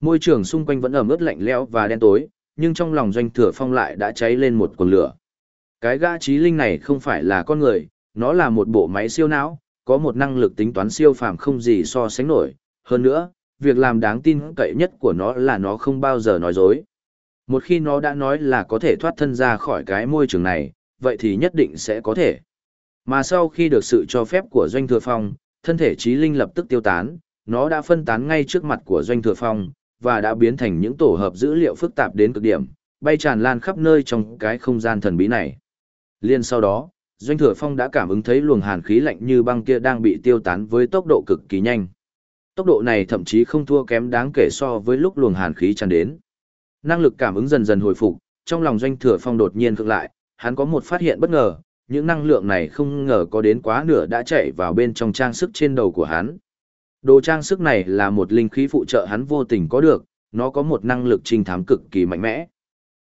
Môi trường xung quanh vẫn ẩm ướt lạnh lẽo và đen tối, nhưng trong lòng doanh thừa phong lại đã cháy lên một cột lửa. Cái gã trí linh này không phải là con người, nó là một bộ máy siêu não, có một năng lực tính toán siêu phàm không gì so sánh nổi. Hơn nữa, việc làm đáng tin cậy nhất của nó là nó không bao giờ nói dối. Một khi nó đã nói là có thể thoát thân ra khỏi cái môi trường này, vậy thì nhất định sẽ có thể. Mà sau khi được sự cho phép của Doanh Thừa Phong, thân thể trí linh lập tức tiêu tán, nó đã phân tán ngay trước mặt của Doanh Thừa Phong, và đã biến thành những tổ hợp dữ liệu phức tạp đến cực điểm, bay tràn lan khắp nơi trong cái không gian thần bí này. Liên sau đó, Doanh Thừa Phong đã cảm ứng thấy luồng hàn khí lạnh như băng kia đang bị tiêu tán với tốc độ cực kỳ nhanh. Tốc độ này thậm chí không thua kém đáng kể so với lúc luồng hàn khí tràn đến. Năng lực cảm ứng dần dần hồi phục, trong lòng Doanh Thừa Phong đột nhiên cực lại, hắn có một phát hiện bất ngờ, những năng lượng này không ngờ có đến quá nửa đã chạy vào bên trong trang sức trên đầu của hắn. Đồ trang sức này là một linh khí phụ trợ hắn vô tình có được, nó có một năng lực trinh thám cực kỳ mạnh mẽ.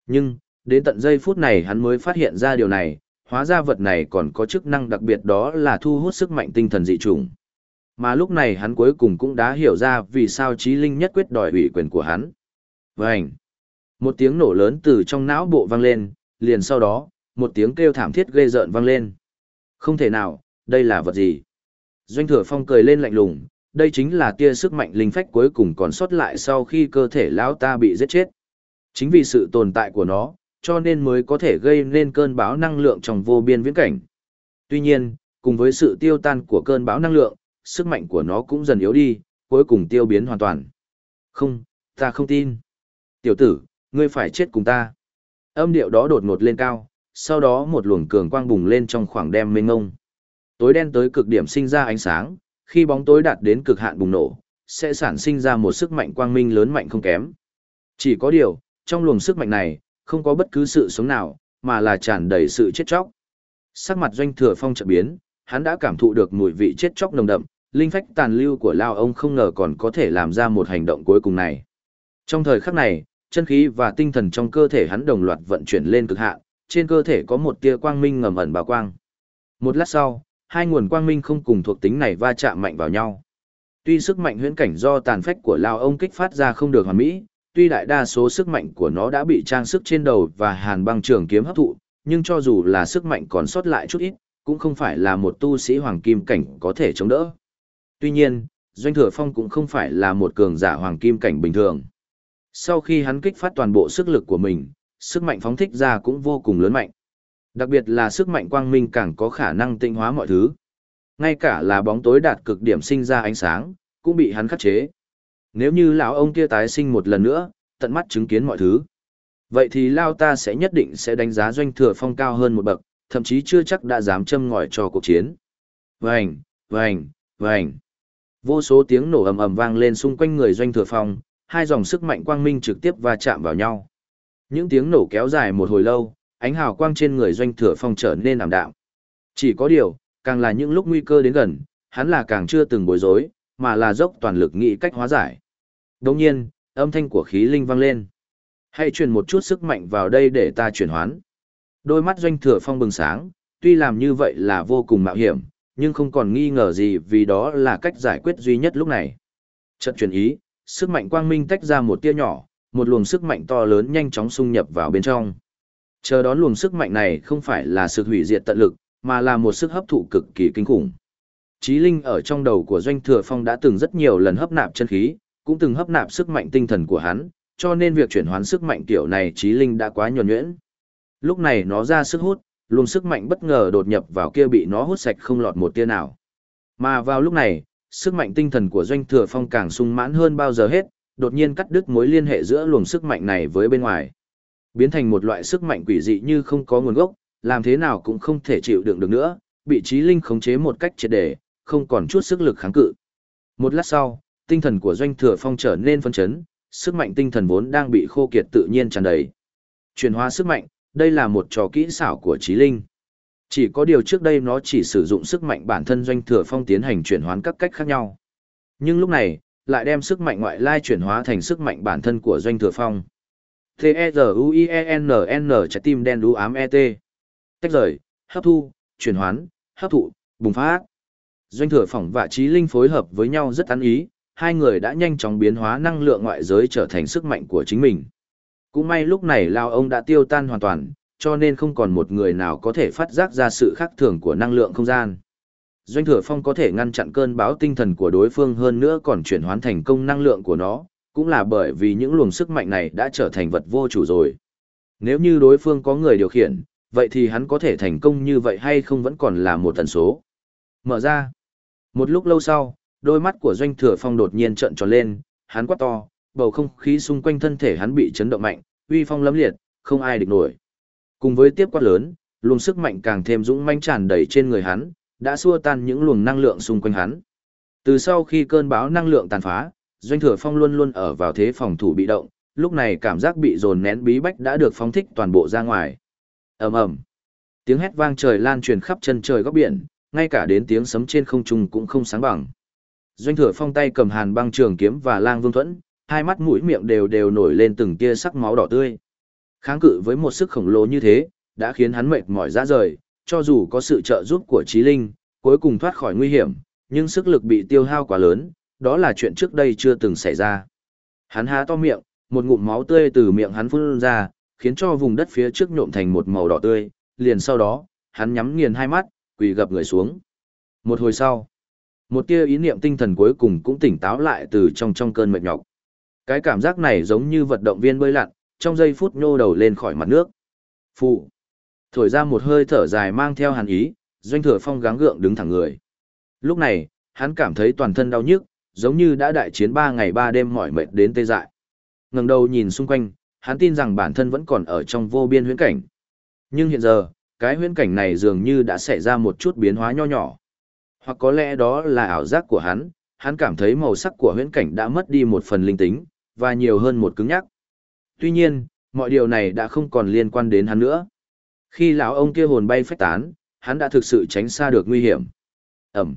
Nhưng, đến tận giây phút này hắn mới phát hiện ra điều này, hóa ra vật này còn có chức năng đặc biệt đó là thu hút sức mạnh tinh thần dị trùng. Mà lúc này hắn cuối cùng cũng đã hiểu ra vì sao trí linh nhất quyết đòi ủy quyền của hắn. Vânh! Một tiếng nổ lớn từ trong não bộ vang lên, liền sau đó, một tiếng kêu thảm thiết ghê rợn vang lên. Không thể nào, đây là vật gì? Doanh thừa phong cười lên lạnh lùng, đây chính là tia sức mạnh linh phách cuối cùng còn sót lại sau khi cơ thể lão ta bị giết chết. Chính vì sự tồn tại của nó, cho nên mới có thể gây nên cơn bão năng lượng trong vô biên viễn cảnh. Tuy nhiên, cùng với sự tiêu tan của cơn bão năng lượng, sức mạnh của nó cũng dần yếu đi, cuối cùng tiêu biến hoàn toàn. Không, ta không tin. Tiểu tử, ngươi phải chết cùng ta. Âm điệu đó đột ngột lên cao, sau đó một luồng cường quang bùng lên trong khoảng đem mênh ngông. Tối đen tới cực điểm sinh ra ánh sáng, khi bóng tối đạt đến cực hạn bùng nổ, sẽ sản sinh ra một sức mạnh quang minh lớn mạnh không kém. Chỉ có điều, trong luồng sức mạnh này, không có bất cứ sự sống nào, mà là tràn đầy sự chết chóc. Sắc mặt doanh thừa phong chợt biến, hắn đã cảm thụ được mùi vị chết chóc nồng đậm, linh phách tàn lưu của Lao ông không ngờ còn có thể làm ra một hành động cuối cùng này. Trong thời khắc này, chân khí và tinh thần trong cơ thể hắn đồng loạt vận chuyển lên cực hạn, trên cơ thể có một tia quang minh ngầm ẩn bao quang. Một lát sau, hai nguồn quang minh không cùng thuộc tính này va chạm mạnh vào nhau. Tuy sức mạnh huyễn cảnh do tàn phách của Lao ông kích phát ra không được hoàn mỹ, tuy đại đa số sức mạnh của nó đã bị trang sức trên đầu và hàn băng trường kiếm hấp thụ, nhưng cho dù là sức mạnh còn sót lại chút ít, cũng không phải là một tu sĩ hoàng kim cảnh có thể chống đỡ. Tuy nhiên, Doanh Thừa Phong cũng không phải là một cường giả hoàng kim cảnh bình thường. Sau khi hắn kích phát toàn bộ sức lực của mình, sức mạnh phóng thích ra cũng vô cùng lớn mạnh. Đặc biệt là sức mạnh quang minh càng có khả năng tinh hóa mọi thứ. Ngay cả là bóng tối đạt cực điểm sinh ra ánh sáng, cũng bị hắn khắc chế. Nếu như lão ông kia tái sinh một lần nữa, tận mắt chứng kiến mọi thứ. Vậy thì Lao ta sẽ nhất định sẽ đánh giá doanh thừa phong cao hơn một bậc, thậm chí chưa chắc đã dám châm ngòi cho cuộc chiến. Vành, vành, vành. Vô số tiếng nổ ầm ầm vang lên xung quanh người doanh thừa phong, hai dòng sức mạnh quang minh trực tiếp va chạm vào nhau. Những tiếng nổ kéo dài một hồi lâu, ánh hào quang trên người doanh thừa phong trở nên ảm đạm. Chỉ có điều, càng là những lúc nguy cơ đến gần, hắn là càng chưa từng bối rối, mà là dốc toàn lực nghĩ cách hóa giải. Đồng nhiên, âm thanh của khí linh vang lên. Hãy truyền một chút sức mạnh vào đây để ta chuyển hoán. Đôi mắt doanh thừa phong bừng sáng, tuy làm như vậy là vô cùng mạo hiểm, nhưng không còn nghi ngờ gì vì đó là cách giải quyết duy nhất lúc này. Trận chuyển ý, sức mạnh quang minh tách ra một tia nhỏ, một luồng sức mạnh to lớn nhanh chóng xung nhập vào bên trong. Chờ đón luồng sức mạnh này không phải là sự hủy diệt tận lực, mà là một sức hấp thụ cực kỳ kinh khủng. Chí linh ở trong đầu của Doanh Thừa Phong đã từng rất nhiều lần hấp nạp chân khí, cũng từng hấp nạp sức mạnh tinh thần của hắn, cho nên việc chuyển hóa sức mạnh kiểu này Chí linh đã quá nhuần nhuyễn. Lúc này nó ra sức hút, luồng sức mạnh bất ngờ đột nhập vào kia bị nó hút sạch không lọt một tia nào. Mà vào lúc này, sức mạnh tinh thần của Doanh Thừa Phong càng sung mãn hơn bao giờ hết, đột nhiên cắt đứt mối liên hệ giữa luồng sức mạnh này với bên ngoài. Biến thành một loại sức mạnh quỷ dị như không có nguồn gốc, làm thế nào cũng không thể chịu đựng được nữa, bị trí linh khống chế một cách triệt để, không còn chút sức lực kháng cự. Một lát sau, tinh thần của Doanh Thừa Phong trở nên phân chấn, sức mạnh tinh thần vốn đang bị khô kiệt tự nhiên tràn đầy. Chuyển hóa sức mạnh, đây là một trò kỹ xảo của trí linh. Chỉ có điều trước đây nó chỉ sử dụng sức mạnh bản thân Doanh Thừa Phong tiến hành chuyển hóa các cách khác nhau. Nhưng lúc này, lại đem sức mạnh ngoại lai chuyển hóa thành sức mạnh bản thân của Doanh Thừa Phong. T-E-Z-U-I-E-N-N trái tim đen đu ám E-T. Tách rời, hấp thu, chuyển hoán, hấp thụ, bùng phát. Doanh thừa phỏng và trí linh phối hợp với nhau rất ăn ý, hai người đã nhanh chóng biến hóa năng lượng ngoại giới trở thành sức mạnh của chính mình. Cũng may lúc này Lao ông đã tiêu tan hoàn toàn, cho nên không còn một người nào có thể phát giác ra sự khác thường của năng lượng không gian. Doanh thừa phong có thể ngăn chặn cơn bão tinh thần của đối phương hơn nữa còn chuyển hóa thành công năng lượng của nó, cũng là bởi vì những luồng sức mạnh này đã trở thành vật vô chủ rồi. Nếu như đối phương có người điều khiển, vậy thì hắn có thể thành công như vậy hay không vẫn còn là một tần số. Mở ra. Một lúc lâu sau, đôi mắt của doanh thừa phong đột nhiên trợn tròn lên, hắn quát to, bầu không khí xung quanh thân thể hắn bị chấn động mạnh, uy phong lấm liệt, không ai địch nổi. Cùng với tiếp quát lớn, luồng sức mạnh càng thêm dũng mãnh tràn đầy trên người hắn, đã xua tan những luồng năng lượng xung quanh hắn. Từ sau khi cơn bão năng lượng tàn phá, Doanh Thừa Phong luôn luôn ở vào thế phòng thủ bị động, lúc này cảm giác bị dồn nén bí bách đã được phóng thích toàn bộ ra ngoài. Ầm ầm. Tiếng hét vang trời lan truyền khắp chân trời góc biển, ngay cả đến tiếng sấm trên không trung cũng không sáng bằng. Doanh Thừa Phong tay cầm Hàn Băng Trường kiếm và Lang Vương Thuẫn, hai mắt mũi miệng đều đều nổi lên từng tia sắc máu đỏ tươi. Kháng cự với một sức khổng lồ như thế, đã khiến hắn mệt mỏi ra rời, cho dù có sự trợ giúp của trí linh, cuối cùng thoát khỏi nguy hiểm, nhưng sức lực bị tiêu hao quá lớn, đó là chuyện trước đây chưa từng xảy ra. Hắn há to miệng, một ngụm máu tươi từ miệng hắn phun ra, khiến cho vùng đất phía trước nhộm thành một màu đỏ tươi, liền sau đó, hắn nhắm nghiền hai mắt, quỳ gập người xuống. Một hồi sau, một tia ý niệm tinh thần cuối cùng cũng tỉnh táo lại từ trong trong cơn mệt nhọc. Cái cảm giác này giống như vận động viên bơi lặn, trong giây phút nhô đầu lên khỏi mặt nước. Phụ. Thổi ra một hơi thở dài mang theo hàn ý, doanh thừa phong gắng gượng đứng thẳng người. Lúc này, hắn cảm thấy toàn thân đau nhức, giống như đã đại chiến ba ngày ba đêm mỏi mệt đến tê dại. ngẩng đầu nhìn xung quanh, hắn tin rằng bản thân vẫn còn ở trong vô biên huyễn cảnh. Nhưng hiện giờ, cái huyễn cảnh này dường như đã xảy ra một chút biến hóa nho nhỏ. Hoặc có lẽ đó là ảo giác của hắn, hắn cảm thấy màu sắc của huyễn cảnh đã mất đi một phần linh tính, và nhiều hơn một cứng nhắc. Tuy nhiên, mọi điều này đã không còn liên quan đến hắn nữa. Khi lão ông kia hồn bay phách tán, hắn đã thực sự tránh xa được nguy hiểm. Ẩm.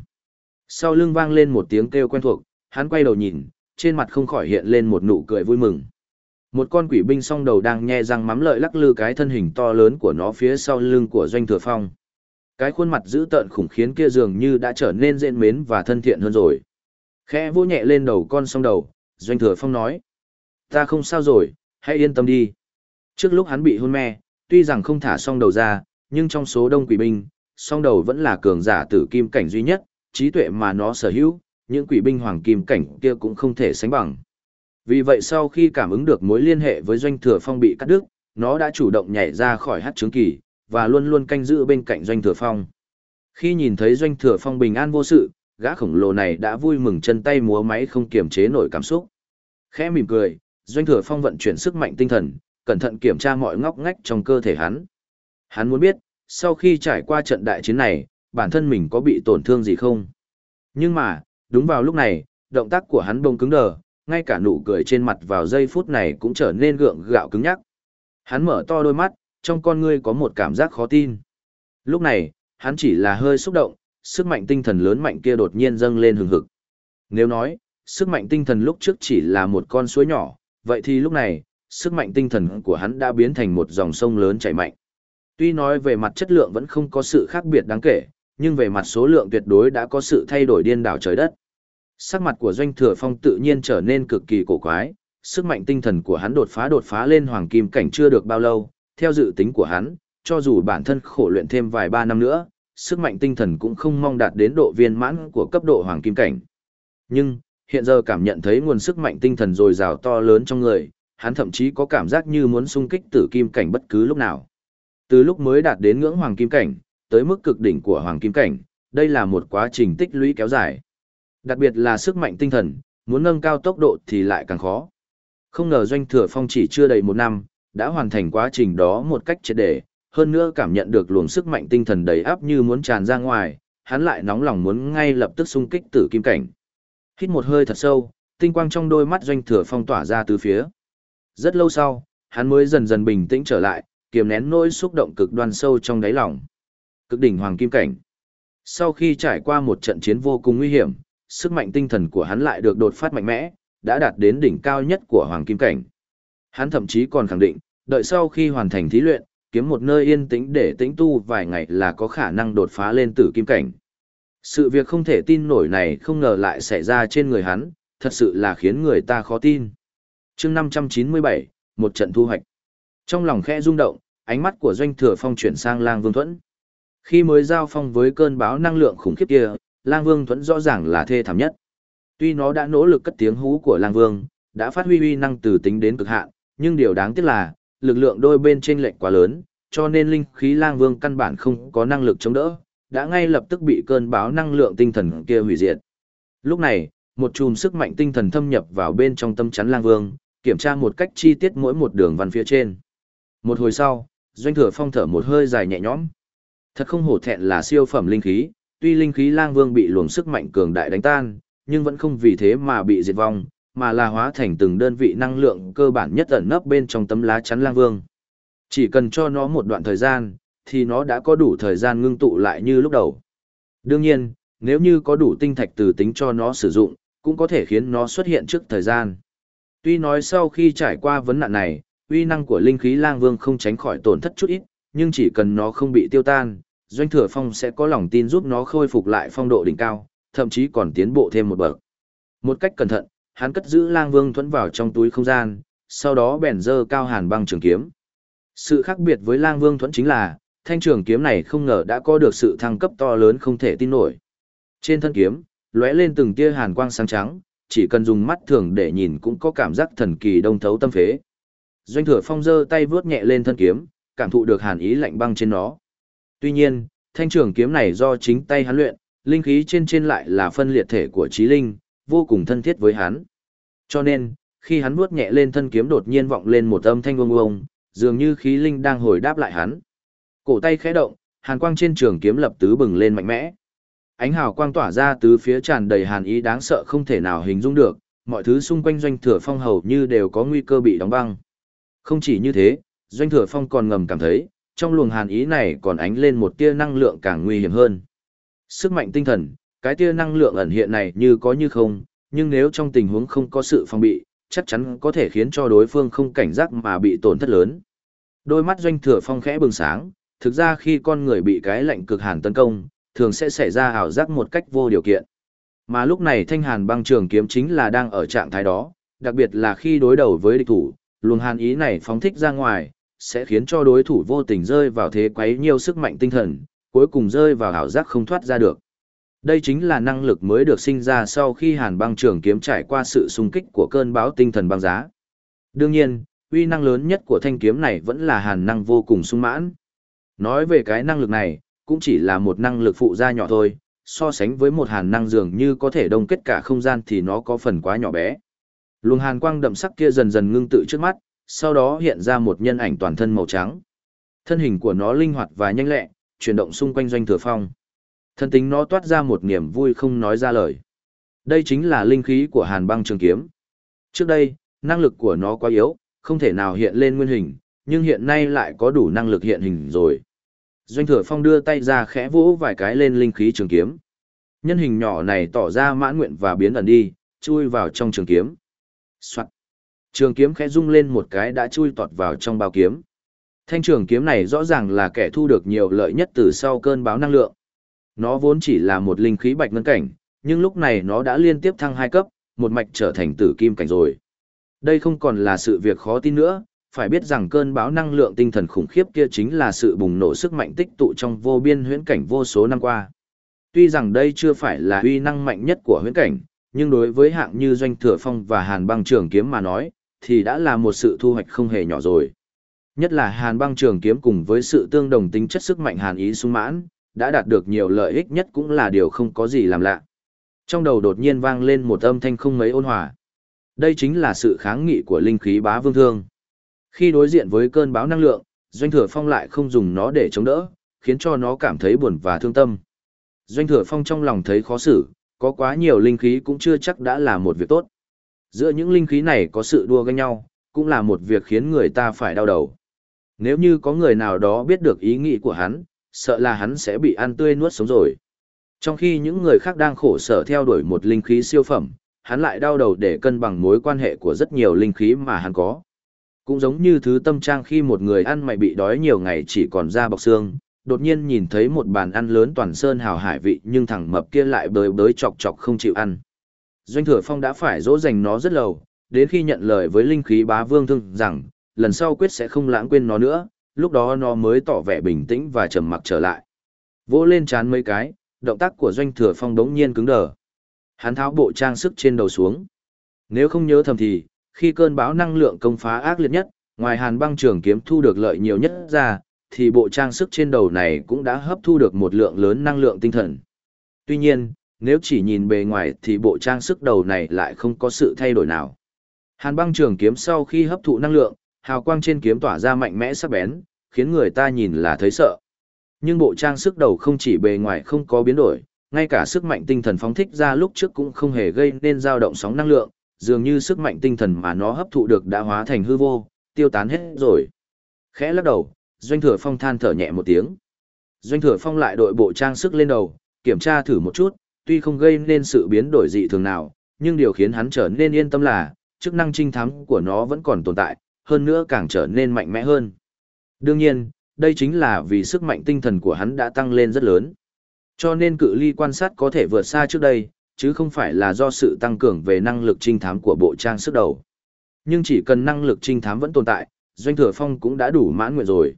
Sau lưng vang lên một tiếng kêu quen thuộc, hắn quay đầu nhìn, trên mặt không khỏi hiện lên một nụ cười vui mừng. Một con quỷ binh song đầu đang nhe răng mắm lợi lắc lư cái thân hình to lớn của nó phía sau lưng của doanh thừa phong. Cái khuôn mặt dữ tợn khủng khiến kia dường như đã trở nên dễ mến và thân thiện hơn rồi. Khẽ vô nhẹ lên đầu con song đầu, doanh thừa phong nói. Ta không sao rồi, hãy yên tâm đi. Trước lúc hắn bị hôn mê, tuy rằng không thả song đầu ra, nhưng trong số đông quỷ binh, song đầu vẫn là cường giả tử kim cảnh duy nhất, trí tuệ mà nó sở hữu, những quỷ binh hoàng kim cảnh kia cũng không thể sánh bằng. Vì vậy sau khi cảm ứng được mối liên hệ với doanh thừa phong bị cắt đứt, nó đã chủ động nhảy ra khỏi hát trướng kỳ, và luôn luôn canh giữ bên cạnh doanh thừa phong. Khi nhìn thấy doanh thừa phong bình an vô sự, gã khổng lồ này đã vui mừng chân tay múa máy không kiềm chế nổi cảm xúc. Khẽ mỉm cười, doanh thừa phong vận chuyển sức mạnh tinh thần, cẩn thận kiểm tra mọi ngóc ngách trong cơ thể hắn. Hắn muốn biết, sau khi trải qua trận đại chiến này, bản thân mình có bị tổn thương gì không. Nhưng mà, đúng vào lúc này, động tác của hắn bông cứng đờ, ngay cả nụ cười trên mặt vào giây phút này cũng trở nên gượng gạo cứng nhắc. Hắn mở to đôi mắt, trong con ngươi có một cảm giác khó tin. Lúc này, hắn chỉ là hơi xúc động, sức mạnh tinh thần lớn mạnh kia đột nhiên dâng lên hừng hực. Nếu nói, sức mạnh tinh thần lúc trước chỉ là một con suối nhỏ, vậy thì lúc này, sức mạnh tinh thần của hắn đã biến thành một dòng sông lớn chảy mạnh. Tuy nói về mặt chất lượng vẫn không có sự khác biệt đáng kể, nhưng về mặt số lượng tuyệt đối đã có sự thay đổi điên đảo trời đất. Sắc mặt của Doanh Thừa Phong tự nhiên trở nên cực kỳ cổ quái, sức mạnh tinh thần của hắn đột phá đột phá lên hoàng kim cảnh chưa được bao lâu, theo dự tính của hắn, cho dù bản thân khổ luyện thêm vài ba năm nữa, sức mạnh tinh thần cũng không mong đạt đến độ viên mãn của cấp độ hoàng kim cảnh. Nhưng, hiện giờ cảm nhận thấy nguồn sức mạnh tinh thần dồi dào to lớn trong người, hắn thậm chí có cảm giác như muốn xung kích tử kim cảnh bất cứ lúc nào. Từ lúc mới đạt đến ngưỡng hoàng kim cảnh, tới mức cực đỉnh của hoàng kim cảnh, đây là một quá trình tích lũy kéo dài. Đặc biệt là sức mạnh tinh thần, muốn nâng cao tốc độ thì lại càng khó. Không ngờ doanh thừa phong chỉ chưa đầy một năm, đã hoàn thành quá trình đó một cách triệt để, hơn nữa cảm nhận được luồng sức mạnh tinh thần đầy áp như muốn tràn ra ngoài, hắn lại nóng lòng muốn ngay lập tức xung kích tử kim cảnh. Hít một hơi thật sâu, tinh quang trong đôi mắt doanh thừa phong tỏa ra từ phía. Rất lâu sau, hắn mới dần dần bình tĩnh trở lại, kiềm nén nỗi xúc động cực đoan sâu trong đáy lòng. Cực đỉnh hoàng kim cảnh. Sau khi trải qua một trận chiến vô cùng nguy hiểm, sức mạnh tinh thần của hắn lại được đột phát mạnh mẽ, đã đạt đến đỉnh cao nhất của hoàng kim cảnh. Hắn thậm chí còn khẳng định, đợi sau khi hoàn thành thí luyện, kiếm một nơi yên tĩnh để tĩnh tu vài ngày là có khả năng đột phá lên tử kim cảnh. Sự việc không thể tin nổi này không ngờ lại xảy ra trên người hắn, thật sự là khiến người ta khó tin. chương 597, một trận thu hoạch. Trong lòng khẽ rung động, ánh mắt của doanh thừa phong chuyển sang lang vương thuẫn. Khi mới giao phong với cơn báo năng lượng khủng khiếp kia, lang vương thuẫn rõ ràng là thê thảm nhất. Tuy nó đã nỗ lực cất tiếng hú của lang vương, đã phát huy uy năng từ tính đến cực hạn, nhưng điều đáng tiếc là, lực lượng đôi bên trên lệch quá lớn, cho nên linh khí lang vương căn bản không có năng lực chống đỡ, đã ngay lập tức bị cơn báo năng lượng tinh thần kia hủy diệt. Lúc này, một chùm sức mạnh tinh thần thâm nhập vào bên trong tâm chắn lang vương, kiểm tra một cách chi tiết mỗi một đường văn phía trên. Một hồi sau, doanh thừa phong thở một hơi dài nhẹ nhõm. Thật không hổ thẹn là siêu phẩm linh khí, tuy linh khí lang vương bị luồng sức mạnh cường đại đánh tan, nhưng vẫn không vì thế mà bị diệt vong, mà là hóa thành từng đơn vị năng lượng cơ bản nhất ẩn nấp bên trong tấm lá chắn lang vương. Chỉ cần cho nó một đoạn thời gian, thì nó đã có đủ thời gian ngưng tụ lại như lúc đầu. Đương nhiên, nếu như có đủ tinh thạch từ tính cho nó sử dụng, cũng có thể khiến nó xuất hiện trước thời gian. Tuy nói sau khi trải qua vấn nạn này, uy năng của linh khí lang vương không tránh khỏi tổn thất chút ít, nhưng chỉ cần nó không bị tiêu tan, doanh thừa phong sẽ có lòng tin giúp nó khôi phục lại phong độ đỉnh cao, thậm chí còn tiến bộ thêm một bậc. Một cách cẩn thận, hắn cất giữ lang vương thuẫn vào trong túi không gian, sau đó bèn dơ cao hàn băng trường kiếm. Sự khác biệt với lang vương thuẫn chính là, thanh trường kiếm này không ngờ đã có được sự thăng cấp to lớn không thể tin nổi. Trên thân kiếm, lóe lên từng tia hàn quang sáng trắng, chỉ cần dùng mắt thường để nhìn cũng có cảm giác thần kỳ đông thấu tâm phế. Doanh thừa phong giơ tay vướt nhẹ lên thân kiếm, cảm thụ được hàn ý lạnh băng trên nó. Tuy nhiên, thanh trường kiếm này do chính tay hắn luyện, linh khí trên trên lại là phân liệt thể của trí linh, vô cùng thân thiết với hắn. Cho nên, khi hắn vuốt nhẹ lên thân kiếm đột nhiên vọng lên một âm thanh ông ông, dường như khí linh đang hồi đáp lại hắn. Cổ tay khẽ động, hàn quang trên trường kiếm lập tứ bừng lên mạnh mẽ. Ánh hào quang tỏa ra từ phía tràn đầy hàn ý đáng sợ không thể nào hình dung được, mọi thứ xung quanh doanh thừa phong hầu như đều có nguy cơ bị đóng băng. Không chỉ như thế, doanh thừa phong còn ngầm cảm thấy, trong luồng hàn ý này còn ánh lên một tia năng lượng càng nguy hiểm hơn. Sức mạnh tinh thần, cái tia năng lượng ẩn hiện này như có như không, nhưng nếu trong tình huống không có sự phòng bị, chắc chắn có thể khiến cho đối phương không cảnh giác mà bị tổn thất lớn. Đôi mắt doanh thừa phong khẽ bừng sáng, thực ra khi con người bị cái lạnh cực hàn tấn công, thường sẽ xảy ra ảo giác một cách vô điều kiện. Mà lúc này thanh hàn băng trường kiếm chính là đang ở trạng thái đó, đặc biệt là khi đối đầu với địch thủ, luồng hàn ý này phóng thích ra ngoài, sẽ khiến cho đối thủ vô tình rơi vào thế quấy nhiều sức mạnh tinh thần, cuối cùng rơi vào ảo giác không thoát ra được. Đây chính là năng lực mới được sinh ra sau khi hàn băng trường kiếm trải qua sự xung kích của cơn bão tinh thần băng giá. Đương nhiên, uy năng lớn nhất của thanh kiếm này vẫn là hàn năng vô cùng sung mãn. Nói về cái năng lực này, cũng chỉ là một năng lực phụ gia nhỏ thôi, so sánh với một hàn năng dường như có thể đông kết cả không gian thì nó có phần quá nhỏ bé. Luồng hàn quang đậm sắc kia dần dần ngưng tự trước mắt, sau đó hiện ra một nhân ảnh toàn thân màu trắng. Thân hình của nó linh hoạt và nhanh lẹ, chuyển động xung quanh doanh thừa phong. Thân tính nó toát ra một niềm vui không nói ra lời. Đây chính là linh khí của hàn băng trường kiếm. Trước đây, năng lực của nó quá yếu, không thể nào hiện lên nguyên hình, nhưng hiện nay lại có đủ năng lực hiện hình rồi. Doanh thừa phong đưa tay ra khẽ vỗ vài cái lên linh khí trường kiếm. Nhân hình nhỏ này tỏ ra mãn nguyện và biến ẩn đi, chui vào trong trường kiếm. Soạn. Trường kiếm khẽ rung lên một cái đã chui tọt vào trong bao kiếm. Thanh trường kiếm này rõ ràng là kẻ thu được nhiều lợi nhất từ sau cơn báo năng lượng. Nó vốn chỉ là một linh khí bạch ngân cảnh, nhưng lúc này nó đã liên tiếp thăng hai cấp, một mạch trở thành tử kim cảnh rồi. Đây không còn là sự việc khó tin nữa, phải biết rằng cơn bão năng lượng tinh thần khủng khiếp kia chính là sự bùng nổ sức mạnh tích tụ trong vô biên huyễn cảnh vô số năm qua. Tuy rằng đây chưa phải là uy năng mạnh nhất của huyễn cảnh, nhưng đối với hạng như doanh thừa phong và hàn băng trường kiếm mà nói, thì đã là một sự thu hoạch không hề nhỏ rồi. Nhất là hàn băng trường kiếm cùng với sự tương đồng tính chất sức mạnh hàn ý sung mãn, đã đạt được nhiều lợi ích nhất cũng là điều không có gì làm lạ. Trong đầu đột nhiên vang lên một âm thanh không mấy ôn hòa. Đây chính là sự kháng nghị của linh khí bá vương thương. Khi đối diện với cơn bão năng lượng, Doanh Thừa Phong lại không dùng nó để chống đỡ, khiến cho nó cảm thấy buồn và thương tâm. Doanh Thừa Phong trong lòng thấy khó xử, có quá nhiều linh khí cũng chưa chắc đã là một việc tốt. Giữa những linh khí này có sự đua ganh nhau, cũng là một việc khiến người ta phải đau đầu. Nếu như có người nào đó biết được ý nghĩ của hắn, sợ là hắn sẽ bị ăn tươi nuốt sống rồi. Trong khi những người khác đang khổ sở theo đuổi một linh khí siêu phẩm, hắn lại đau đầu để cân bằng mối quan hệ của rất nhiều linh khí mà hắn có. Cũng giống như thứ tâm trang khi một người ăn mày bị đói nhiều ngày chỉ còn da bọc xương, đột nhiên nhìn thấy một bàn ăn lớn toàn sơn hào hải vị nhưng thằng mập kia lại bới bới chọc chọc không chịu ăn. Doanh thừa phong đã phải dỗ dành nó rất lâu, đến khi nhận lời với linh khí bá vương thương rằng, lần sau quyết sẽ không lãng quên nó nữa, lúc đó nó mới tỏ vẻ bình tĩnh và trầm mặc trở lại. Vỗ lên chán mấy cái, động tác của doanh thừa phong đống nhiên cứng đờ. Hắn tháo bộ trang sức trên đầu xuống. Nếu không nhớ thầm thì, khi cơn bão năng lượng công phá ác liệt nhất, ngoài hàn băng trường kiếm thu được lợi nhiều nhất ra, thì bộ trang sức trên đầu này cũng đã hấp thu được một lượng lớn năng lượng tinh thần. Tuy nhiên, nếu chỉ nhìn bề ngoài thì bộ trang sức đầu này lại không có sự thay đổi nào. Hàn băng trường kiếm sau khi hấp thụ năng lượng, hào quang trên kiếm tỏa ra mạnh mẽ sắc bén, khiến người ta nhìn là thấy sợ. Nhưng bộ trang sức đầu không chỉ bề ngoài không có biến đổi, ngay cả sức mạnh tinh thần phóng thích ra lúc trước cũng không hề gây nên dao động sóng năng lượng, dường như sức mạnh tinh thần mà nó hấp thụ được đã hóa thành hư vô, tiêu tán hết rồi. Khẽ lắc đầu, Doanh Thừa Phong than thở nhẹ một tiếng. Doanh Thừa Phong lại đội bộ trang sức lên đầu, kiểm tra thử một chút, tuy không gây nên sự biến đổi dị thường nào, nhưng điều khiến hắn trở nên yên tâm là, chức năng trinh thám của nó vẫn còn tồn tại, hơn nữa càng trở nên mạnh mẽ hơn. Đương nhiên, đây chính là vì sức mạnh tinh thần của hắn đã tăng lên rất lớn. Cho nên cự ly quan sát có thể vượt xa trước đây, chứ không phải là do sự tăng cường về năng lực trinh thám của bộ trang sức đầu. Nhưng chỉ cần năng lực trinh thám vẫn tồn tại, Doanh Thừa Phong cũng đã đủ mãn nguyện rồi.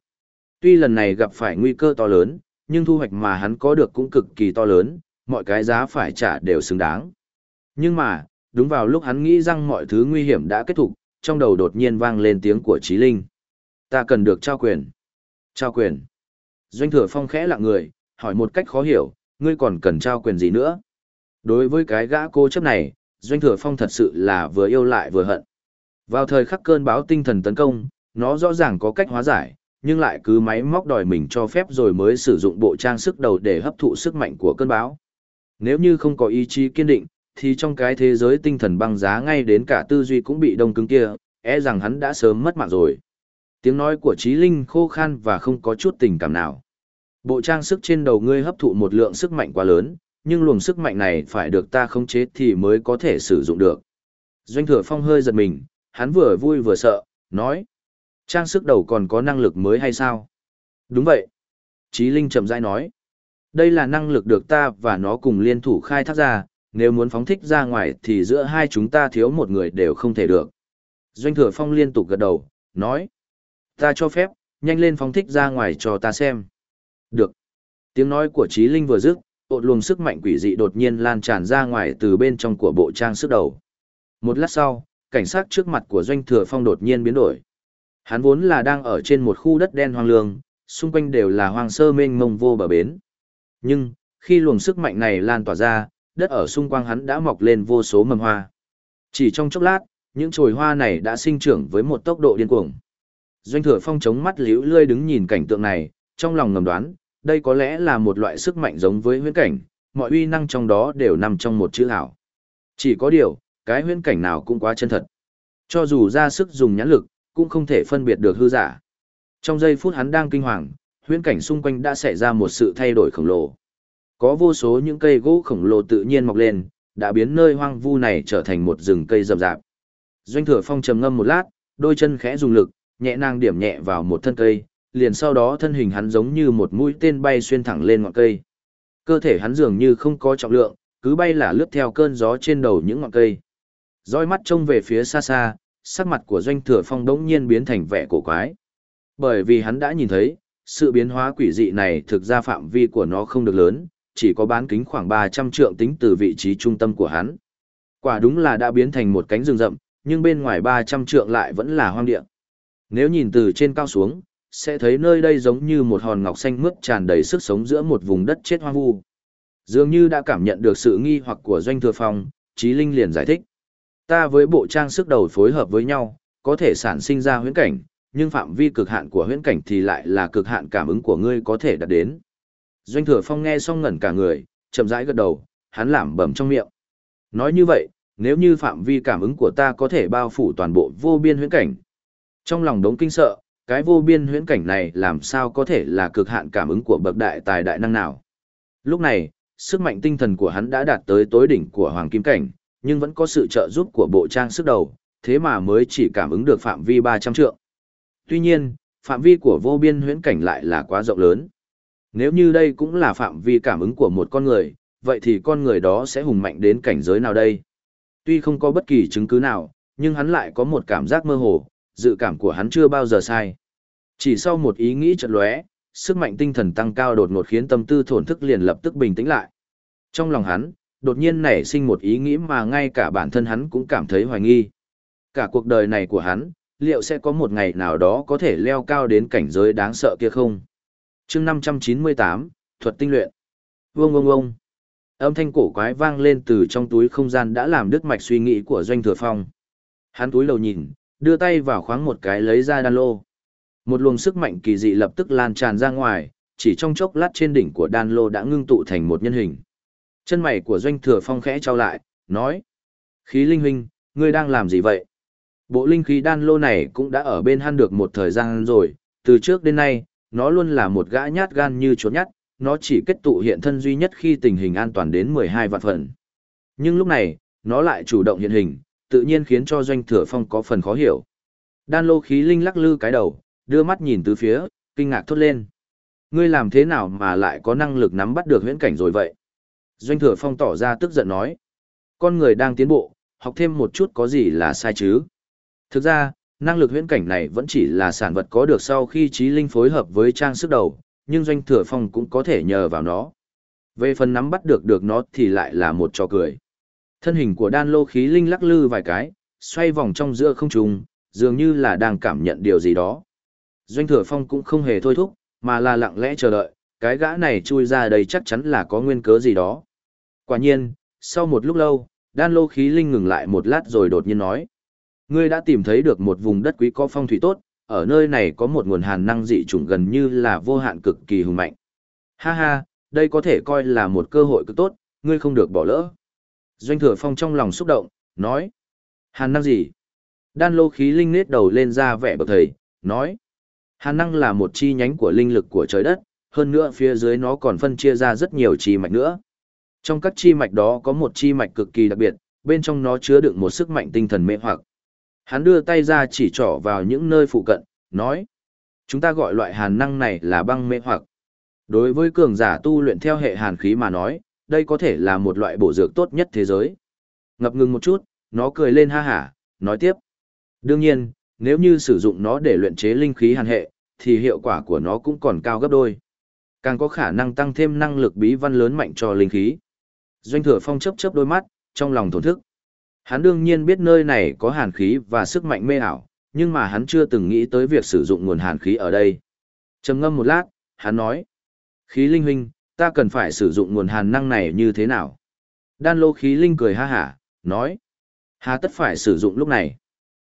Tuy lần này gặp phải nguy cơ to lớn, nhưng thu hoạch mà hắn có được cũng cực kỳ to lớn, mọi cái giá phải trả đều xứng đáng. Nhưng mà, đúng vào lúc hắn nghĩ rằng mọi thứ nguy hiểm đã kết thúc, trong đầu đột nhiên vang lên tiếng của Trí Linh. Ta cần được trao quyền. Trao quyền. Doanh thừa phong khẽ lặng người, hỏi một cách khó hiểu, ngươi còn cần trao quyền gì nữa? Đối với cái gã cô chấp này, Doanh thừa phong thật sự là vừa yêu lại vừa hận. Vào thời khắc cơn báo tinh thần tấn công, nó rõ ràng có cách hóa giải, nhưng lại cứ máy móc đòi mình cho phép rồi mới sử dụng bộ trang sức đầu để hấp thụ sức mạnh của cơn bão. Nếu như không có ý chí kiên định, thì trong cái thế giới tinh thần băng giá ngay đến cả tư duy cũng bị đông cứng kia, e rằng hắn đã sớm mất mạng rồi. Tiếng nói của Trí Linh khô khan và không có chút tình cảm nào. Bộ trang sức trên đầu ngươi hấp thụ một lượng sức mạnh quá lớn, nhưng luồng sức mạnh này phải được ta khống chế thì mới có thể sử dụng được. Doanh thừa phong hơi giật mình, hắn vừa vui vừa sợ, nói. Trang sức đầu còn có năng lực mới hay sao? Đúng vậy. Trí Linh chậm rãi nói. Đây là năng lực được ta và nó cùng liên thủ khai thác ra, nếu muốn phóng thích ra ngoài thì giữa hai chúng ta thiếu một người đều không thể được. Doanh thừa phong liên tục gật đầu, nói. Ta cho phép, nhanh lên phóng thích ra ngoài cho ta xem. Được. Tiếng nói của Trí Linh vừa dứt, ột luồng sức mạnh quỷ dị đột nhiên lan tràn ra ngoài từ bên trong của bộ trang sức đầu. Một lát sau, cảnh sát trước mặt của Doanh Thừa Phong đột nhiên biến đổi. Hắn vốn là đang ở trên một khu đất đen hoang lương, xung quanh đều là hoang sơ mênh mông vô bờ bến. Nhưng, khi luồng sức mạnh này lan tỏa ra, đất ở xung quanh hắn đã mọc lên vô số mầm hoa. Chỉ trong chốc lát, những chồi hoa này đã sinh trưởng với một tốc độ điên cuồng. Doanh thừa phong chống mắt liễu lươi đứng nhìn cảnh tượng này, trong lòng ngầm đoán, đây có lẽ là một loại sức mạnh giống với huyễn cảnh, mọi uy năng trong đó đều nằm trong một chữ hảo. Chỉ có điều, cái huyễn cảnh nào cũng quá chân thật. Cho dù ra sức dùng nhãn lực, cũng không thể phân biệt được hư giả. Trong giây phút hắn đang kinh hoàng, huyễn cảnh xung quanh đã xảy ra một sự thay đổi khổng lồ. Có vô số những cây gỗ khổng lồ tự nhiên mọc lên, đã biến nơi hoang vu này trở thành một rừng cây rậm rạp. Doanh Thừa Phong trầm ngâm một lát, đôi chân khẽ dùng lực, nhẹ nàng điểm nhẹ vào một thân cây, liền sau đó thân hình hắn giống như một mũi tên bay xuyên thẳng lên ngọn cây. Cơ thể hắn dường như không có trọng lượng, cứ bay là lướt theo cơn gió trên đầu những ngọn cây. Dõi mắt trông về phía xa xa, sắc mặt của Doanh Thừa Phong đống nhiên biến thành vẻ cổ quái. Bởi vì hắn đã nhìn thấy, sự biến hóa quỷ dị này thực ra phạm vi của nó không được lớn, chỉ có bán kính khoảng 300 trượng tính từ vị trí trung tâm của hắn. Quả đúng là đã biến thành một cánh rừng rậm, nhưng bên ngoài 300 trượng lại vẫn là hoang địa. Nếu nhìn từ trên cao xuống, sẽ thấy nơi đây giống như một hòn ngọc xanh mướt tràn đầy sức sống giữa một vùng đất chết hoang vu. Dường như đã cảm nhận được sự nghi hoặc của Doanh Thừa Phong, Trí Linh liền giải thích. Ta với bộ trang sức đầu phối hợp với nhau, có thể sản sinh ra huyễn cảnh, nhưng phạm vi cực hạn của huyễn cảnh thì lại là cực hạn cảm ứng của ngươi có thể đạt đến. Doanh Thừa Phong nghe xong ngẩn cả người, chậm rãi gật đầu, hắn lẩm bẩm trong miệng. Nói như vậy, nếu như phạm vi cảm ứng của ta có thể bao phủ toàn bộ vô biên huyễn cảnh. Trong lòng đống kinh sợ, cái vô biên huyễn cảnh này làm sao có thể là cực hạn cảm ứng của bậc đại tài đại năng nào. Lúc này, sức mạnh tinh thần của hắn đã đạt tới tối đỉnh của hoàng kim cảnh, nhưng vẫn có sự trợ giúp của bộ trang sức đầu, thế mà mới chỉ cảm ứng được phạm vi 300 trượng. Tuy nhiên, phạm vi của vô biên huyễn cảnh lại là quá rộng lớn. Nếu như đây cũng là phạm vi cảm ứng của một con người, vậy thì con người đó sẽ hùng mạnh đến cảnh giới nào đây? Tuy không có bất kỳ chứng cứ nào, nhưng hắn lại có một cảm giác mơ hồ, dự cảm của hắn chưa bao giờ sai. Chỉ sau một ý nghĩ chợt lóe, sức mạnh tinh thần tăng cao đột ngột khiến tâm tư thổn thức liền lập tức bình tĩnh lại. Trong lòng hắn, đột nhiên nảy sinh một ý nghĩ mà ngay cả bản thân hắn cũng cảm thấy hoài nghi. Cả cuộc đời này của hắn, liệu sẽ có một ngày nào đó có thể leo cao đến cảnh giới đáng sợ kia không? chương 598, Thuật tinh luyện. Vương ông ông. Âm thanh cổ quái vang lên từ trong túi không gian đã làm đứt mạch suy nghĩ của Doanh Thừa Phong. Hắn túi lầu nhìn, đưa tay vào khoáng một cái lấy ra đan lô. Một luồng sức mạnh kỳ dị lập tức lan tràn ra ngoài, chỉ trong chốc lát trên đỉnh của đan lô đã ngưng tụ thành một nhân hình. Chân mày của Doanh Thừa Phong khẽ trao lại, nói. Khí linh huynh, ngươi đang làm gì vậy? Bộ linh khí đan lô này cũng đã ở bên hắn được một thời gian rồi, từ trước đến nay, nó luôn là một gã nhát gan như chốt nhát, nó chỉ kết tụ hiện thân duy nhất khi tình hình an toàn đến 12 vạn phần. Nhưng lúc này, nó lại chủ động hiện hình, tự nhiên khiến cho Doanh Thừa Phong có phần khó hiểu. Đan lô khí linh lắc lư cái đầu, đưa mắt nhìn từ phía, kinh ngạc thốt lên. Ngươi làm thế nào mà lại có năng lực nắm bắt được huyễn cảnh rồi vậy? Doanh Thừa Phong tỏ ra tức giận nói. Con người đang tiến bộ, học thêm một chút có gì là sai chứ? Thực ra, năng lực huyễn cảnh này vẫn chỉ là sản vật có được sau khi trí linh phối hợp với trang sức đầu, nhưng doanh thừa phong cũng có thể nhờ vào nó. Về phần nắm bắt được được nó thì lại là một trò cười. Thân hình của đan lô khí linh lắc lư vài cái, xoay vòng trong giữa không trung, dường như là đang cảm nhận điều gì đó. Doanh thừa phong cũng không hề thôi thúc, mà là lặng lẽ chờ đợi, cái gã này chui ra đây chắc chắn là có nguyên cớ gì đó. Quả nhiên, sau một lúc lâu, đan lô khí linh ngừng lại một lát rồi đột nhiên nói. Ngươi đã tìm thấy được một vùng đất quý có phong thủy tốt, ở nơi này có một nguồn hàn năng dị chủng gần như là vô hạn cực kỳ hùng mạnh. Ha ha, đây có thể coi là một cơ hội cực tốt, ngươi không được bỏ lỡ. Doanh thừa phong trong lòng xúc động, nói. Hàn năng gì? Đan lô khí linh nết đầu lên ra vẻ bậc thầy, nói. Hàn năng là một chi nhánh của linh lực của trời đất, hơn nữa phía dưới nó còn phân chia ra rất nhiều chi mạch nữa. Trong các chi mạch đó có một chi mạch cực kỳ đặc biệt, bên trong nó chứa đựng một sức mạnh tinh thần mê hoặc. Hắn đưa tay ra chỉ trỏ vào những nơi phụ cận, nói. Chúng ta gọi loại hàn năng này là băng mê hoặc. Đối với cường giả tu luyện theo hệ hàn khí mà nói, đây có thể là một loại bổ dược tốt nhất thế giới. Ngập ngừng một chút, nó cười lên ha hả, nói tiếp. Đương nhiên, nếu như sử dụng nó để luyện chế linh khí hàn hệ, thì hiệu quả của nó cũng còn cao gấp đôi. Càng có khả năng tăng thêm năng lực bí văn lớn mạnh cho linh khí. Doanh thừa phong chấp chấp đôi mắt, trong lòng thổn thức. Hắn đương nhiên biết nơi này có hàn khí và sức mạnh mê ảo, nhưng mà hắn chưa từng nghĩ tới việc sử dụng nguồn hàn khí ở đây. trầm ngâm một lát, hắn nói. Khí linh huynh, ta cần phải sử dụng nguồn hàn năng này như thế nào? Đan lô khí linh cười ha hả, nói. Hà tất phải sử dụng lúc này.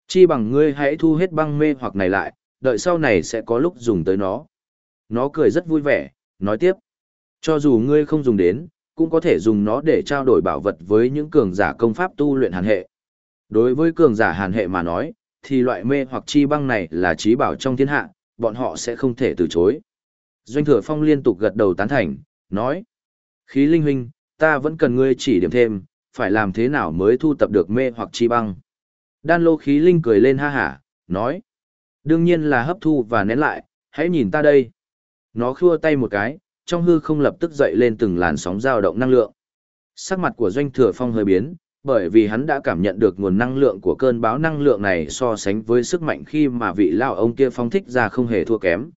Chi bằng ngươi hãy thu hết băng mê hoặc này lại, đợi sau này sẽ có lúc dùng tới nó. Nó cười rất vui vẻ, nói tiếp. Cho dù ngươi không dùng đến, cũng có thể dùng nó để trao đổi bảo vật với những cường giả công pháp tu luyện hàn hệ. Đối với cường giả hàn hệ mà nói, thì loại mê hoặc chi băng này là trí bảo trong thiên hạ, bọn họ sẽ không thể từ chối. Doanh thừa phong liên tục gật đầu tán thành, nói. Khí linh huynh, ta vẫn cần ngươi chỉ điểm thêm, phải làm thế nào mới thu tập được mê hoặc chi băng. Đan lô khí linh cười lên ha hả, nói. Đương nhiên là hấp thu và nén lại, hãy nhìn ta đây. Nó khua tay một cái, trong hư không lập tức dậy lên từng làn sóng dao động năng lượng. Sắc mặt của Doanh Thừa Phong hơi biến, bởi vì hắn đã cảm nhận được nguồn năng lượng của cơn báo năng lượng này so sánh với sức mạnh khi mà vị lão ông kia phong thích ra không hề thua kém.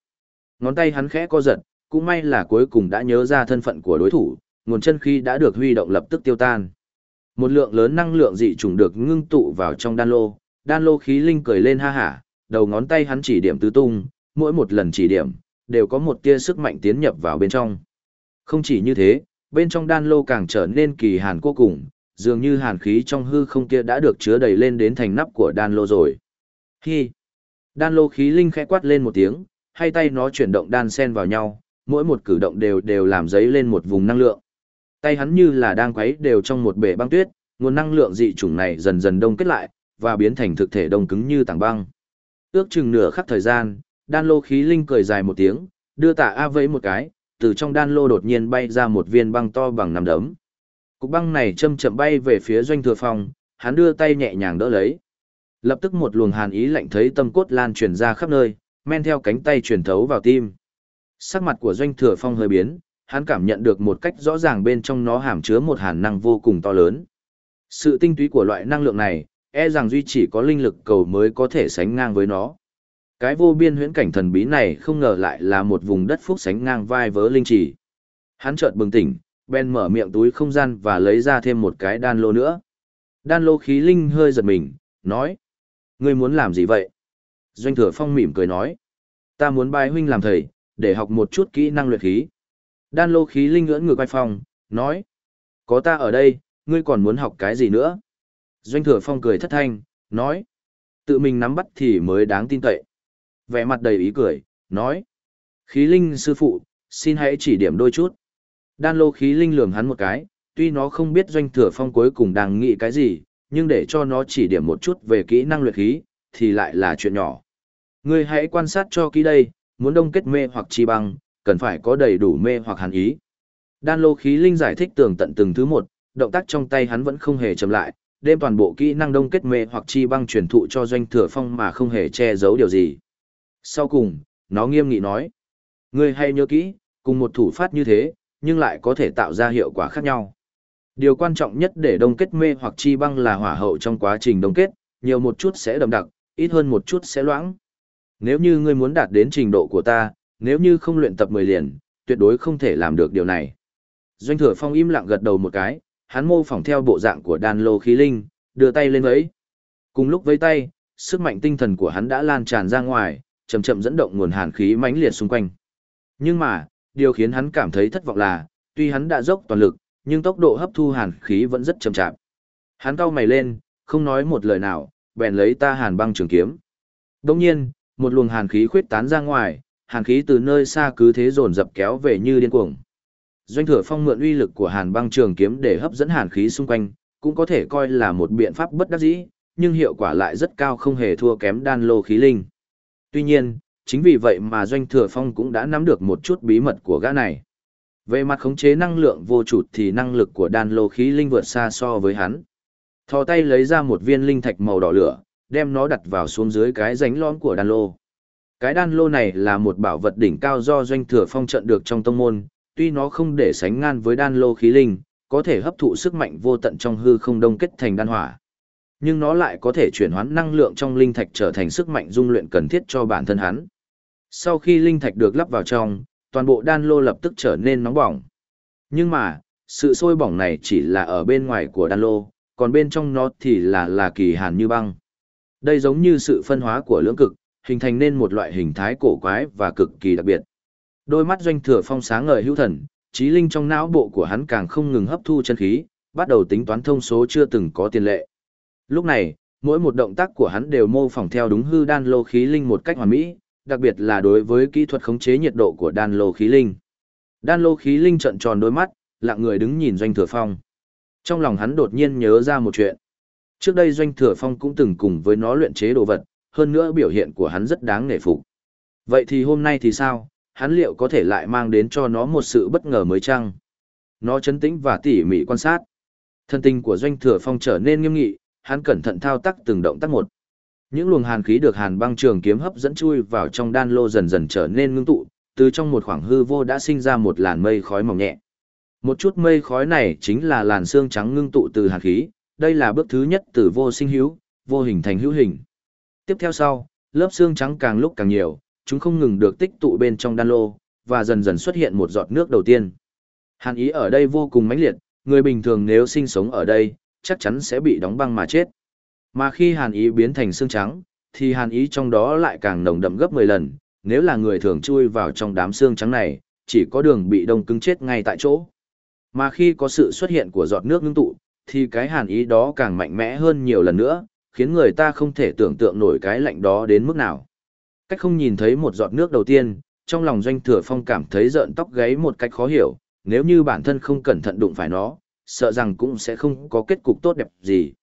Ngón tay hắn khẽ co giật, cũng may là cuối cùng đã nhớ ra thân phận của đối thủ, nguồn chân khí đã được huy động lập tức tiêu tan. Một lượng lớn năng lượng dị trùng được ngưng tụ vào trong đan lô, đan lô khí linh cười lên ha hả, đầu ngón tay hắn chỉ điểm tứ tung, mỗi một lần chỉ điểm, đều có một tia sức mạnh tiến nhập vào bên trong. Không chỉ như thế, bên trong đan lô càng trở nên kỳ hàn vô cùng, dường như hàn khí trong hư không kia đã được chứa đầy lên đến thành nắp của đan lô rồi. Hi! Đan lô khí linh khẽ quát lên một tiếng, hai tay nó chuyển động đan sen vào nhau, mỗi một cử động đều đều làm giấy lên một vùng năng lượng. Tay hắn như là đang quấy đều trong một bể băng tuyết, nguồn năng lượng dị chủng này dần dần đông kết lại, và biến thành thực thể đông cứng như tảng băng. Ước chừng nửa khắc thời gian, Đan lô khí linh cười dài một tiếng, đưa tạ A vẫy một cái, từ trong đan lô đột nhiên bay ra một viên băng to bằng nắm đấm. Cục băng này châm chậm bay về phía doanh thừa phong, hắn đưa tay nhẹ nhàng đỡ lấy. Lập tức một luồng hàn ý lạnh thấy tâm cốt lan truyền ra khắp nơi, men theo cánh tay truyền thấu vào tim. Sắc mặt của doanh thừa phong hơi biến, hắn cảm nhận được một cách rõ ràng bên trong nó hàm chứa một hàn năng vô cùng to lớn. Sự tinh túy của loại năng lượng này, e rằng duy chỉ có linh lực cầu mới có thể sánh ngang với nó. Cái vô biên huyễn cảnh thần bí này không ngờ lại là một vùng đất phúc sánh ngang vai vớ linh trì. Hắn chợt bừng tỉnh, Ben mở miệng túi không gian và lấy ra thêm một cái đan lô nữa. Đan lô khí linh hơi giật mình, nói. Ngươi muốn làm gì vậy? Doanh thừa phong mỉm cười nói. Ta muốn bài huynh làm thầy, để học một chút kỹ năng luyện khí. Đan lô khí linh ngưỡng ngược vai phong, nói. Có ta ở đây, ngươi còn muốn học cái gì nữa? Doanh thừa phong cười thất thanh, nói. Tự mình nắm bắt thì mới đáng tin cậy. Vẻ mặt đầy ý cười, nói. Khí linh sư phụ, xin hãy chỉ điểm đôi chút. Đan lô khí linh lường hắn một cái, tuy nó không biết doanh thừa phong cuối cùng đang nghĩ cái gì, nhưng để cho nó chỉ điểm một chút về kỹ năng luyện khí, thì lại là chuyện nhỏ. Ngươi hãy quan sát cho kỹ đây, muốn đông kết mê hoặc chi băng, cần phải có đầy đủ mê hoặc hàn ý. Đan lô khí linh giải thích tường tận từng thứ một, động tác trong tay hắn vẫn không hề chậm lại, đem toàn bộ kỹ năng đông kết mê hoặc chi băng truyền thụ cho doanh thừa phong mà không hề che giấu điều gì. Sau cùng, nó nghiêm nghị nói, ngươi hãy nhớ kỹ, cùng một thủ phát như thế, nhưng lại có thể tạo ra hiệu quả khác nhau. Điều quan trọng nhất để đông kết mê hoặc chi băng là hỏa hậu trong quá trình đông kết, nhiều một chút sẽ đậm đặc, ít hơn một chút sẽ loãng. Nếu như ngươi muốn đạt đến trình độ của ta, nếu như không luyện tập 10 liền, tuyệt đối không thể làm được điều này. Doanh thừa phong im lặng gật đầu một cái, hắn mô phỏng theo bộ dạng của đan lô khí linh, đưa tay lên vẫy. Cùng lúc với tay, sức mạnh tinh thần của hắn đã lan tràn ra ngoài, chậm chậm dẫn động nguồn hàn khí mãnh liệt xung quanh. Nhưng mà, điều khiến hắn cảm thấy thất vọng là, tuy hắn đã dốc toàn lực, nhưng tốc độ hấp thu hàn khí vẫn rất chậm chạp. Hắn cau mày lên, không nói một lời nào, bèn lấy ta hàn băng trường kiếm. Đồng nhiên, một luồng hàn khí khuyết tán ra ngoài, hàn khí từ nơi xa cứ thế dồn dập kéo về như điên cuồng. Doanh thừa phong mượn uy lực của hàn băng trường kiếm để hấp dẫn hàn khí xung quanh, cũng có thể coi là một biện pháp bất đắc dĩ, nhưng hiệu quả lại rất cao không hề thua kém đan lô khí linh. Tuy nhiên, chính vì vậy mà Doanh thừa phong cũng đã nắm được một chút bí mật của gã này. Về mặt khống chế năng lượng vô chủ thì năng lực của đan lô khí linh vượt xa so với hắn. Thò tay lấy ra một viên linh thạch màu đỏ lửa, đem nó đặt vào xuống dưới cái ránh lõm của đan lô. Cái đan lô này là một bảo vật đỉnh cao do doanh thừa phong trận được trong tông môn, tuy nó không để sánh ngang với đan lô khí linh, có thể hấp thụ sức mạnh vô tận trong hư không đông kết thành đan hỏa. Nhưng nó lại có thể chuyển hóa năng lượng trong linh thạch trở thành sức mạnh dung luyện cần thiết cho bản thân hắn. Sau khi linh thạch được lắp vào trong, toàn bộ đan lô lập tức trở nên nóng bỏng. Nhưng mà, sự sôi bỏng này chỉ là ở bên ngoài của đan lô, còn bên trong nó thì là là kỳ hàn như băng. Đây giống như sự phân hóa của lưỡng cực, hình thành nên một loại hình thái cổ quái và cực kỳ đặc biệt. Đôi mắt doanh thừa phong sáng ngời hữu thần, trí linh trong não bộ của hắn càng không ngừng hấp thu chân khí, bắt đầu tính toán thông số chưa từng có tiền lệ. Lúc này, mỗi một động tác của hắn đều mô phỏng theo đúng hư đan lô khí linh một cách hoàn mỹ, đặc biệt là đối với kỹ thuật khống chế nhiệt độ của đan lô khí linh. Đan lô khí linh trợn tròn đôi mắt, lặng người đứng nhìn doanh thừa phong. Trong lòng hắn đột nhiên nhớ ra một chuyện. Trước đây doanh thừa phong cũng từng cùng với nó luyện chế đồ vật, hơn nữa biểu hiện của hắn rất đáng nể phục. Vậy thì hôm nay thì sao, hắn liệu có thể lại mang đến cho nó một sự bất ngờ mới chăng? Nó chấn tĩnh và tỉ mỉ quan sát. Thân tình của doanh thừa phong trở nên nghiêm nghị, hắn cẩn thận thao tác từng động tác một. Những luồng hàn khí được hàn băng trường kiếm hấp dẫn chui vào trong đan lô dần dần trở nên ngưng tụ, từ trong một khoảng hư vô đã sinh ra một làn mây khói mỏng nhẹ. Một chút mây khói này chính là làn xương trắng ngưng tụ từ hàn khí, đây là bước thứ nhất từ vô sinh hữu, vô hình thành hữu hình. Tiếp theo sau, lớp xương trắng càng lúc càng nhiều, chúng không ngừng được tích tụ bên trong đan lô, và dần dần xuất hiện một giọt nước đầu tiên. Hàn ý ở đây vô cùng mãnh liệt, người bình thường nếu sinh sống ở đây, chắc chắn sẽ bị đóng băng mà chết. Mà khi hàn ý biến thành xương trắng, thì hàn ý trong đó lại càng nồng đậm gấp 10 lần, nếu là người thường chui vào trong đám xương trắng này, chỉ có đường bị đông cứng chết ngay tại chỗ. Mà khi có sự xuất hiện của giọt nước ngưng tụ, thì cái hàn ý đó càng mạnh mẽ hơn nhiều lần nữa, khiến người ta không thể tưởng tượng nổi cái lạnh đó đến mức nào. Cách không nhìn thấy một giọt nước đầu tiên, trong lòng doanh thừa phong cảm thấy rợn tóc gáy một cách khó hiểu, nếu như bản thân không cẩn thận đụng phải nó, sợ rằng cũng sẽ không có kết cục tốt đẹp gì.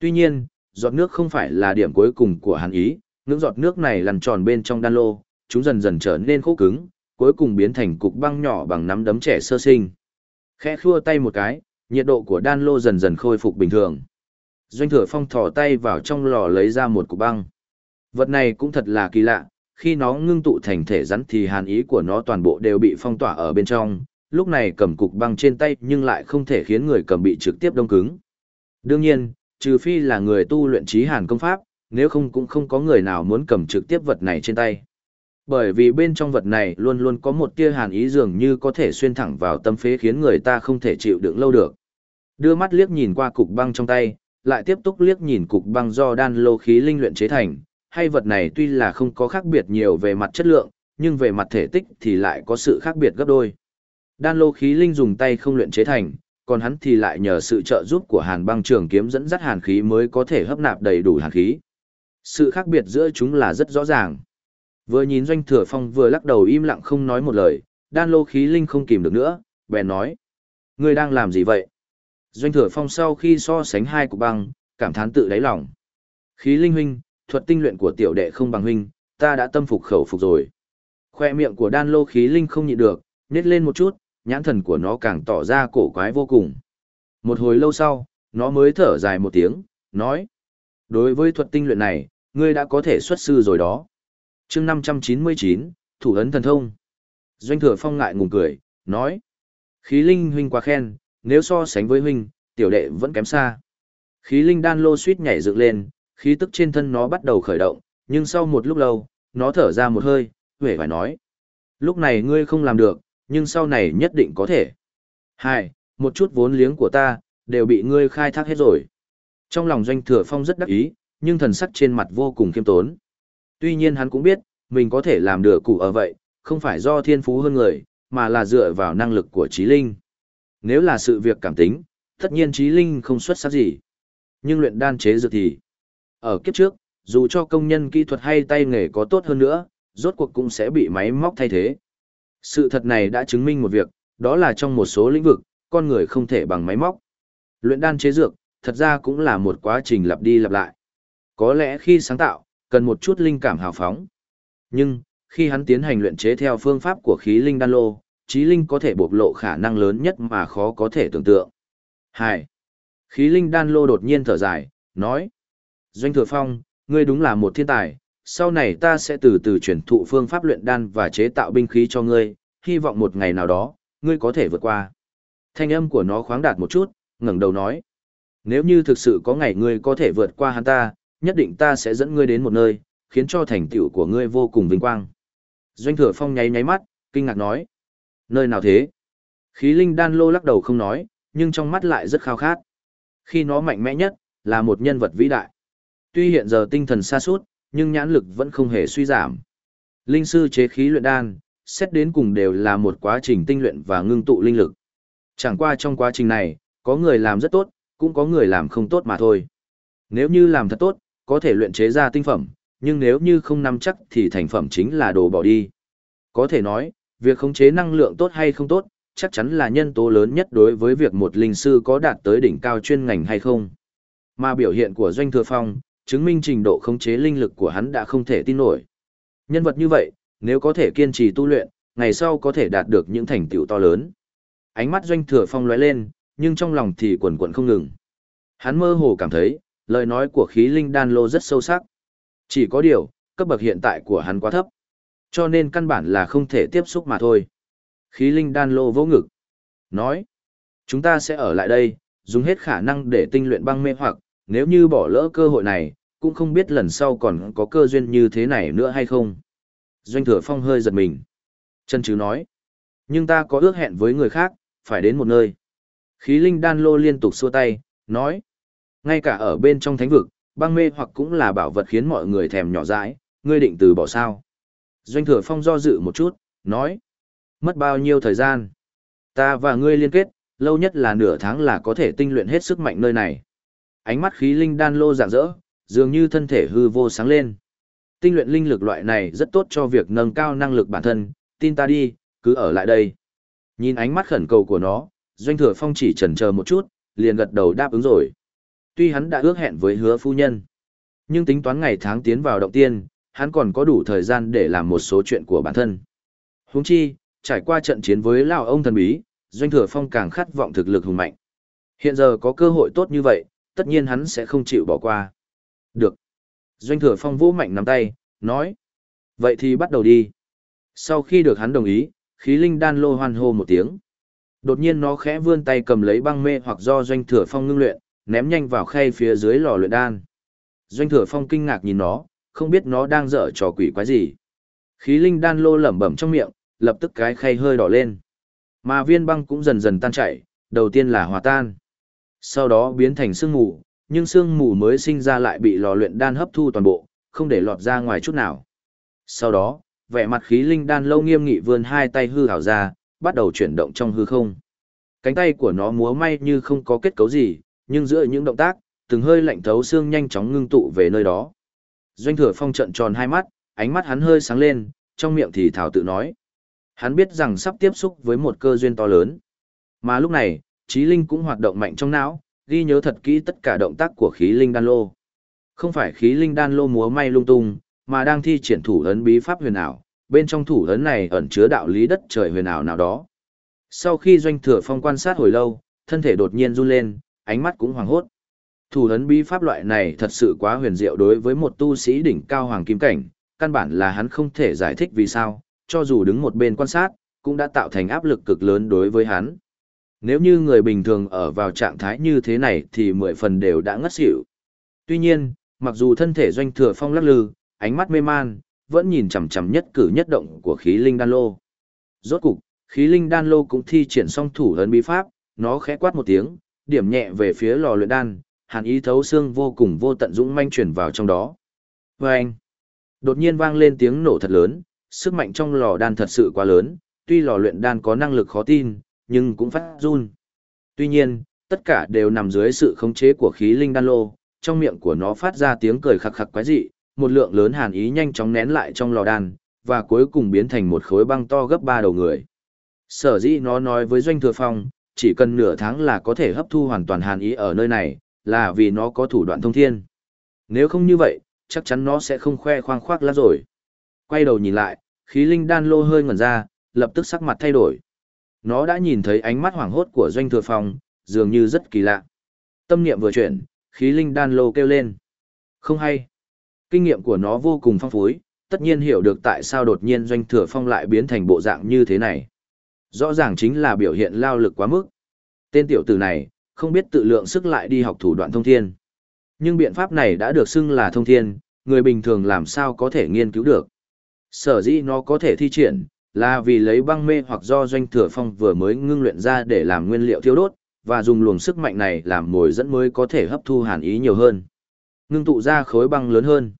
Tuy nhiên, giọt nước không phải là điểm cuối cùng của hàn ý, những giọt nước này lăn tròn bên trong đan lô, chúng dần dần trở nên khô cứng, cuối cùng biến thành cục băng nhỏ bằng nắm đấm trẻ sơ sinh. Khẽ khua tay một cái, nhiệt độ của đan lô dần dần khôi phục bình thường. Doanh thừa phong thò tay vào trong lò lấy ra một cục băng. Vật này cũng thật là kỳ lạ, khi nó ngưng tụ thành thể rắn thì hàn ý của nó toàn bộ đều bị phong tỏa ở bên trong, lúc này cầm cục băng trên tay nhưng lại không thể khiến người cầm bị trực tiếp đông cứng. Đương nhiên, trừ phi là người tu luyện trí hàn công pháp, nếu không cũng không có người nào muốn cầm trực tiếp vật này trên tay. Bởi vì bên trong vật này luôn luôn có một tia hàn ý dường như có thể xuyên thẳng vào tâm phế khiến người ta không thể chịu đựng lâu được. Đưa mắt liếc nhìn qua cục băng trong tay, lại tiếp tục liếc nhìn cục băng do đan lô khí linh luyện chế thành, hay vật này tuy là không có khác biệt nhiều về mặt chất lượng, nhưng về mặt thể tích thì lại có sự khác biệt gấp đôi. Đan lô khí linh dùng tay không luyện chế thành, còn hắn thì lại nhờ sự trợ giúp của hàn băng trường kiếm dẫn dắt hàn khí mới có thể hấp nạp đầy đủ hàn khí. Sự khác biệt giữa chúng là rất rõ ràng. Vừa nhìn doanh thừa phong vừa lắc đầu im lặng không nói một lời, đan lô khí linh không kìm được nữa, bèn nói. Ngươi đang làm gì vậy? Doanh thừa phong sau khi so sánh hai cục băng, cảm thán tự đáy lòng. Khí linh huynh, thuật tinh luyện của tiểu đệ không bằng huynh, ta đã tâm phục khẩu phục rồi. Khoe miệng của đan lô khí linh không nhịn được, nhét lên một chút, nhãn thần của nó càng tỏ ra cổ quái vô cùng. Một hồi lâu sau, nó mới thở dài một tiếng, nói. Đối với thuật tinh luyện này, ngươi đã có thể xuất sư rồi đó. chương 599, Thủ ấn thần thông. Doanh thừa phong ngại ngùng cười, nói. Khí linh huynh quá khen, nếu so sánh với huynh, tiểu đệ vẫn kém xa. Khí linh đan lô suýt nhảy dựng lên, khí tức trên thân nó bắt đầu khởi động, nhưng sau một lúc lâu, nó thở ra một hơi, vẻ phải nói. Lúc này ngươi không làm được, nhưng sau này nhất định có thể. Hai, một chút vốn liếng của ta, đều bị ngươi khai thác hết rồi. Trong lòng doanh thừa phong rất đắc ý, nhưng thần sắc trên mặt vô cùng khiêm tốn. Tuy nhiên hắn cũng biết, mình có thể làm được cụ ở vậy, không phải do thiên phú hơn người, mà là dựa vào năng lực của trí linh. Nếu là sự việc cảm tính, tất nhiên trí linh không xuất sắc gì. Nhưng luyện đan chế dược thì, ở kiếp trước, dù cho công nhân kỹ thuật hay tay nghề có tốt hơn nữa, rốt cuộc cũng sẽ bị máy móc thay thế. Sự thật này đã chứng minh một việc, đó là trong một số lĩnh vực, con người không thể bằng máy móc. Luyện đan chế dược, thật ra cũng là một quá trình lặp đi lặp lại. Có lẽ khi sáng tạo, cần một chút linh cảm hào phóng. Nhưng, khi hắn tiến hành luyện chế theo phương pháp của khí linh đan lô, trí linh có thể bộc lộ khả năng lớn nhất mà khó có thể tưởng tượng. 2. Khí linh đan lô đột nhiên thở dài, nói. Doanh thừa phong, ngươi đúng là một thiên tài, sau này ta sẽ từ từ chuyển thụ phương pháp luyện đan và chế tạo binh khí cho ngươi, hy vọng một ngày nào đó, ngươi có thể vượt qua. Thanh âm của nó khoáng đạt một chút, ngẩng đầu nói. Nếu như thực sự có ngày ngươi có thể vượt qua hắn ta, nhất định ta sẽ dẫn ngươi đến một nơi, khiến cho thành tựu của ngươi vô cùng vinh quang. Doanh thừa phong nháy nháy mắt, kinh ngạc nói. Nơi nào thế? Khí linh đan lô lắc đầu không nói, nhưng trong mắt lại rất khao khát. Khi nó mạnh mẽ nhất, là một nhân vật vĩ đại. Tuy hiện giờ tinh thần xa suốt, nhưng nhãn lực vẫn không hề suy giảm. Linh sư chế khí luyện đan, xét đến cùng đều là một quá trình tinh luyện và ngưng tụ linh lực. Chẳng qua trong quá trình này, có người làm rất tốt, cũng có người làm không tốt mà thôi. Nếu như làm thật tốt, có thể luyện chế ra tinh phẩm, nhưng nếu như không nắm chắc thì thành phẩm chính là đồ bỏ đi. Có thể nói, việc khống chế năng lượng tốt hay không tốt, chắc chắn là nhân tố lớn nhất đối với việc một linh sư có đạt tới đỉnh cao chuyên ngành hay không. Mà biểu hiện của Doanh Thừa Phong, chứng minh trình độ khống chế linh lực của hắn đã không thể tin nổi. Nhân vật như vậy, nếu có thể kiên trì tu luyện, ngày sau có thể đạt được những thành tựu to lớn. Ánh mắt Doanh Thừa Phong lóe lên, nhưng trong lòng thì quần quần không ngừng. Hắn mơ hồ cảm thấy, lời nói của khí linh đan lô rất sâu sắc. Chỉ có điều, cấp bậc hiện tại của hắn quá thấp. Cho nên căn bản là không thể tiếp xúc mà thôi. Khí linh đan lô vỗ ngực. Nói, chúng ta sẽ ở lại đây, dùng hết khả năng để tinh luyện băng mê hoặc, nếu như bỏ lỡ cơ hội này, cũng không biết lần sau còn có cơ duyên như thế này nữa hay không. Doanh thừa phong hơi giật mình. Chân chứ nói, nhưng ta có ước hẹn với người khác, phải đến một nơi. Khí linh đan lô liên tục xua tay, nói, ngay cả ở bên trong thánh vực, băng mê hoặc cũng là bảo vật khiến mọi người thèm nhỏ dãi, ngươi định từ bỏ sao. Doanh thừa phong do dự một chút, nói, mất bao nhiêu thời gian. Ta và ngươi liên kết, lâu nhất là nửa tháng là có thể tinh luyện hết sức mạnh nơi này. Ánh mắt khí linh đan lô rạng rỡ, dường như thân thể hư vô sáng lên. Tinh luyện linh lực loại này rất tốt cho việc nâng cao năng lực bản thân, tin ta đi, cứ ở lại đây. Nhìn ánh mắt khẩn cầu của nó, Doanh Thừa Phong chỉ chần chờ một chút, liền gật đầu đáp ứng rồi. Tuy hắn đã ước hẹn với hứa phu nhân, nhưng tính toán ngày tháng tiến vào động tiên, hắn còn có đủ thời gian để làm một số chuyện của bản thân. Huống chi, trải qua trận chiến với lão ông thần bí, Doanh Thừa Phong càng khát vọng thực lực hùng mạnh. Hiện giờ có cơ hội tốt như vậy, tất nhiên hắn sẽ không chịu bỏ qua. Được. Doanh Thừa Phong vũ mạnh nắm tay, nói. Vậy thì bắt đầu đi. Sau khi được hắn đồng ý, khí linh đan lô hoan hô một tiếng. Đột nhiên nó khẽ vươn tay cầm lấy băng mê hoặc do Doanh Thừa Phong ngưng luyện, ném nhanh vào khay phía dưới lò luyện đan. Doanh thừa phong kinh ngạc nhìn nó, không biết nó đang dở trò quỷ quái gì. Khí linh đan lô lẩm bẩm trong miệng, lập tức cái khay hơi đỏ lên. Mà viên băng cũng dần dần tan chảy, đầu tiên là hòa tan. Sau đó biến thành sương mù, nhưng sương mù mới sinh ra lại bị lò luyện đan hấp thu toàn bộ, không để lọt ra ngoài chút nào. Sau đó, vẻ mặt khí linh đan lâu nghiêm nghị vươn hai tay hư hảo ra, bắt đầu chuyển động trong hư không. Cánh tay của nó múa may như không có kết cấu gì, nhưng giữa những động tác, từng hơi lạnh thấu xương nhanh chóng ngưng tụ về nơi đó. Doanh thừa phong trận tròn hai mắt, ánh mắt hắn hơi sáng lên, trong miệng thì thảo tự nói. Hắn biết rằng sắp tiếp xúc với một cơ duyên to lớn. Mà lúc này, trí linh cũng hoạt động mạnh trong não, ghi nhớ thật kỹ tất cả động tác của khí linh đan lô. Không phải khí linh đan lô múa may lung tung, mà đang thi triển thủ ấn bí pháp huyền ảo, bên trong thủ ấn này ẩn chứa đạo lý đất trời huyền ảo nào đó. Sau khi doanh thừa phong quan sát hồi lâu, thân thể đột nhiên run lên, ánh mắt cũng hoàng hốt. Thủ ấn bí pháp loại này thật sự quá huyền diệu đối với một tu sĩ đỉnh cao hoàng kim cảnh, căn bản là hắn không thể giải thích vì sao, cho dù đứng một bên quan sát, cũng đã tạo thành áp lực cực lớn đối với hắn. Nếu như người bình thường ở vào trạng thái như thế này thì mười phần đều đã ngất xỉu. Tuy nhiên, mặc dù thân thể doanh thừa phong lắc lư, ánh mắt mê man, vẫn nhìn chằm chằm nhất cử nhất động của khí linh đan lô. Rốt cục, khí linh đan lô cũng thi triển xong thủ ấn bí pháp, nó khẽ quát một tiếng, điểm nhẹ về phía lò luyện đan, hàn ý thấu xương vô cùng vô tận dũng manh chuyển vào trong đó. Và anh, đột nhiên vang lên tiếng nổ thật lớn, sức mạnh trong lò đan thật sự quá lớn, tuy lò luyện đan có năng lực khó tin, nhưng cũng phát run. Tuy nhiên, tất cả đều nằm dưới sự khống chế của khí linh đan lô, trong miệng của nó phát ra tiếng cười khặc khặc quái dị, một lượng lớn hàn ý nhanh chóng nén lại trong lò đan, và cuối cùng biến thành một khối băng to gấp ba đầu người. Sở dĩ nó nói với Doanh Thừa Phong, chỉ cần nửa tháng là có thể hấp thu hoàn toàn hàn ý ở nơi này, là vì nó có thủ đoạn thông thiên. Nếu không như vậy, chắc chắn nó sẽ không khoe khoang khoác lắm rồi. Quay đầu nhìn lại, khí linh đan lô hơi ngẩn ra, lập tức sắc mặt thay đổi. Nó đã nhìn thấy ánh mắt hoảng hốt của Doanh Thừa Phong, dường như rất kỳ lạ. Tâm niệm vừa chuyển, khí linh đan lô kêu lên. Không hay. Kinh nghiệm của nó vô cùng phong phú, tất nhiên hiểu được tại sao đột nhiên Doanh Thừa Phong lại biến thành bộ dạng như thế này. Rõ ràng chính là biểu hiện lao lực quá mức. Tên tiểu tử này, không biết tự lượng sức lại đi học thủ đoạn thông thiên. Nhưng biện pháp này đã được xưng là thông thiên, người bình thường làm sao có thể nghiên cứu được. Sở dĩ nó có thể thi triển, là vì lấy băng mê hoặc do doanh thừa phong vừa mới ngưng luyện ra để làm nguyên liệu thiêu đốt, và dùng luồng sức mạnh này làm mồi dẫn mới có thể hấp thu hàn ý nhiều hơn. Ngưng tụ ra khối băng lớn hơn.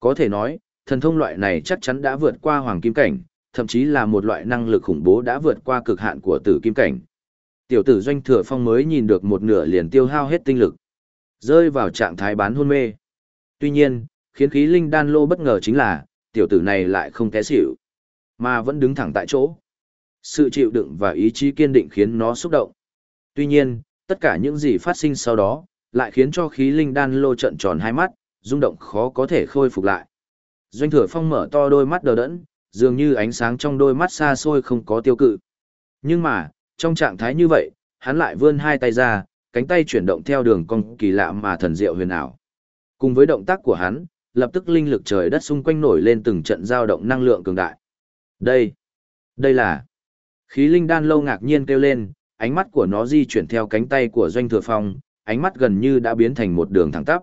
Có thể nói, thần thông loại này chắc chắn đã vượt qua hoàng kim cảnh, thậm chí là một loại năng lực khủng bố đã vượt qua cực hạn của tử kim cảnh. Tiểu tử doanh thừa phong mới nhìn được một nửa liền tiêu hao hết tinh lực. Rơi vào trạng thái bán hôn mê. Tuy nhiên, khiến khí linh đan lô bất ngờ chính là, tiểu tử này lại không té xỉu, mà vẫn đứng thẳng tại chỗ. Sự chịu đựng và ý chí kiên định khiến nó xúc động. Tuy nhiên, tất cả những gì phát sinh sau đó, lại khiến cho khí linh đan lô trận tròn hai mắt, rung động khó có thể khôi phục lại. Doanh thừa phong mở to đôi mắt đờ đẫn, dường như ánh sáng trong đôi mắt xa xôi không có tiêu cự. Nhưng mà, trong trạng thái như vậy, hắn lại vươn hai tay ra, cánh tay chuyển động theo đường cong kỳ lạ mà thần diệu huyền ảo. Cùng với động tác của hắn, lập tức linh lực trời đất xung quanh nổi lên từng trận dao động năng lượng cường đại. Đây, đây là khí linh đan lâu ngạc nhiên kêu lên, ánh mắt của nó di chuyển theo cánh tay của doanh thừa phong, ánh mắt gần như đã biến thành một đường thẳng tắp.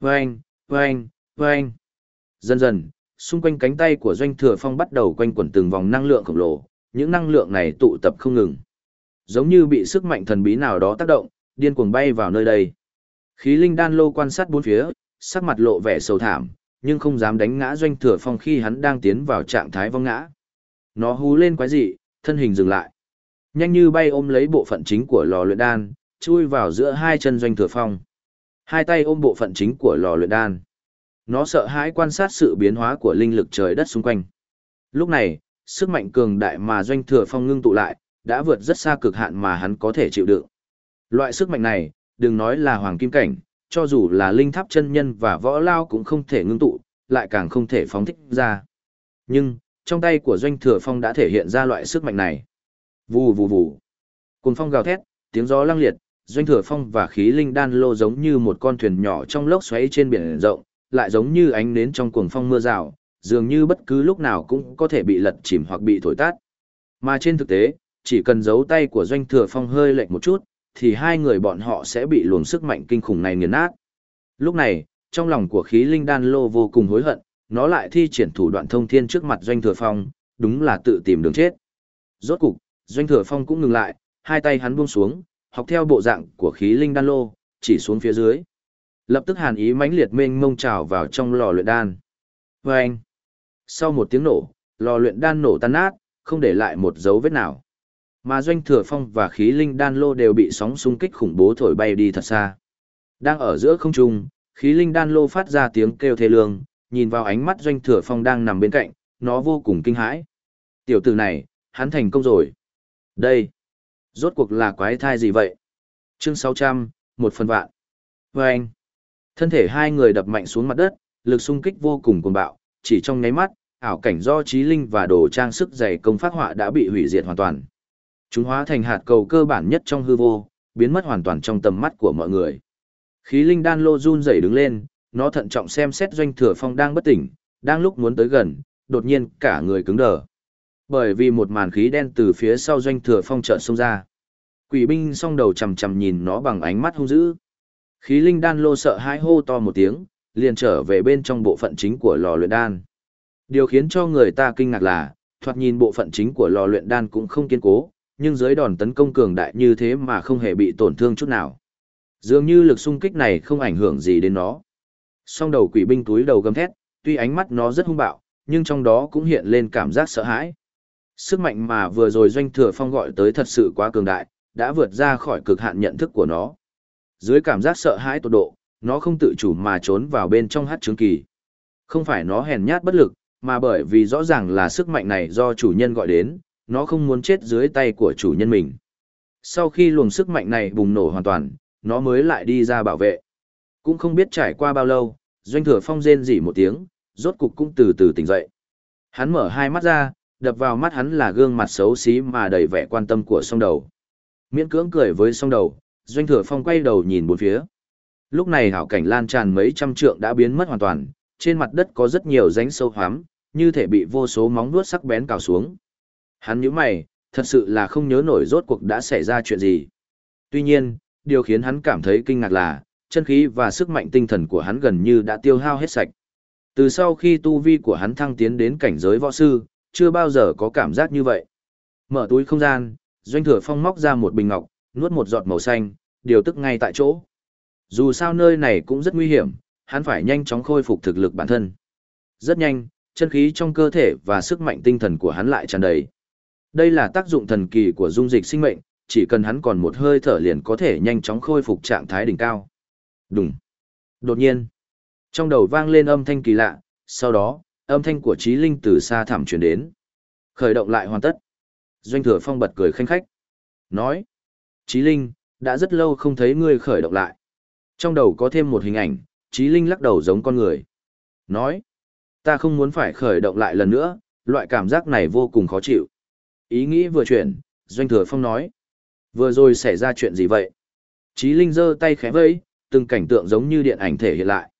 Vâng, vâng, vâng. Dần dần, xung quanh cánh tay của doanh thừa phong bắt đầu quanh quẩn từng vòng năng lượng khổng lồ, những năng lượng này tụ tập không ngừng. Giống như bị sức mạnh thần bí nào đó tác động, điên cuồng bay vào nơi đây. Khí linh đan lô quan sát bốn phía, sắc mặt lộ vẻ sầu thảm, nhưng không dám đánh ngã doanh thừa phong khi hắn đang tiến vào trạng thái vong ngã. Nó hú lên quái dị, thân hình dừng lại. Nhanh như bay ôm lấy bộ phận chính của lò luyện đan, chui vào giữa hai chân doanh thừa phong. Hai tay ôm bộ phận chính của lò luyện đan. Nó sợ hãi quan sát sự biến hóa của linh lực trời đất xung quanh. Lúc này, sức mạnh cường đại mà doanh thừa phong ngưng tụ lại, đã vượt rất xa cực hạn mà hắn có thể chịu đựng. Loại sức mạnh này, đừng nói là hoàng kim cảnh, cho dù là linh tháp chân nhân và võ lao cũng không thể ngưng tụ, lại càng không thể phóng thích ra. Nhưng, trong tay của doanh thừa phong đã thể hiện ra loại sức mạnh này. Vù vù vù. Cùng phong gào thét, tiếng gió lăng liệt, doanh thừa phong và khí linh đan lô giống như một con thuyền nhỏ trong lốc xoáy trên biển rộng, lại giống như ánh nến trong cuồng phong mưa rào, dường như bất cứ lúc nào cũng có thể bị lật chìm hoặc bị thổi tát. Mà trên thực tế, chỉ cần giấu tay của doanh thừa phong hơi lệch một chút, thì hai người bọn họ sẽ bị luồng sức mạnh kinh khủng này nghiền nát. Lúc này, trong lòng của khí linh đan lô vô cùng hối hận, nó lại thi triển thủ đoạn thông thiên trước mặt doanh thừa phong, đúng là tự tìm đường chết. Rốt cục, doanh thừa phong cũng ngừng lại, hai tay hắn buông xuống, học theo bộ dạng của khí linh đan lô, chỉ xuống phía dưới. Lập tức hàn ý mãnh liệt mênh mông trào vào trong lò luyện đan. Vâng! Sau một tiếng nổ, lò luyện đan nổ tan nát, không để lại một dấu vết nào. Mà doanh thừa phong và khí linh đan lô đều bị sóng xung kích khủng bố thổi bay đi thật xa. Đang ở giữa không trung, khí linh đan lô phát ra tiếng kêu thê lương, nhìn vào ánh mắt doanh thừa phong đang nằm bên cạnh, nó vô cùng kinh hãi. Tiểu tử này, hắn thành công rồi. Đây, rốt cuộc là quái thai gì vậy? Chương 600, một phần vạn. Và anh, thân thể hai người đập mạnh xuống mặt đất, lực xung kích vô cùng cuồng bạo, chỉ trong nháy mắt, ảo cảnh do trí linh và đồ trang sức dày công phát họa đã bị hủy diệt hoàn toàn. Chúng hóa thành hạt cầu cơ bản nhất trong hư vô, biến mất hoàn toàn trong tầm mắt của mọi người. Khí linh đan lô run rẩy đứng lên, nó thận trọng xem xét doanh thừa phong đang bất tỉnh, đang lúc muốn tới gần, đột nhiên cả người cứng đờ. Bởi vì một màn khí đen từ phía sau doanh thừa phong trợn xông ra. Quỷ binh song đầu chầm chầm nhìn nó bằng ánh mắt hung dữ. Khí linh đan lô sợ hãi hô to một tiếng, liền trở về bên trong bộ phận chính của lò luyện đan. Điều khiến cho người ta kinh ngạc là, thoạt nhìn bộ phận chính của lò luyện đan cũng không kiên cố, nhưng dưới đòn tấn công cường đại như thế mà không hề bị tổn thương chút nào. Dường như lực xung kích này không ảnh hưởng gì đến nó. Song đầu quỷ binh túi đầu gầm thét, tuy ánh mắt nó rất hung bạo, nhưng trong đó cũng hiện lên cảm giác sợ hãi. Sức mạnh mà vừa rồi doanh thừa phong gọi tới thật sự quá cường đại, đã vượt ra khỏi cực hạn nhận thức của nó. Dưới cảm giác sợ hãi tột độ, nó không tự chủ mà trốn vào bên trong hát trướng kỳ. Không phải nó hèn nhát bất lực, mà bởi vì rõ ràng là sức mạnh này do chủ nhân gọi đến, nó không muốn chết dưới tay của chủ nhân mình. Sau khi luồng sức mạnh này bùng nổ hoàn toàn, nó mới lại đi ra bảo vệ. Cũng không biết trải qua bao lâu, doanh thừa phong rên rỉ một tiếng, rốt cục cũng từ từ tỉnh dậy. Hắn mở hai mắt ra, đập vào mắt hắn là gương mặt xấu xí mà đầy vẻ quan tâm của song đầu. Miễn cưỡng cười với song đầu, doanh thừa phong quay đầu nhìn bốn phía. Lúc này hảo cảnh lan tràn mấy trăm trượng đã biến mất hoàn toàn, trên mặt đất có rất nhiều rãnh sâu hoắm, như thể bị vô số móng vuốt sắc bén cào xuống. Hắn nhíu mày, thật sự là không nhớ nổi rốt cuộc đã xảy ra chuyện gì. Tuy nhiên, điều khiến hắn cảm thấy kinh ngạc là, chân khí và sức mạnh tinh thần của hắn gần như đã tiêu hao hết sạch. Từ sau khi tu vi của hắn thăng tiến đến cảnh giới võ sư, chưa bao giờ có cảm giác như vậy. Mở túi không gian, doanh thừa phong móc ra một bình ngọc, nuốt một giọt màu xanh, điều tức ngay tại chỗ. Dù sao nơi này cũng rất nguy hiểm, hắn phải nhanh chóng khôi phục thực lực bản thân. Rất nhanh, chân khí trong cơ thể và sức mạnh tinh thần của hắn lại tràn đầy. Đây là tác dụng thần kỳ của dung dịch sinh mệnh, chỉ cần hắn còn một hơi thở liền có thể nhanh chóng khôi phục trạng thái đỉnh cao. Đùng. Đột nhiên, trong đầu vang lên âm thanh kỳ lạ, sau đó, âm thanh của trí linh từ xa thẳm truyền đến. Khởi động lại hoàn tất. Doanh thừa phong bật cười khanh khách. Nói. Trí linh, đã rất lâu không thấy ngươi khởi động lại. Trong đầu có thêm một hình ảnh, trí linh lắc đầu giống con người. Nói. Ta không muốn phải khởi động lại lần nữa, loại cảm giác này vô cùng khó chịu. Ý nghĩ vừa chuyển, Doanh thừa phong nói. Vừa rồi xảy ra chuyện gì vậy? Trí linh giơ tay khẽ vẫy, từng cảnh tượng giống như điện ảnh thể hiện lại.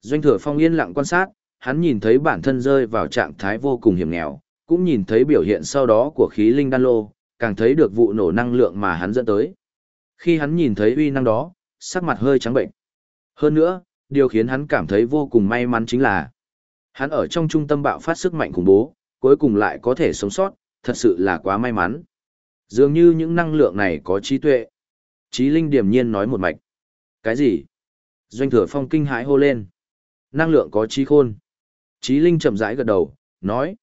Doanh thừa phong yên lặng quan sát, hắn nhìn thấy bản thân rơi vào trạng thái vô cùng hiểm nghèo, cũng nhìn thấy biểu hiện sau đó của khí linh đan lô, càng thấy được vụ nổ năng lượng mà hắn dẫn tới. Khi hắn nhìn thấy uy năng đó, sắc mặt hơi trắng bệnh. Hơn nữa, điều khiến hắn cảm thấy vô cùng may mắn chính là hắn ở trong trung tâm bạo phát sức mạnh khủng bố, cuối cùng lại có thể sống sót, thật sự là quá may mắn. Dường như những năng lượng này có trí tuệ. Trí linh điềm nhiên nói một mạch. Cái gì? Doanh thừa phong kinh hãi hô lên. Năng lượng có trí khôn. Trí linh chậm rãi gật đầu, nói.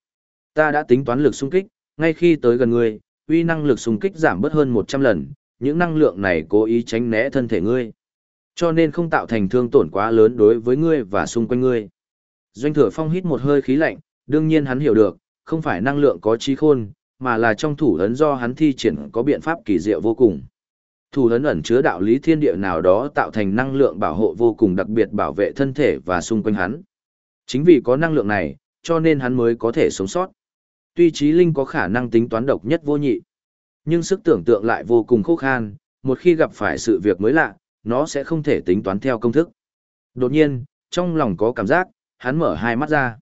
Ta đã tính toán lực xung kích, ngay khi tới gần ngươi, uy năng lực xung kích giảm bớt hơn 100 lần, những năng lượng này cố ý tránh né thân thể ngươi. Cho nên không tạo thành thương tổn quá lớn đối với ngươi và xung quanh ngươi. Doanh thừa phong hít một hơi khí lạnh, đương nhiên hắn hiểu được, không phải năng lượng có trí khôn, mà là trong thủ ấn do hắn thi triển có biện pháp kỳ diệu vô cùng. Thủ hấn ẩn chứa đạo lý thiên địa nào đó tạo thành năng lượng bảo hộ vô cùng đặc biệt bảo vệ thân thể và xung quanh hắn. Chính vì có năng lượng này, cho nên hắn mới có thể sống sót. Tuy trí linh có khả năng tính toán độc nhất vô nhị, nhưng sức tưởng tượng lại vô cùng khô khan, một khi gặp phải sự việc mới lạ, nó sẽ không thể tính toán theo công thức. Đột nhiên, trong lòng có cảm giác, hắn mở hai mắt ra.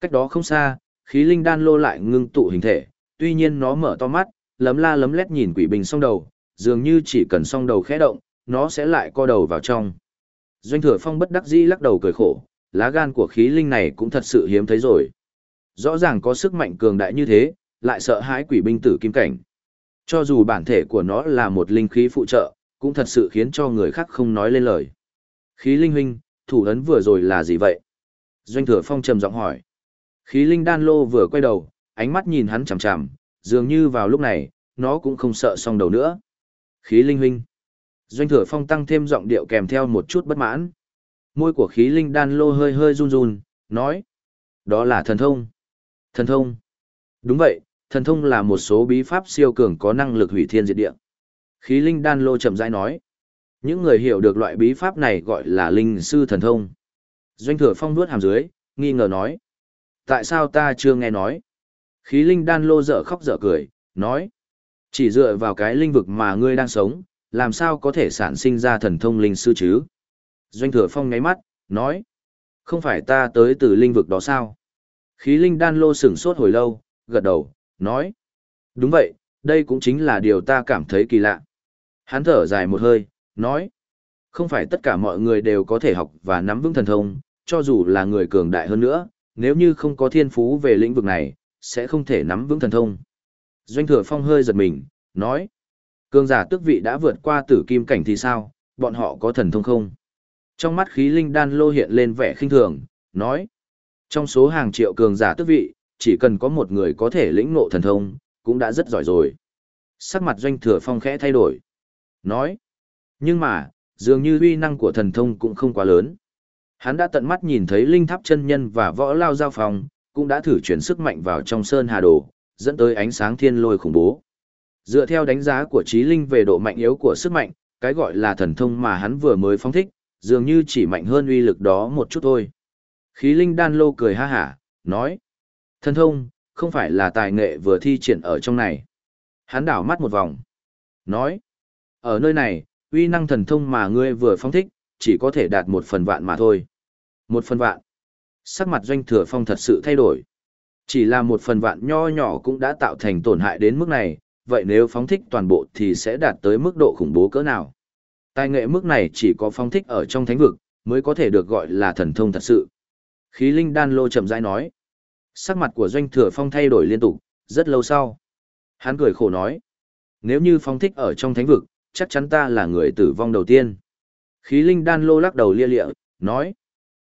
Cách đó không xa, khí linh đan lô lại ngưng tụ hình thể, tuy nhiên nó mở to mắt, lấm la lấm lét nhìn quỷ bình song đầu, dường như chỉ cần song đầu khẽ động, nó sẽ lại co đầu vào trong. Doanh thừa phong bất đắc dĩ lắc đầu cười khổ, lá gan của khí linh này cũng thật sự hiếm thấy rồi. Rõ ràng có sức mạnh cường đại như thế, lại sợ hãi quỷ binh tử kim cảnh. Cho dù bản thể của nó là một linh khí phụ trợ, cũng thật sự khiến cho người khác không nói lên lời. Khí linh huynh, thủ ấn vừa rồi là gì vậy? Doanh thừa phong trầm giọng hỏi. Khí linh đan lô vừa quay đầu, ánh mắt nhìn hắn chằm chằm, dường như vào lúc này, nó cũng không sợ song đầu nữa. Khí linh huynh. Doanh thừa phong tăng thêm giọng điệu kèm theo một chút bất mãn. Môi của khí linh đan lô hơi hơi run run, nói. Đó là thần thông. Thần thông. Đúng vậy, thần thông là một số bí pháp siêu cường có năng lực hủy thiên diệt địa. Khí linh đan lô chậm rãi nói. Những người hiểu được loại bí pháp này gọi là linh sư thần thông. Doanh thừa phong nuốt hàm dưới, nghi ngờ nói. Tại sao ta chưa nghe nói? Khí linh đan lô dở khóc dở cười, nói. Chỉ dựa vào cái linh vực mà ngươi đang sống, làm sao có thể sản sinh ra thần thông linh sư chứ? Doanh thừa phong ngáy mắt, nói. Không phải ta tới từ linh vực đó sao? Khí linh đan lô sửng sốt hồi lâu, gật đầu, nói. Đúng vậy, đây cũng chính là điều ta cảm thấy kỳ lạ. Hắn thở dài một hơi, nói. Không phải tất cả mọi người đều có thể học và nắm vững thần thông, cho dù là người cường đại hơn nữa, nếu như không có thiên phú về lĩnh vực này, sẽ không thể nắm vững thần thông. Doanh thừa phong hơi giật mình, nói. Cường giả tước vị đã vượt qua tử kim cảnh thì sao, bọn họ có thần thông không? Trong mắt khí linh đan lô hiện lên vẻ khinh thường, nói. Trong số hàng triệu cường giả tước vị, chỉ cần có một người có thể lĩnh ngộ thần thông, cũng đã rất giỏi rồi. Sắc mặt doanh thừa phong khẽ thay đổi. Nói. Nhưng mà, dường như uy năng của thần thông cũng không quá lớn. Hắn đã tận mắt nhìn thấy linh tháp chân nhân và võ lao giao phòng, cũng đã thử chuyển sức mạnh vào trong sơn hà đồ, dẫn tới ánh sáng thiên lôi khủng bố. Dựa theo đánh giá của trí linh về độ mạnh yếu của sức mạnh, cái gọi là thần thông mà hắn vừa mới phóng thích, dường như chỉ mạnh hơn uy lực đó một chút thôi. Khí linh đan lô cười ha hả, nói. Thần thông, không phải là tài nghệ vừa thi triển ở trong này. Hắn đảo mắt một vòng. Nói. Ở nơi này, uy năng thần thông mà ngươi vừa phóng thích, chỉ có thể đạt một phần vạn mà thôi. Một phần vạn. Sắc mặt doanh thừa phong thật sự thay đổi. Chỉ là một phần vạn nho nhỏ cũng đã tạo thành tổn hại đến mức này, vậy nếu phóng thích toàn bộ thì sẽ đạt tới mức độ khủng bố cỡ nào? Tài nghệ mức này chỉ có phóng thích ở trong thánh vực, mới có thể được gọi là thần thông thật sự. Khí linh đan lô chậm rãi nói. Sắc mặt của doanh thừa phong thay đổi liên tục, rất lâu sau. Hắn cười khổ nói. Nếu như phóng thích ở trong thánh vực, chắc chắn ta là người tử vong đầu tiên. Khí linh đan lô lắc đầu lia lịa, nói.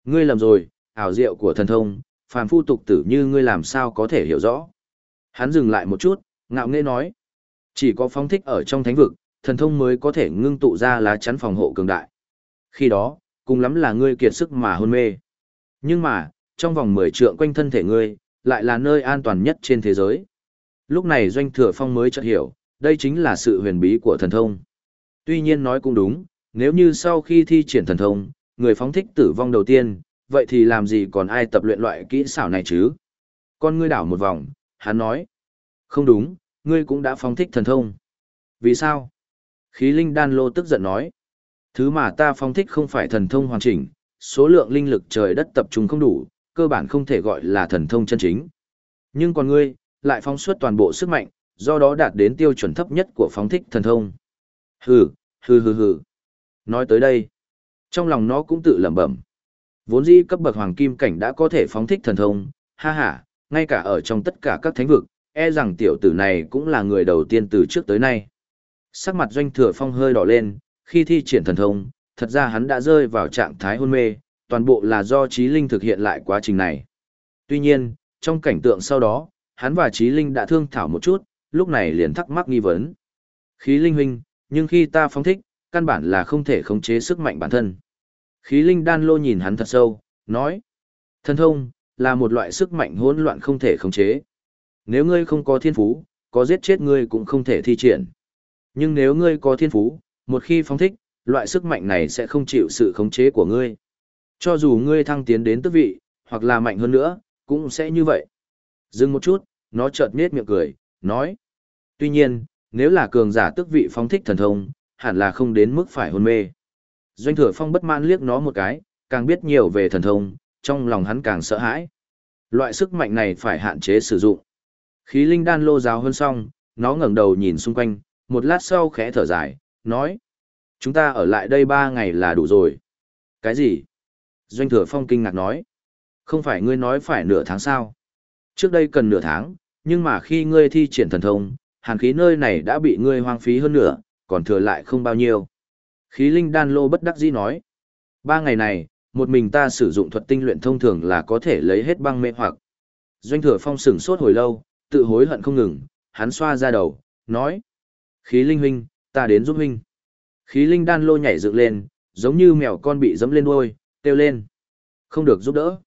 Ngươi lầm rồi, ảo diệu của thần thông, phàm phu tục tử như ngươi làm sao có thể hiểu rõ. Hắn dừng lại một chút, ngạo nghễ nói. Chỉ có phóng thích ở trong thánh vực, thần thông mới có thể ngưng tụ ra lá chắn phòng hộ cường đại. Khi đó, cùng lắm là ngươi kiệt sức mà hôn mê. Nhưng mà, trong vòng 10 trượng quanh thân thể ngươi, lại là nơi an toàn nhất trên thế giới. Lúc này Doanh Thừa Phong mới chợt hiểu, đây chính là sự huyền bí của thần thông. Tuy nhiên nói cũng đúng, nếu như sau khi thi triển thần thông, người phóng thích tử vong đầu tiên, vậy thì làm gì còn ai tập luyện loại kỹ xảo này chứ? Con ngươi đảo một vòng, hắn nói. Không đúng, ngươi cũng đã phóng thích thần thông. Vì sao? Khí linh đan lô tức giận nói. Thứ mà ta phóng thích không phải thần thông hoàn chỉnh, số lượng linh lực trời đất tập trung không đủ, cơ bản không thể gọi là thần thông chân chính. Nhưng còn ngươi, lại phóng suốt toàn bộ sức mạnh, do đó đạt đến tiêu chuẩn thấp nhất của phóng thích thần thông. Hừ, hừ hừ hừ. Nói tới đây, trong lòng nó cũng tự lẩm bẩm. Vốn dĩ cấp bậc hoàng kim cảnh đã có thể phóng thích thần thông, ha ha, ngay cả ở trong tất cả các thánh vực, e rằng tiểu tử này cũng là người đầu tiên từ trước tới nay. Sắc mặt doanh thừa phong hơi đỏ lên, khi thi triển thần thông, thật ra hắn đã rơi vào trạng thái hôn mê, toàn bộ là do trí linh thực hiện lại quá trình này. Tuy nhiên, trong cảnh tượng sau đó, hắn và trí linh đã thương thảo một chút, lúc này liền thắc mắc nghi vấn. Khí linh huynh, nhưng khi ta phóng thích, căn bản là không thể khống chế sức mạnh bản thân. Khí linh đan lô nhìn hắn thật sâu, nói. Thần thông, là một loại sức mạnh hỗn loạn không thể khống chế. Nếu ngươi không có thiên phú, có giết chết ngươi cũng không thể thi triển. Nhưng nếu ngươi có thiên phú, một khi phóng thích, loại sức mạnh này sẽ không chịu sự khống chế của ngươi. Cho dù ngươi thăng tiến đến tước vị, hoặc là mạnh hơn nữa, cũng sẽ như vậy. Dừng một chút, nó chợt nết miệng cười, nói. Tuy nhiên, nếu là cường giả tước vị phóng thích thần thông, hẳn là không đến mức phải hôn mê. Doanh thừa phong bất mãn liếc nó một cái, càng biết nhiều về thần thông, trong lòng hắn càng sợ hãi. Loại sức mạnh này phải hạn chế sử dụng. Khí linh đan lô giáo hơn xong, nó ngẩng đầu nhìn xung quanh, một lát sau khẽ thở dài, nói. Chúng ta ở lại đây ba ngày là đủ rồi. Cái gì? Doanh thừa phong kinh ngạc nói. Không phải ngươi nói phải nửa tháng sao? Trước đây cần nửa tháng, nhưng mà khi ngươi thi triển thần thông, hàn khí nơi này đã bị ngươi hoang phí hơn nửa, còn thừa lại không bao nhiêu. Khí linh đan lô bất đắc dĩ nói. Ba ngày này, một mình ta sử dụng thuật tinh luyện thông thường là có thể lấy hết băng mê hoặc. Doanh thừa phong sửng sốt hồi lâu, tự hối hận không ngừng, hắn xoa ra đầu, nói. Khí linh huynh, ta đến giúp huynh. Khí linh đan lô nhảy dựng lên, giống như mèo con bị dẫm lên đuôi, kêu lên. Không được giúp đỡ.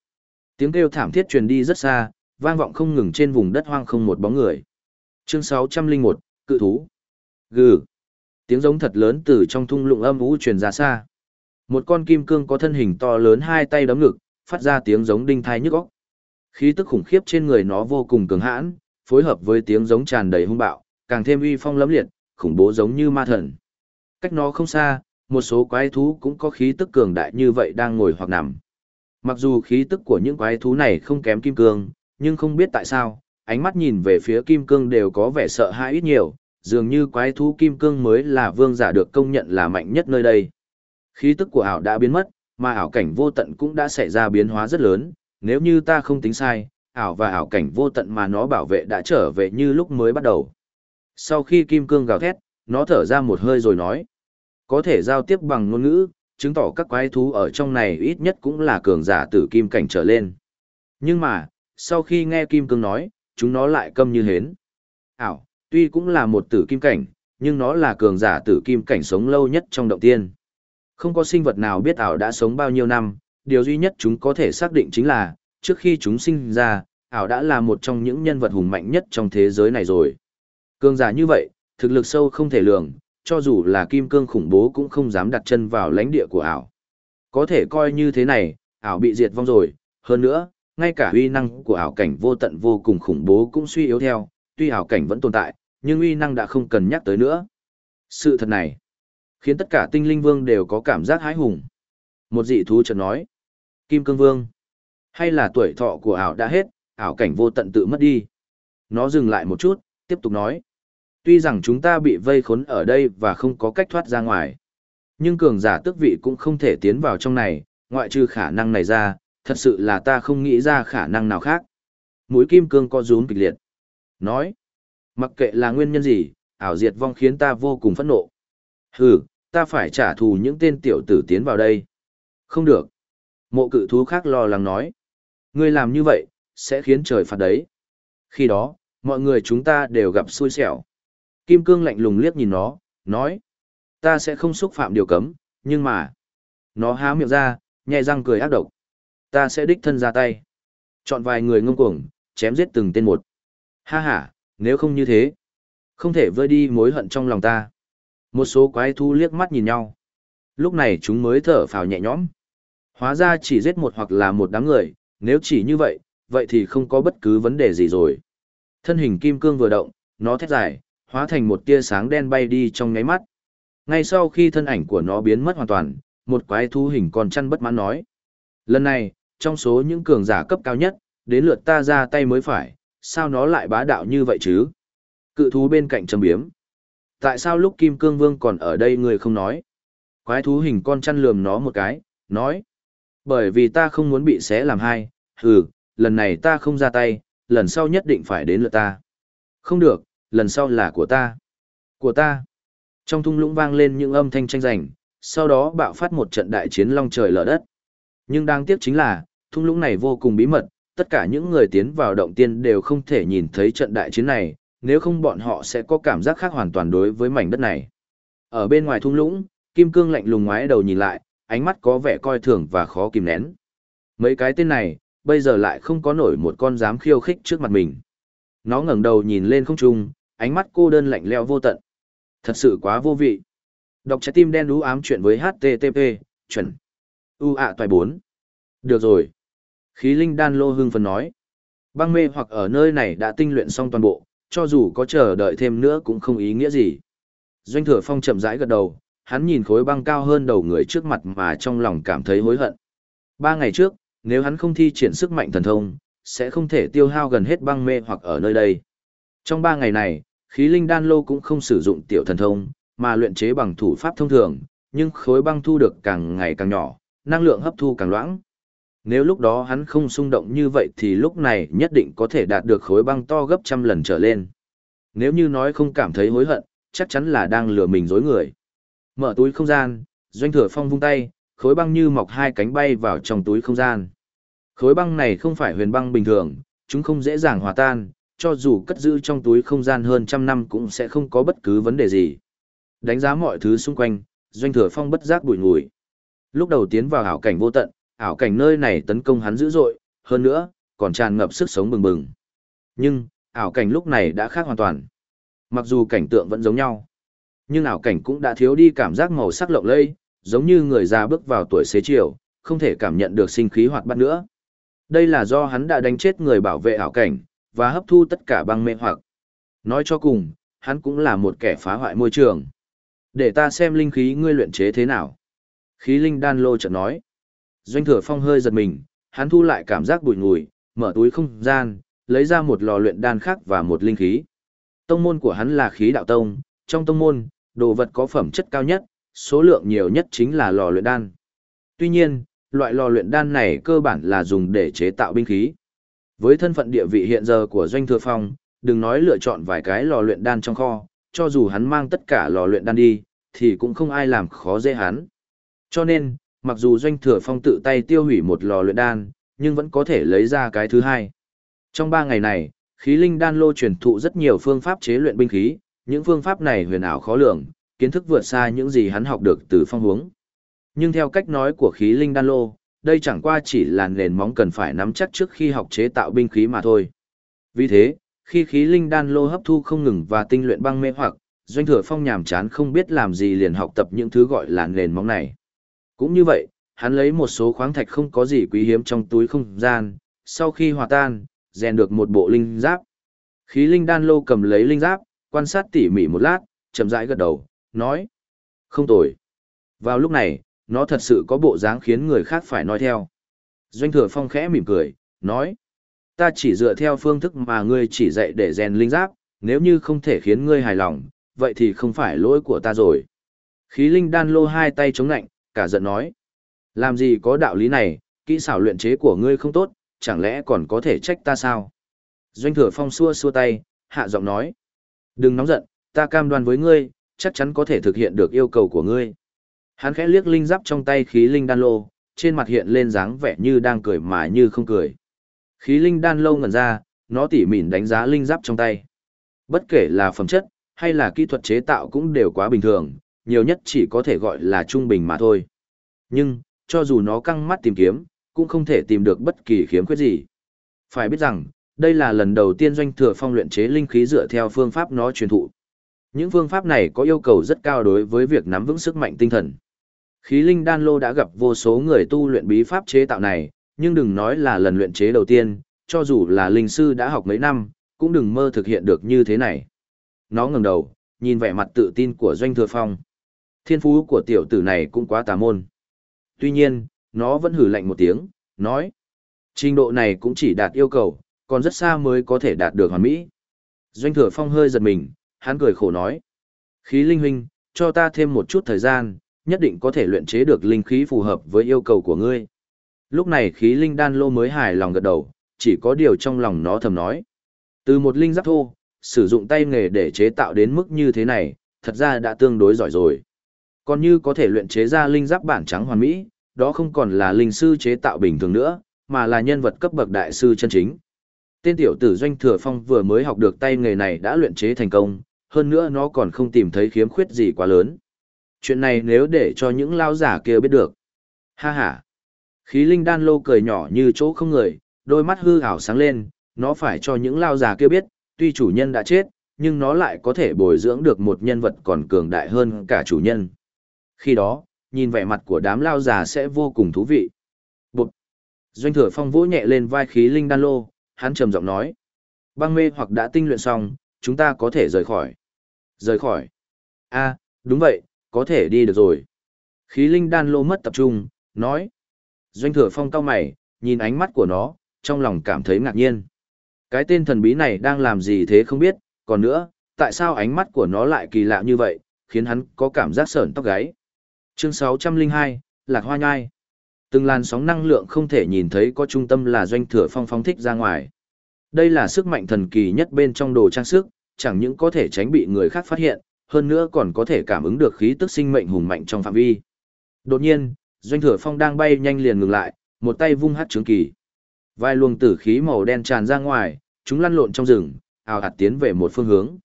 Tiếng kêu thảm thiết truyền đi rất xa, vang vọng không ngừng trên vùng đất hoang không một bóng người. Chương 601, Cự thú. Gừ. Tiếng giống thật lớn từ trong thung lũng âm u truyền ra xa. Một con kim cương có thân hình to lớn hai tay đấm ngực, phát ra tiếng giống đinh thai nhức óc. Khí tức khủng khiếp trên người nó vô cùng cường hãn, phối hợp với tiếng giống tràn đầy hung bạo, càng thêm uy phong lẫm liệt, khủng bố giống như ma thần. Cách nó không xa, một số quái thú cũng có khí tức cường đại như vậy đang ngồi hoặc nằm. Mặc dù khí tức của những quái thú này không kém kim cương, nhưng không biết tại sao, ánh mắt nhìn về phía kim cương đều có vẻ sợ hãi ít nhiều, dường như quái thú kim cương mới là vương giả được công nhận là mạnh nhất nơi đây. Khí tức của ảo đã biến mất, mà ảo cảnh vô tận cũng đã xảy ra biến hóa rất lớn, nếu như ta không tính sai, ảo và ảo cảnh vô tận mà nó bảo vệ đã trở về như lúc mới bắt đầu. Sau khi kim cương gào thét, nó thở ra một hơi rồi nói, có thể giao tiếp bằng ngôn ngữ, chứng tỏ các quái thú ở trong này ít nhất cũng là cường giả tử kim cảnh trở lên. Nhưng mà, sau khi nghe kim cương nói, chúng nó lại câm như hến. Ảo, tuy cũng là một tử kim cảnh, nhưng nó là cường giả tử kim cảnh sống lâu nhất trong động tiên. Không có sinh vật nào biết ảo đã sống bao nhiêu năm, điều duy nhất chúng có thể xác định chính là, trước khi chúng sinh ra, ảo đã là một trong những nhân vật hùng mạnh nhất trong thế giới này rồi. Cường giả như vậy, thực lực sâu không thể lường, cho dù là kim cương khủng bố cũng không dám đặt chân vào lãnh địa của ảo. Có thể coi như thế này, ảo bị diệt vong rồi, hơn nữa, ngay cả uy năng của ảo cảnh vô tận vô cùng khủng bố cũng suy yếu theo, tuy ảo cảnh vẫn tồn tại, nhưng uy năng đã không cần nhắc tới nữa. Sự thật này, khiến tất cả tinh linh vương đều có cảm giác hái hùng. Một dị thú chợt nói, Kim Cương Vương, hay là tuổi thọ của ảo đã hết, ảo cảnh vô tận tự mất đi. Nó dừng lại một chút, tiếp tục nói, tuy rằng chúng ta bị vây khốn ở đây và không có cách thoát ra ngoài, nhưng cường giả tước vị cũng không thể tiến vào trong này, ngoại trừ khả năng này ra, thật sự là ta không nghĩ ra khả năng nào khác. Mũi kim cương co rúm kịch liệt. Nói, mặc kệ là nguyên nhân gì, ảo diệt vong khiến ta vô cùng phẫn nộ. Hừ, ta phải trả thù những tên tiểu tử tiến vào đây. Không được. Mộ cự thú khác lo lắng nói. Ngươi làm như vậy, sẽ khiến trời phạt đấy. Khi đó, mọi người chúng ta đều gặp xui xẻo. Kim cương lạnh lùng liếc nhìn nó, nói. Ta sẽ không xúc phạm điều cấm, nhưng mà... Nó há miệng ra, nhẹ răng cười ác độc. Ta sẽ đích thân ra tay. Chọn vài người ngông cuồng, chém giết từng tên một. Ha ha, nếu không như thế, không thể vơi đi mối hận trong lòng ta. Một số quái thú liếc mắt nhìn nhau. Lúc này chúng mới thở phào nhẹ nhõm. Hóa ra chỉ giết một hoặc là một đám người, nếu chỉ như vậy, vậy thì không có bất cứ vấn đề gì rồi. Thân hình kim cương vừa động, nó thét dài, hóa thành một tia sáng đen bay đi trong nháy mắt. Ngay sau khi thân ảnh của nó biến mất hoàn toàn, một quái thú hình còn chăn bất mãn nói. Lần này, trong số những cường giả cấp cao nhất, đến lượt ta ra tay mới phải, sao nó lại bá đạo như vậy chứ? Cự thú bên cạnh trầm biếm. Tại sao lúc Kim Cương Vương còn ở đây người không nói? Quái thú hình con chăn lườm nó một cái, nói. Bởi vì ta không muốn bị xé làm hai, hừ, lần này ta không ra tay, lần sau nhất định phải đến lượt ta. Không được, lần sau là của ta. Của ta. Trong thung lũng vang lên những âm thanh tranh giành, sau đó bạo phát một trận đại chiến long trời lở đất. Nhưng đáng tiếc chính là, thung lũng này vô cùng bí mật, tất cả những người tiến vào động tiên đều không thể nhìn thấy trận đại chiến này, nếu không bọn họ sẽ có cảm giác khác hoàn toàn đối với mảnh đất này. Ở bên ngoài thung lũng, Kim Cương lạnh lùng ngoái đầu nhìn lại, ánh mắt có vẻ coi thường và khó kìm nén. Mấy cái tên này, bây giờ lại không có nổi một con dám khiêu khích trước mặt mình. Nó ngẩng đầu nhìn lên không trung, ánh mắt cô đơn lạnh lẽo vô tận. Thật sự quá vô vị. Đọc trái tim đen đú ám chuyện với HTTP, chuẩn. U ạ toài 4. Được rồi. Khí linh đan lô hưng phần nói. Băng mê hoặc ở nơi này đã tinh luyện xong toàn bộ, cho dù có chờ đợi thêm nữa cũng không ý nghĩa gì. Doanh thừa phong chậm rãi gật đầu, hắn nhìn khối băng cao hơn đầu người trước mặt mà trong lòng cảm thấy hối hận. Ba ngày trước, nếu hắn không thi triển sức mạnh thần thông, sẽ không thể tiêu hao gần hết băng mê hoặc ở nơi đây. Trong ba ngày này, khí linh đan lô cũng không sử dụng tiểu thần thông, mà luyện chế bằng thủ pháp thông thường, nhưng khối băng thu được càng ngày càng nhỏ, năng lượng hấp thu càng loãng. Nếu lúc đó hắn không xung động như vậy thì lúc này nhất định có thể đạt được khối băng to gấp trăm lần trở lên. Nếu như nói không cảm thấy hối hận, chắc chắn là đang lừa mình dối người. Mở túi không gian, doanh thừa phong vung tay, khối băng như mọc hai cánh bay vào trong túi không gian. Khối băng này không phải huyền băng bình thường, chúng không dễ dàng hòa tan, cho dù cất giữ trong túi không gian hơn trăm năm cũng sẽ không có bất cứ vấn đề gì. Đánh giá mọi thứ xung quanh, doanh thừa phong bất giác bùi ngùi. Lúc đầu tiến vào hảo cảnh vô tận, ảo cảnh nơi này tấn công hắn dữ dội, hơn nữa, còn tràn ngập sức sống bừng bừng. Nhưng, ảo cảnh lúc này đã khác hoàn toàn. Mặc dù cảnh tượng vẫn giống nhau, nhưng ảo cảnh cũng đã thiếu đi cảm giác màu sắc lộng lẫy, giống như người già bước vào tuổi xế chiều, không thể cảm nhận được sinh khí hoạt bát nữa. Đây là do hắn đã đánh chết người bảo vệ ảo cảnh, và hấp thu tất cả băng mê hoặc. Nói cho cùng, hắn cũng là một kẻ phá hoại môi trường. Để ta xem linh khí ngươi luyện chế thế nào. Khí linh đan lô chợt nói. Doanh thừa phong hơi giật mình, hắn thu lại cảm giác bụi ngùi, mở túi không gian, lấy ra một lò luyện đan khác và một linh khí. Tông môn của hắn là khí đạo tông, trong tông môn, đồ vật có phẩm chất cao nhất, số lượng nhiều nhất chính là lò luyện đan. Tuy nhiên, loại lò luyện đan này cơ bản là dùng để chế tạo binh khí. Với thân phận địa vị hiện giờ của Doanh Thừa Phong, đừng nói lựa chọn vài cái lò luyện đan trong kho, cho dù hắn mang tất cả lò luyện đan đi, thì cũng không ai làm khó dễ hắn. Cho nên, mặc dù Doanh Thừa Phong tự tay tiêu hủy một lò luyện đan, nhưng vẫn có thể lấy ra cái thứ hai. Trong ba ngày này, khí linh đan lô truyền thụ rất nhiều phương pháp chế luyện binh khí, những phương pháp này huyền ảo khó lường, kiến thức vượt xa những gì hắn học được từ phong huống. Nhưng theo cách nói của khí linh đan lô, đây chẳng qua chỉ là nền móng cần phải nắm chắc trước khi học chế tạo binh khí mà thôi. Vì thế, khi khí linh đan lô hấp thu không ngừng và tinh luyện băng mê hoặc, doanh thừa phong nhàm chán không biết làm gì liền học tập những thứ gọi là nền móng này. Cũng như vậy, hắn lấy một số khoáng thạch không có gì quý hiếm trong túi không gian, sau khi hòa tan, rèn được một bộ linh giáp. Khí linh đan lô cầm lấy linh giáp, quan sát tỉ mỉ một lát, chậm rãi gật đầu, nói. Không tồi. Vào lúc này, nó thật sự có bộ dáng khiến người khác phải nói theo. Doanh thừa phong khẽ mỉm cười, nói. Ta chỉ dựa theo phương thức mà ngươi chỉ dạy để rèn linh giáp, nếu như không thể khiến ngươi hài lòng, vậy thì không phải lỗi của ta rồi. Khí linh đan lô hai tay chống nạnh, cả giận nói. Làm gì có đạo lý này, kỹ xảo luyện chế của ngươi không tốt, chẳng lẽ còn có thể trách ta sao? Doanh thừa phong xua xua tay, hạ giọng nói. Đừng nóng giận, ta cam đoan với ngươi, chắc chắn có thể thực hiện được yêu cầu của ngươi. Hắn khẽ liếc linh giáp trong tay khí linh đan lô, trên mặt hiện lên dáng vẻ như đang cười mà như không cười. Khí linh đan lô ngẩn ra, nó tỉ mỉn đánh giá linh giáp trong tay. Bất kể là phẩm chất, hay là kỹ thuật chế tạo cũng đều quá bình thường, nhiều nhất chỉ có thể gọi là trung bình mà thôi. Nhưng, cho dù nó căng mắt tìm kiếm, cũng không thể tìm được bất kỳ khiếm khuyết gì. Phải biết rằng, đây là lần đầu tiên doanh thừa phong luyện chế linh khí dựa theo phương pháp nó truyền thụ. Những phương pháp này có yêu cầu rất cao đối với việc nắm vững sức mạnh tinh thần. Khí linh đan lô đã gặp vô số người tu luyện bí pháp chế tạo này, nhưng đừng nói là lần luyện chế đầu tiên, cho dù là linh sư đã học mấy năm, cũng đừng mơ thực hiện được như thế này. Nó ngẩng đầu, nhìn vẻ mặt tự tin của doanh thừa phong. Thiên phú của tiểu tử này cũng quá tà môn. Tuy nhiên, nó vẫn hử lạnh một tiếng, nói. Trình độ này cũng chỉ đạt yêu cầu, còn rất xa mới có thể đạt được hoàn mỹ. Doanh thừa phong hơi giật mình, hắn cười khổ nói. Khí linh huynh, cho ta thêm một chút thời gian, nhất định có thể luyện chế được linh khí phù hợp với yêu cầu của ngươi. Lúc này khí linh đan lô mới hài lòng gật đầu, chỉ có điều trong lòng nó thầm nói. Từ một linh giáp thô, sử dụng tay nghề để chế tạo đến mức như thế này, thật ra đã tương đối giỏi rồi. Còn như có thể luyện chế ra linh giáp bản trắng hoàn mỹ, đó không còn là linh sư chế tạo bình thường nữa, mà là nhân vật cấp bậc đại sư chân chính. Tên tiểu tử Doanh Thừa Phong vừa mới học được tay nghề này đã luyện chế thành công, hơn nữa nó còn không tìm thấy khiếm khuyết gì quá lớn. Chuyện này nếu để cho những lao giả kia biết được. Ha ha. Khí linh đan lô cười nhỏ như chỗ không người, đôi mắt hư ảo sáng lên, nó phải cho những lao giả kia biết, tuy chủ nhân đã chết, nhưng nó lại có thể bồi dưỡng được một nhân vật còn cường đại hơn cả chủ nhân. Khi đó, nhìn vẻ mặt của đám lao già sẽ vô cùng thú vị. Bụt! Doanh thừa phong vỗ nhẹ lên vai khí linh đan lô, hắn trầm giọng nói. Băng mê hoặc đã tinh luyện xong, chúng ta có thể rời khỏi. Rời khỏi. a đúng vậy, có thể đi được rồi. Khí linh đan lô mất tập trung, nói. Doanh thừa phong cao mày, nhìn ánh mắt của nó, trong lòng cảm thấy ngạc nhiên. Cái tên thần bí này đang làm gì thế không biết, còn nữa, tại sao ánh mắt của nó lại kỳ lạ như vậy, khiến hắn có cảm giác sởn tóc gáy. Chương 602, Lạc Hoa Nhai. Từng làn sóng năng lượng không thể nhìn thấy có trung tâm là doanh thừa phong phóng thích ra ngoài. Đây là sức mạnh thần kỳ nhất bên trong đồ trang sức, chẳng những có thể tránh bị người khác phát hiện, hơn nữa còn có thể cảm ứng được khí tức sinh mệnh hùng mạnh trong phạm vi. Đột nhiên, doanh thừa phong đang bay nhanh liền ngừng lại, một tay vung hát trướng kỳ. Vài luồng tử khí màu đen tràn ra ngoài, chúng lăn lộn trong rừng, ào hạt tiến về một phương hướng.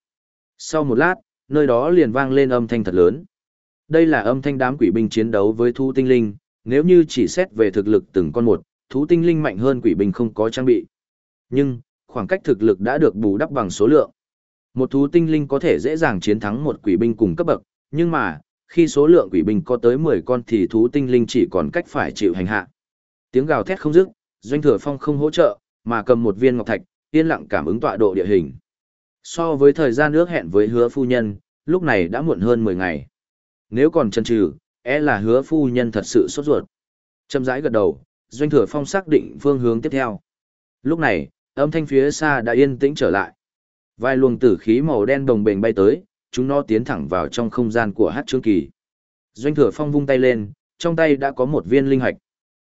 Sau một lát, nơi đó liền vang lên âm thanh thật lớn. Đây là âm thanh đám quỷ binh chiến đấu với thú tinh linh, nếu như chỉ xét về thực lực từng con một, thú tinh linh mạnh hơn quỷ binh không có trang bị. Nhưng, khoảng cách thực lực đã được bù đắp bằng số lượng. Một thú tinh linh có thể dễ dàng chiến thắng một quỷ binh cùng cấp bậc, nhưng mà, khi số lượng quỷ binh có tới 10 con thì thú tinh linh chỉ còn cách phải chịu hành hạ. Tiếng gào thét không dứt, doanh thừa phong không hỗ trợ, mà cầm một viên ngọc thạch, yên lặng cảm ứng tọa độ địa hình. So với thời gian ước hẹn với hứa phu nhân, lúc này đã muộn hơn 10 ngày. Nếu còn chần chừ, e là hứa phu nhân thật sự sốt ruột. Châm rãi gật đầu, doanh thừa phong xác định phương hướng tiếp theo. Lúc này, âm thanh phía xa đã yên tĩnh trở lại. Vài luồng tử khí màu đen đồng bền bay tới, chúng nó tiến thẳng vào trong không gian của hát trương kỳ. Doanh thừa phong vung tay lên, trong tay đã có một viên linh hạch.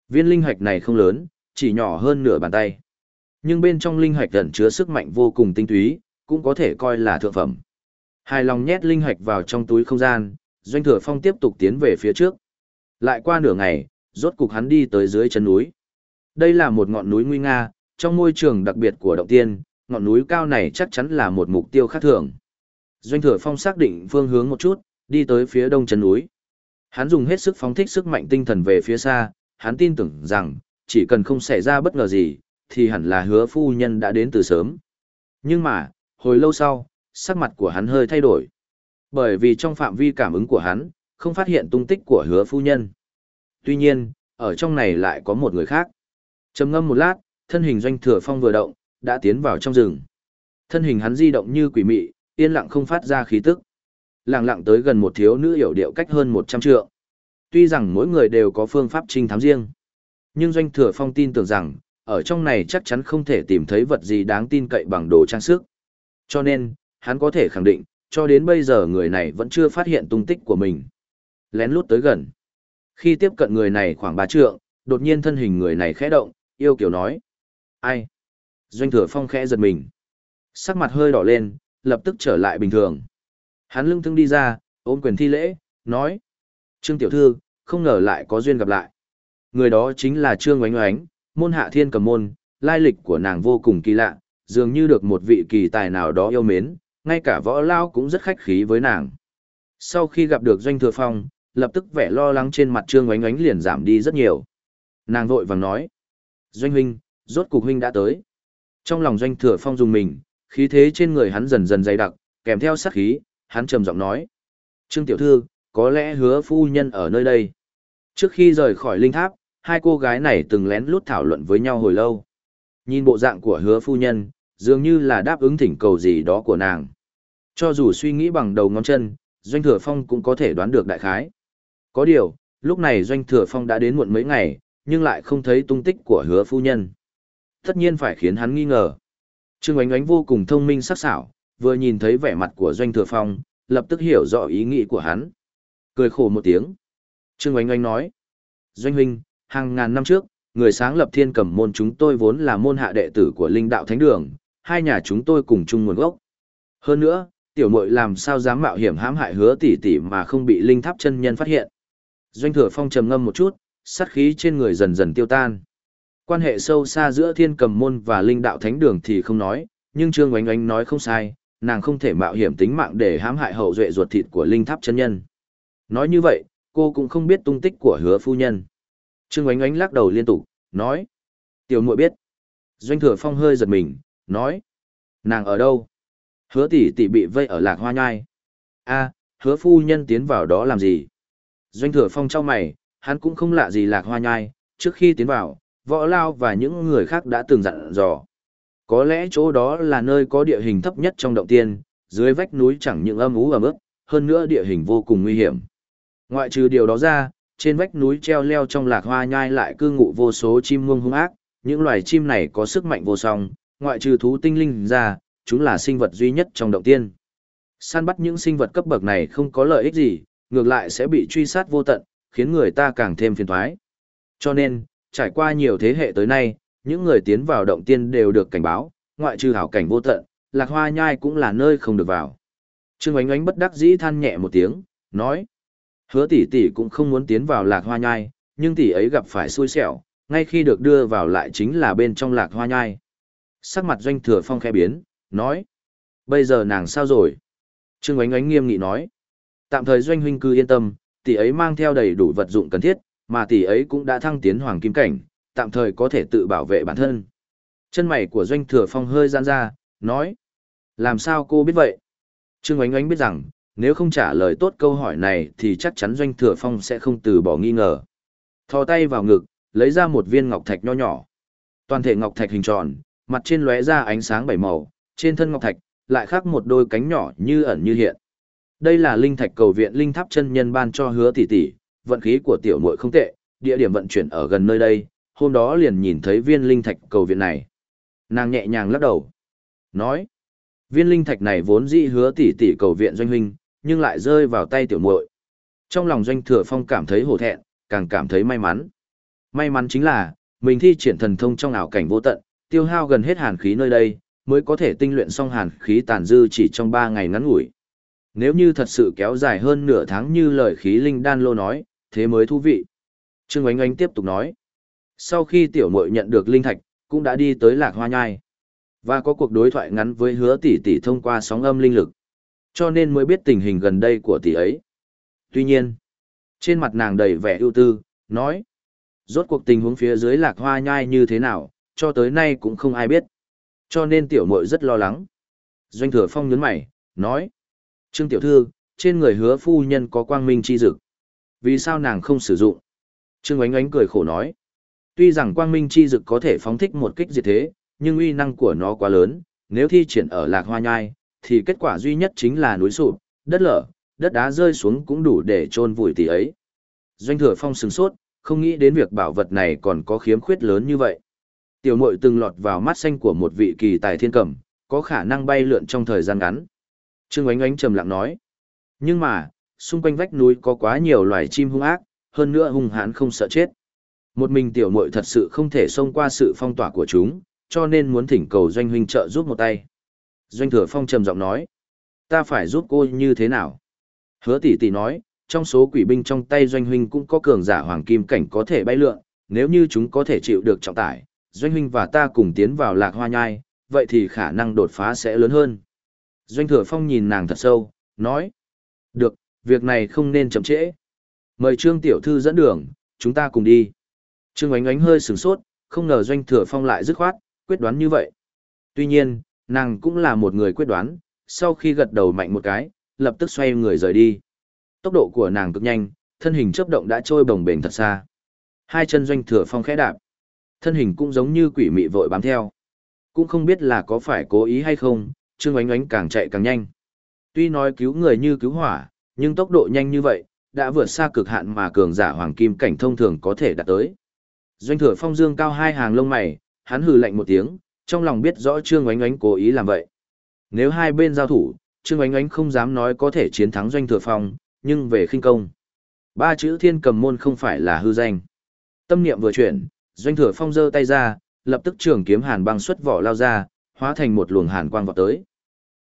Viên linh hạch này không lớn, chỉ nhỏ hơn nửa bàn tay. Nhưng bên trong linh hạch ẩn chứa sức mạnh vô cùng tinh túy, cũng có thể coi là thượng phẩm. Hài lòng nhét linh hạch vào trong túi không gian, doanh thừa phong tiếp tục tiến về phía trước. Lại qua nửa ngày, rốt cục hắn đi tới dưới chân núi. Đây là một ngọn núi nguy nga, trong môi trường đặc biệt của động tiên, ngọn núi cao này chắc chắn là một mục tiêu khác thường. Doanh thừa phong xác định phương hướng một chút, đi tới phía đông chân núi. Hắn dùng hết sức phóng thích sức mạnh tinh thần về phía xa, hắn tin tưởng rằng, chỉ cần không xảy ra bất ngờ gì, thì hẳn là hứa phu nhân đã đến từ sớm. Nhưng mà, hồi lâu sau, sắc mặt của hắn hơi thay đổi. Bởi vì trong phạm vi cảm ứng của hắn, không phát hiện tung tích của hứa phu nhân. Tuy nhiên, ở trong này lại có một người khác. trầm ngâm một lát, thân hình doanh thừa phong vừa động, đã tiến vào trong rừng. Thân hình hắn di động như quỷ mị, yên lặng không phát ra khí tức. Lặng lặng tới gần một thiếu nữ hiểu điệu cách hơn 100 trượng. Tuy rằng mỗi người đều có phương pháp trinh thám riêng, nhưng doanh thừa phong tin tưởng rằng, ở trong này chắc chắn không thể tìm thấy vật gì đáng tin cậy bằng đồ trang sức. Cho nên, hắn có thể khẳng định, cho đến bây giờ người này vẫn chưa phát hiện tung tích của mình. Lén lút tới gần. Khi tiếp cận người này khoảng ba trượng, đột nhiên thân hình người này khẽ động, yêu kiểu nói. Ai? Doanh thừa phong khẽ giật mình. Sắc mặt hơi đỏ lên, lập tức trở lại bình thường. Hắn lưng thương đi ra, ôm quyền thi lễ, nói. Trương tiểu thư, không ngờ lại có duyên gặp lại. Người đó chính là Trương Oánh Oánh, môn hạ thiên cầm môn, lai lịch của nàng vô cùng kỳ lạ, dường như được một vị kỳ tài nào đó yêu mến, ngay cả võ lao cũng rất khách khí với nàng. Sau khi gặp được Doanh Thừa Phong, lập tức vẻ lo lắng trên mặt Trương Oánh Oánh liền giảm đi rất nhiều. Nàng vội vàng nói, Doanh huynh, rốt cục huynh đã tới. Trong lòng Doanh Thừa Phong dùng mình, khí thế trên người hắn dần dần dày đặc, kèm theo sát khí, hắn trầm giọng nói, Trương Tiểu Thư, có lẽ hứa phu nhân ở nơi đây. Trước khi rời khỏi linh tháp, hai cô gái này từng lén lút thảo luận với nhau hồi lâu. Nhìn bộ dạng của hứa phu nhân, dường như là đáp ứng thỉnh cầu gì đó của nàng. Cho dù suy nghĩ bằng đầu ngón chân, Doanh Thừa Phong cũng có thể đoán được đại khái. Có điều, lúc này Doanh Thừa Phong đã đến muộn mấy ngày, nhưng lại không thấy tung tích của hứa phu nhân. Tất nhiên phải khiến hắn nghi ngờ. Trương Ánh Ánh vô cùng thông minh sắc sảo, vừa nhìn thấy vẻ mặt của Doanh Thừa Phong, lập tức hiểu rõ ý nghĩ của hắn. Cười khổ một tiếng. Trương Ánh Ánh nói. Doanh huynh, hàng ngàn năm trước, người sáng lập thiên cầm môn chúng tôi vốn là môn hạ đệ tử của linh đạo thánh đường, hai nhà chúng tôi cùng chung nguồn gốc. Hơn nữa, tiểu muội làm sao dám mạo hiểm hãm hại hứa tỷ tỷ mà không bị linh tháp chân nhân phát hiện. Doanh thừa phong trầm ngâm một chút, sát khí trên người dần dần tiêu tan. Quan hệ sâu xa giữa thiên cầm môn và linh đạo thánh đường thì không nói, nhưng Trương Oánh Oánh nói không sai, nàng không thể mạo hiểm tính mạng để hãm hại hậu duệ ruột thịt của linh tháp chân nhân. Nói như vậy, cô cũng không biết tung tích của hứa phu nhân. Trương Oánh Oánh lắc đầu liên tục, nói. Tiểu muội biết. Doanh thừa phong hơi giật mình, nói. Nàng ở đâu? Hứa tỷ tỷ bị vây ở lạc hoa nhai. a hứa phu nhân tiến vào đó làm gì? Doanh thừa phong trao mày, hắn cũng không lạ gì lạc hoa nhai, trước khi tiến vào, võ lao và những người khác đã từng dặn dò. Có lẽ chỗ đó là nơi có địa hình thấp nhất trong động tiên, dưới vách núi chẳng những âm ú ẩm ướt, hơn nữa địa hình vô cùng nguy hiểm. Ngoại trừ điều đó ra, trên vách núi treo leo trong lạc hoa nhai lại cư ngụ vô số chim muông hung ác, những loài chim này có sức mạnh vô song, ngoại trừ thú tinh linh ra, chúng là sinh vật duy nhất trong động tiên. Săn bắt những sinh vật cấp bậc này không có lợi ích gì, ngược lại sẽ bị truy sát vô tận, khiến người ta càng thêm phiền toái. Cho nên, trải qua nhiều thế hệ tới nay, những người tiến vào động tiên đều được cảnh báo, ngoại trừ hảo cảnh vô tận, lạc hoa nhai cũng là nơi không được vào. Trương Ánh Ánh bất đắc dĩ than nhẹ một tiếng, nói. Hứa tỷ tỷ cũng không muốn tiến vào lạc hoa nhai, nhưng tỷ ấy gặp phải xui xẻo, ngay khi được đưa vào lại chính là bên trong lạc hoa nhai. Sắc mặt doanh thừa phong khẽ biến, nói. Bây giờ nàng sao rồi? Trương Ánh Ánh nghiêm nghị nói. Tạm thời doanh huynh cư yên tâm, tỷ ấy mang theo đầy đủ vật dụng cần thiết, mà tỷ ấy cũng đã thăng tiến hoàng kim cảnh, tạm thời có thể tự bảo vệ bản thân. Chân mày của doanh thừa phong hơi giãn ra, nói. Làm sao cô biết vậy? Trương Ánh Ánh biết rằng, nếu không trả lời tốt câu hỏi này thì chắc chắn doanh thừa phong sẽ không từ bỏ nghi ngờ. Thò tay vào ngực, lấy ra một viên ngọc thạch nho nhỏ. Toàn thể ngọc thạch hình tròn, mặt trên lóe ra ánh sáng bảy màu, trên thân ngọc thạch lại khác một đôi cánh nhỏ như ẩn như hiện. Đây là linh thạch cầu viện linh tháp chân nhân ban cho hứa tỷ tỷ, vận khí của tiểu muội không tệ, địa điểm vận chuyển ở gần nơi đây, hôm đó liền nhìn thấy viên linh thạch cầu viện này. Nàng nhẹ nhàng lắc đầu, nói: Viên linh thạch này vốn dĩ hứa tỷ tỷ cầu viện doanh huynh, nhưng lại rơi vào tay tiểu muội. Trong lòng doanh thừa phong cảm thấy hổ thẹn, càng cảm thấy may mắn. May mắn chính là, mình thi triển thần thông trong ảo cảnh vô tận, tiêu hao gần hết hàn khí nơi đây, mới có thể tinh luyện xong hàn khí tàn dư chỉ trong 3 ngày ngắn ngủi. Nếu như thật sự kéo dài hơn nửa tháng như lời khí linh đan lô nói, thế mới thú vị. Trương Ánh Ánh tiếp tục nói. Sau khi tiểu muội nhận được linh thạch, cũng đã đi tới lạc hoa nhai. Và có cuộc đối thoại ngắn với hứa tỷ tỷ thông qua sóng âm linh lực. Cho nên mới biết tình hình gần đây của tỷ ấy. Tuy nhiên, trên mặt nàng đầy vẻ ưu tư, nói. Rốt cuộc tình huống phía dưới lạc hoa nhai như thế nào, cho tới nay cũng không ai biết. Cho nên tiểu muội rất lo lắng. Doanh thừa phong nhấn mày, nói. Trương tiểu thư, trên người hứa phu nhân có quang minh chi dực. Vì sao nàng không sử dụng? Trương ánh ánh cười khổ nói. Tuy rằng quang minh chi dực có thể phóng thích một kích diệt thế, nhưng uy năng của nó quá lớn, nếu thi triển ở lạc hoa nhai, thì kết quả duy nhất chính là núi sụp, đất lở, đất đá rơi xuống cũng đủ để chôn vùi tỷ ấy. Doanh thừa phong sừng sốt, không nghĩ đến việc bảo vật này còn có khiếm khuyết lớn như vậy. Tiểu Mội từng lọt vào mắt xanh của một vị kỳ tài thiên cẩm, có khả năng bay lượn trong thời gian ngắn. Trương Ánh Ánh trầm lặng nói. Nhưng mà, xung quanh vách núi có quá nhiều loài chim hung ác, hơn nữa hung hãn không sợ chết. Một mình tiểu muội thật sự không thể xông qua sự phong tỏa của chúng, cho nên muốn thỉnh cầu doanh huynh trợ giúp một tay. Doanh thừa phong trầm giọng nói, ta phải giúp cô như thế nào? Hứa tỷ tỷ nói, trong số quỷ binh trong tay doanh huynh cũng có cường giả hoàng kim cảnh có thể bay lượn, nếu như chúng có thể chịu được trọng tải, doanh huynh và ta cùng tiến vào lạc hoa nhai, vậy thì khả năng đột phá sẽ lớn hơn. Doanh thừa phong nhìn nàng thật sâu, nói, được, việc này không nên chậm trễ. Mời Trương Tiểu Thư dẫn đường, chúng ta cùng đi. Trương Ánh Ánh hơi sửng sốt, không ngờ Doanh Thừa Phong lại dứt khoát, quyết đoán như vậy. Tuy nhiên, nàng cũng là một người quyết đoán, sau khi gật đầu mạnh một cái, lập tức xoay người rời đi. Tốc độ của nàng cực nhanh, thân hình chớp động đã trôi bồng bềnh thật xa. Hai chân Doanh Thừa Phong khẽ đạp, thân hình cũng giống như quỷ mị vội bám theo. Cũng không biết là có phải cố ý hay không, Trương Oánh Oánh càng chạy càng nhanh. Tuy nói cứu người như cứu hỏa, nhưng tốc độ nhanh như vậy, đã vượt xa cực hạn mà cường giả hoàng kim cảnh thông thường có thể đạt tới. Doanh thừa phong dương cao hai hàng lông mày, hắn hừ lạnh một tiếng, trong lòng biết rõ Trương Oánh Oánh cố ý làm vậy. Nếu hai bên giao thủ, Trương Oánh Oánh không dám nói có thể chiến thắng Doanh thừa phong, nhưng về khinh công. Ba chữ thiên cầm môn không phải là hư danh. Tâm niệm vừa chuyển, Doanh thừa phong giơ tay ra, lập tức trường kiếm hàn băng xuất vỏ lao ra, hóa thành một luồng hàn quang vọt tới.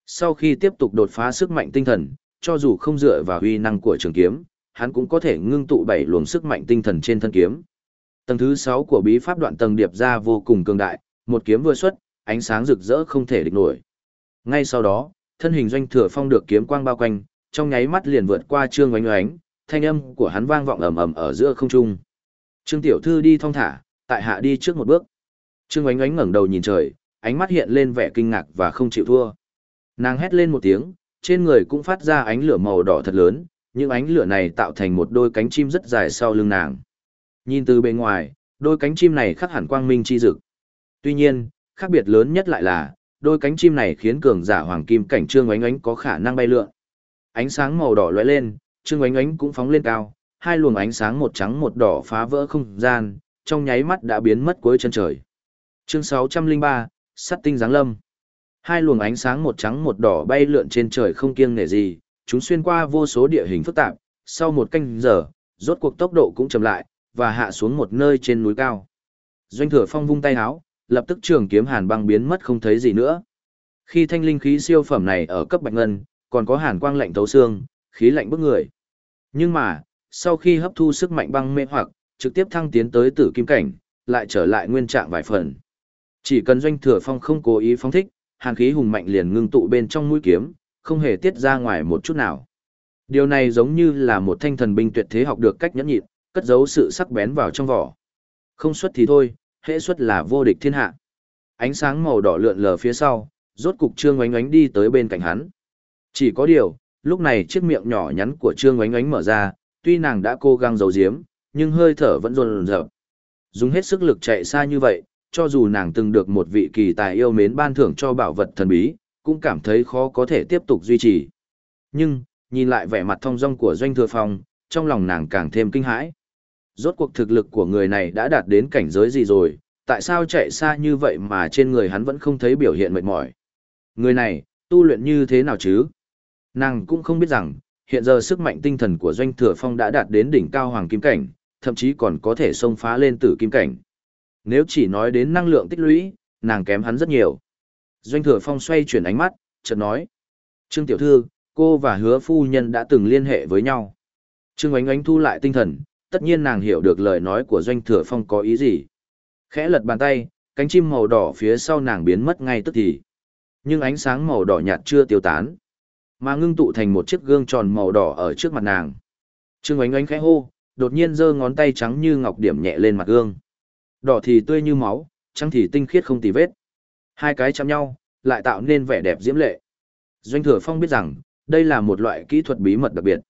Sau khi tiếp tục đột phá sức mạnh tinh thần, cho dù không dựa vào uy năng của trường kiếm, hắn cũng có thể ngưng tụ bảy luồng sức mạnh tinh thần trên thân kiếm. Tầng thứ 6 của bí pháp đoạn tầng điệp ra vô cùng cường đại, một kiếm vừa xuất, ánh sáng rực rỡ không thể địch nổi. Ngay sau đó, thân hình doanh thừa phong được kiếm quang bao quanh, trong nháy mắt liền vượt qua trương oánh oánh, thanh âm của hắn vang vọng ầm ầm ở giữa không trung. Trương tiểu thư đi thong thả, tại hạ đi trước một bước. Trương oánh oánh ngẩng đầu nhìn trời, ánh mắt hiện lên vẻ kinh ngạc và không chịu thua. Nàng hét lên một tiếng, trên người cũng phát ra ánh lửa màu đỏ thật lớn, những ánh lửa này tạo thành một đôi cánh chim rất dài sau lưng nàng. Nhìn từ bên ngoài, đôi cánh chim này khắc hẳn quang minh chi dực. Tuy nhiên, khác biệt lớn nhất lại là, đôi cánh chim này khiến cường giả hoàng kim cảnh trương oánh oánh có khả năng bay lượn. Ánh sáng màu đỏ lóe lên, trương oánh oánh cũng phóng lên cao, hai luồng ánh sáng một trắng một đỏ phá vỡ không gian, trong nháy mắt đã biến mất cuối chân trời. Chương 603, Sắt tinh giáng lâm. Hai luồng ánh sáng một trắng một đỏ bay lượn trên trời không kiêng nể gì, chúng xuyên qua vô số địa hình phức tạp, sau một canh giờ, rốt cuộc tốc độ cũng chậm lại, và hạ xuống một nơi trên núi cao. Doanh thừa phong vung tay háo, lập tức trường kiếm hàn băng biến mất không thấy gì nữa. Khi thanh linh khí siêu phẩm này ở cấp bạch ngân, còn có hàn quang lạnh thấu xương, khí lạnh bức người. Nhưng mà, sau khi hấp thu sức mạnh băng mê hoặc, trực tiếp thăng tiến tới tử kim cảnh, lại trở lại nguyên trạng vài phần. Chỉ cần doanh thừa phong không cố ý phóng thích, hàn khí hùng mạnh liền ngưng tụ bên trong mũi kiếm, không hề tiết ra ngoài một chút nào. Điều này giống như là một thanh thần binh tuyệt thế học được cách nhẫn nhịn, cất giấu sự sắc bén vào trong vỏ. Không xuất thì thôi, hệ xuất là vô địch thiên hạ. Ánh sáng màu đỏ lượn lờ phía sau, rốt cục Trương Oánh Oánh đi tới bên cạnh hắn. Chỉ có điều, lúc này chiếc miệng nhỏ nhắn của Trương Oánh Oánh mở ra, tuy nàng đã cố gắng giấu giếm, nhưng hơi thở vẫn run rợn. Dùng hết sức lực chạy xa như vậy, cho dù nàng từng được một vị kỳ tài yêu mến ban thưởng cho bảo vật thần bí, cũng cảm thấy khó có thể tiếp tục duy trì. Nhưng, nhìn lại vẻ mặt thông dong của Doanh Thừa Phong, trong lòng nàng càng thêm kinh hãi. Rốt cuộc thực lực của người này đã đạt đến cảnh giới gì rồi, tại sao chạy xa như vậy mà trên người hắn vẫn không thấy biểu hiện mệt mỏi. Người này, tu luyện như thế nào chứ? Nàng cũng không biết rằng, hiện giờ sức mạnh tinh thần của Doanh Thừa Phong đã đạt đến đỉnh cao hoàng kim cảnh, thậm chí còn có thể xông phá lên tử kim cảnh. Nếu chỉ nói đến năng lượng tích lũy, nàng kém hắn rất nhiều. Doanh Thừa Phong xoay chuyển ánh mắt, chợt nói. Trương Tiểu Thư, cô và hứa phu nhân đã từng liên hệ với nhau. Trương Ánh Ánh thu lại tinh thần, tất nhiên nàng hiểu được lời nói của Doanh Thừa Phong có ý gì. Khẽ lật bàn tay, cánh chim màu đỏ phía sau nàng biến mất ngay tức thì. Nhưng ánh sáng màu đỏ nhạt chưa tiêu tán, mà ngưng tụ thành một chiếc gương tròn màu đỏ ở trước mặt nàng. Trương Ánh Ánh khẽ hô, đột nhiên giơ ngón tay trắng như ngọc điểm nhẹ lên mặt gương. Đỏ thì tươi như máu, trắng thì tinh khiết không tì vết. Hai cái chạm nhau, lại tạo nên vẻ đẹp diễm lệ. Doanh Thừa Phong biết rằng, đây là một loại kỹ thuật bí mật đặc biệt.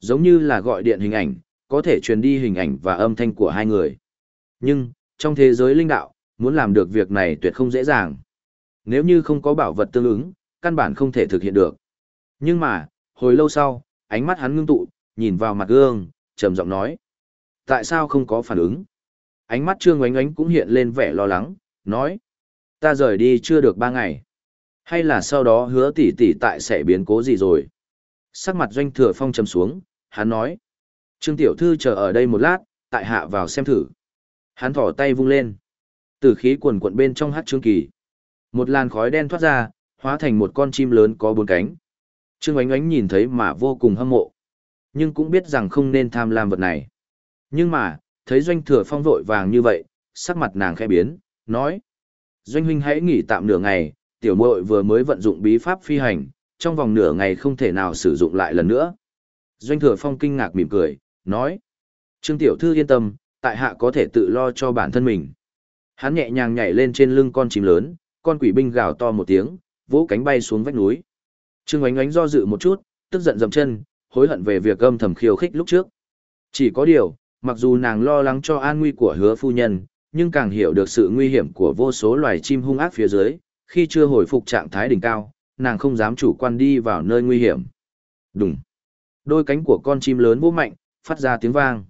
Giống như là gọi điện hình ảnh, có thể truyền đi hình ảnh và âm thanh của hai người. Nhưng, trong thế giới linh đạo, muốn làm được việc này tuyệt không dễ dàng. Nếu như không có bảo vật tương ứng, căn bản không thể thực hiện được. Nhưng mà, hồi lâu sau, ánh mắt hắn ngưng tụ, nhìn vào mặt gương, trầm giọng nói. Tại sao không có phản ứng? Ánh mắt Trương Ngoánh Ngoánh cũng hiện lên vẻ lo lắng, nói. Ta rời đi chưa được ba ngày. Hay là sau đó hứa tỷ tỷ tại sẽ biến cố gì rồi? Sắc mặt doanh thừa phong trầm xuống, hắn nói. Trương Tiểu Thư chờ ở đây một lát, tại hạ vào xem thử. Hắn thỏ tay vung lên. Từ khí quần quận bên trong hát trương kỳ. Một làn khói đen thoát ra, hóa thành một con chim lớn có bốn cánh. Trương Ánh Ánh nhìn thấy mà vô cùng hâm mộ. Nhưng cũng biết rằng không nên tham lam vật này. Nhưng mà, thấy doanh thừa phong vội vàng như vậy, sắc mặt nàng khẽ biến, nói. Doanh huynh hãy nghỉ tạm nửa ngày, tiểu muội vừa mới vận dụng bí pháp phi hành, trong vòng nửa ngày không thể nào sử dụng lại lần nữa. Doanh thừa phong kinh ngạc mỉm cười, nói. Trương tiểu thư yên tâm, tại hạ có thể tự lo cho bản thân mình. Hắn nhẹ nhàng nhảy lên trên lưng con chim lớn, con quỷ binh gào to một tiếng, vỗ cánh bay xuống vách núi. Trương Ánh Ánh do dự một chút, tức giận dậm chân, hối hận về việc âm thầm khiêu khích lúc trước. Chỉ có điều, mặc dù nàng lo lắng cho an nguy của hứa phu nhân, nhưng càng hiểu được sự nguy hiểm của vô số loài chim hung ác phía dưới, khi chưa hồi phục trạng thái đỉnh cao, nàng không dám chủ quan đi vào nơi nguy hiểm. Đùng. Đôi cánh của con chim lớn vỗ mạnh, phát ra tiếng vang.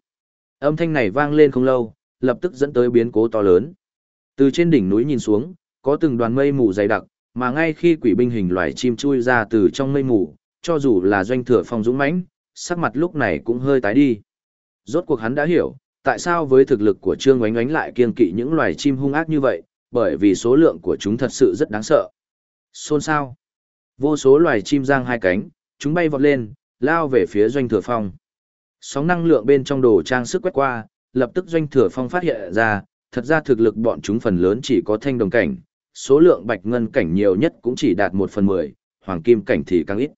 Âm thanh này vang lên không lâu, lập tức dẫn tới biến cố to lớn. Từ trên đỉnh núi nhìn xuống, có từng đoàn mây mù dày đặc, mà ngay khi quỷ binh hình loài chim chui ra từ trong mây mù, cho dù là doanh thừa phong dũng mãnh, sắc mặt lúc này cũng hơi tái đi. Rốt cuộc hắn đã hiểu, tại sao với thực lực của Trương Oánh Oánh lại kiên kỵ những loài chim hung ác như vậy, bởi vì số lượng của chúng thật sự rất đáng sợ. Xôn xao, Vô số loài chim giang hai cánh, chúng bay vọt lên, lao về phía doanh thừa phong. Sóng năng lượng bên trong đồ trang sức quét qua, lập tức doanh thừa phong phát hiện ra, thật ra thực lực bọn chúng phần lớn chỉ có thanh đồng cảnh, số lượng bạch ngân cảnh nhiều nhất cũng chỉ đạt một phần mười, hoàng kim cảnh thì càng ít.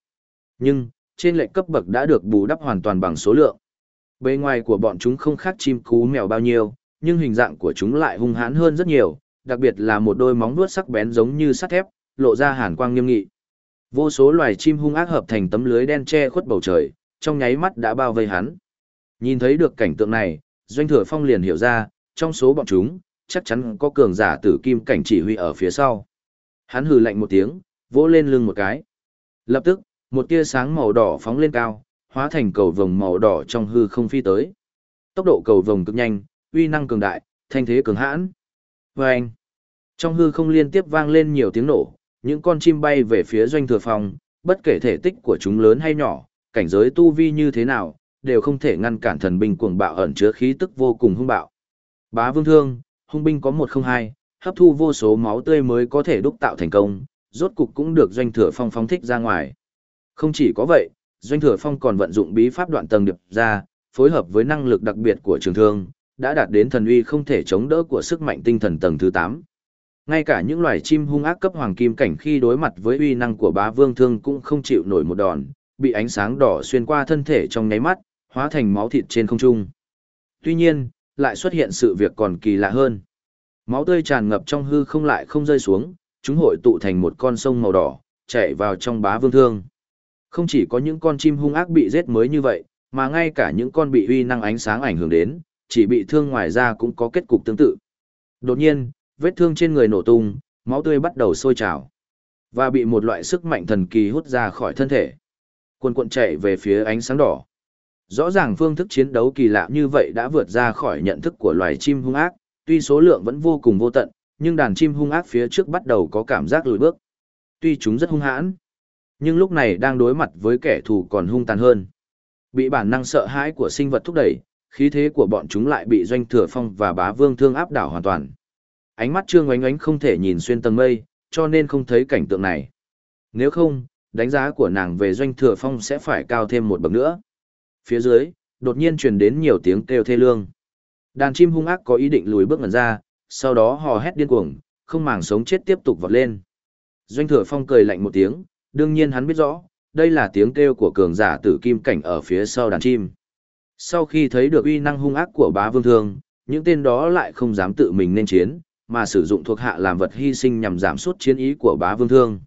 Nhưng, trên lệnh cấp bậc đã được bù đắp hoàn toàn bằng số lượng. Bề ngoài của bọn chúng không khác chim cú mèo bao nhiêu, nhưng hình dạng của chúng lại hung hãn hơn rất nhiều, đặc biệt là một đôi móng vuốt sắc bén giống như sắt thép, lộ ra hàn quang nghiêm nghị. Vô số loài chim hung ác hợp thành tấm lưới đen che khuất bầu trời, trong nháy mắt đã bao vây hắn. Nhìn thấy được cảnh tượng này, Doanh Thừa Phong liền hiểu ra, trong số bọn chúng, chắc chắn có cường giả tử kim cảnh chỉ huy ở phía sau. Hắn hừ lạnh một tiếng, vỗ lên lưng một cái. Lập tức, một tia sáng màu đỏ phóng lên cao, hóa thành cầu vồng màu đỏ trong hư không phi tới. Tốc độ cầu vồng cực nhanh, uy năng cường đại, thanh thế cường hãn. Vâng! trong hư không liên tiếp vang lên nhiều tiếng nổ, những con chim bay về phía doanh thừa phong, bất kể thể tích của chúng lớn hay nhỏ, cảnh giới tu vi như thế nào, đều không thể ngăn cản thần binh cuồng bạo ẩn chứa khí tức vô cùng hung bạo. Bá vương thương, hung binh có một không hai, hấp thu vô số máu tươi mới có thể đúc tạo thành công, rốt cục cũng được doanh thừa phong phóng thích ra ngoài. Không chỉ có vậy, doanh thừa phong còn vận dụng bí pháp đoạn tầng điệp ra, phối hợp với năng lực đặc biệt của trường thương, đã đạt đến thần uy không thể chống đỡ của sức mạnh tinh thần tầng thứ 8. Ngay cả những loài chim hung ác cấp hoàng kim cảnh khi đối mặt với uy năng của bá vương thương cũng không chịu nổi một đòn, bị ánh sáng đỏ xuyên qua thân thể trong nháy mắt, hóa thành máu thịt trên không trung. Tuy nhiên, lại xuất hiện sự việc còn kỳ lạ hơn. Máu tươi tràn ngập trong hư không lại không rơi xuống, chúng hội tụ thành một con sông màu đỏ, chảy vào trong bá vương thương. Không chỉ có những con chim hung ác bị giết mới như vậy, mà ngay cả những con bị uy năng ánh sáng ảnh hưởng đến, chỉ bị thương ngoài ra cũng có kết cục tương tự. Đột nhiên, vết thương trên người nổ tung, máu tươi bắt đầu sôi trào và bị một loại sức mạnh thần kỳ hút ra khỏi thân thể. cuồn cuộn chạy về phía ánh sáng đỏ. Rõ ràng phương thức chiến đấu kỳ lạ như vậy đã vượt ra khỏi nhận thức của loài chim hung ác, tuy số lượng vẫn vô cùng vô tận, nhưng đàn chim hung ác phía trước bắt đầu có cảm giác lùi bước. Tuy chúng rất hung hãn, nhưng lúc này đang đối mặt với kẻ thù còn hung tàn hơn. Bị bản năng sợ hãi của sinh vật thúc đẩy, khí thế của bọn chúng lại bị doanh thừa phong và bá vương thương áp đảo hoàn toàn. Ánh mắt trương oánh oánh không thể nhìn xuyên tầng mây, cho nên không thấy cảnh tượng này. Nếu không, đánh giá của nàng về doanh thừa phong sẽ phải cao thêm một bậc nữa. Phía dưới, đột nhiên truyền đến nhiều tiếng kêu thê lương. Đàn chim hung ác có ý định lùi bước ngần ra, sau đó hò hét điên cuồng, không màng sống chết tiếp tục vọt lên. Doanh thừa phong cười lạnh một tiếng, đương nhiên hắn biết rõ, đây là tiếng kêu của cường giả tử kim cảnh ở phía sau đàn chim. Sau khi thấy được uy năng hung ác của bá vương thương, những tên đó lại không dám tự mình nên chiến, mà sử dụng thuộc hạ làm vật hy sinh nhằm giảm sút chiến ý của bá vương thương.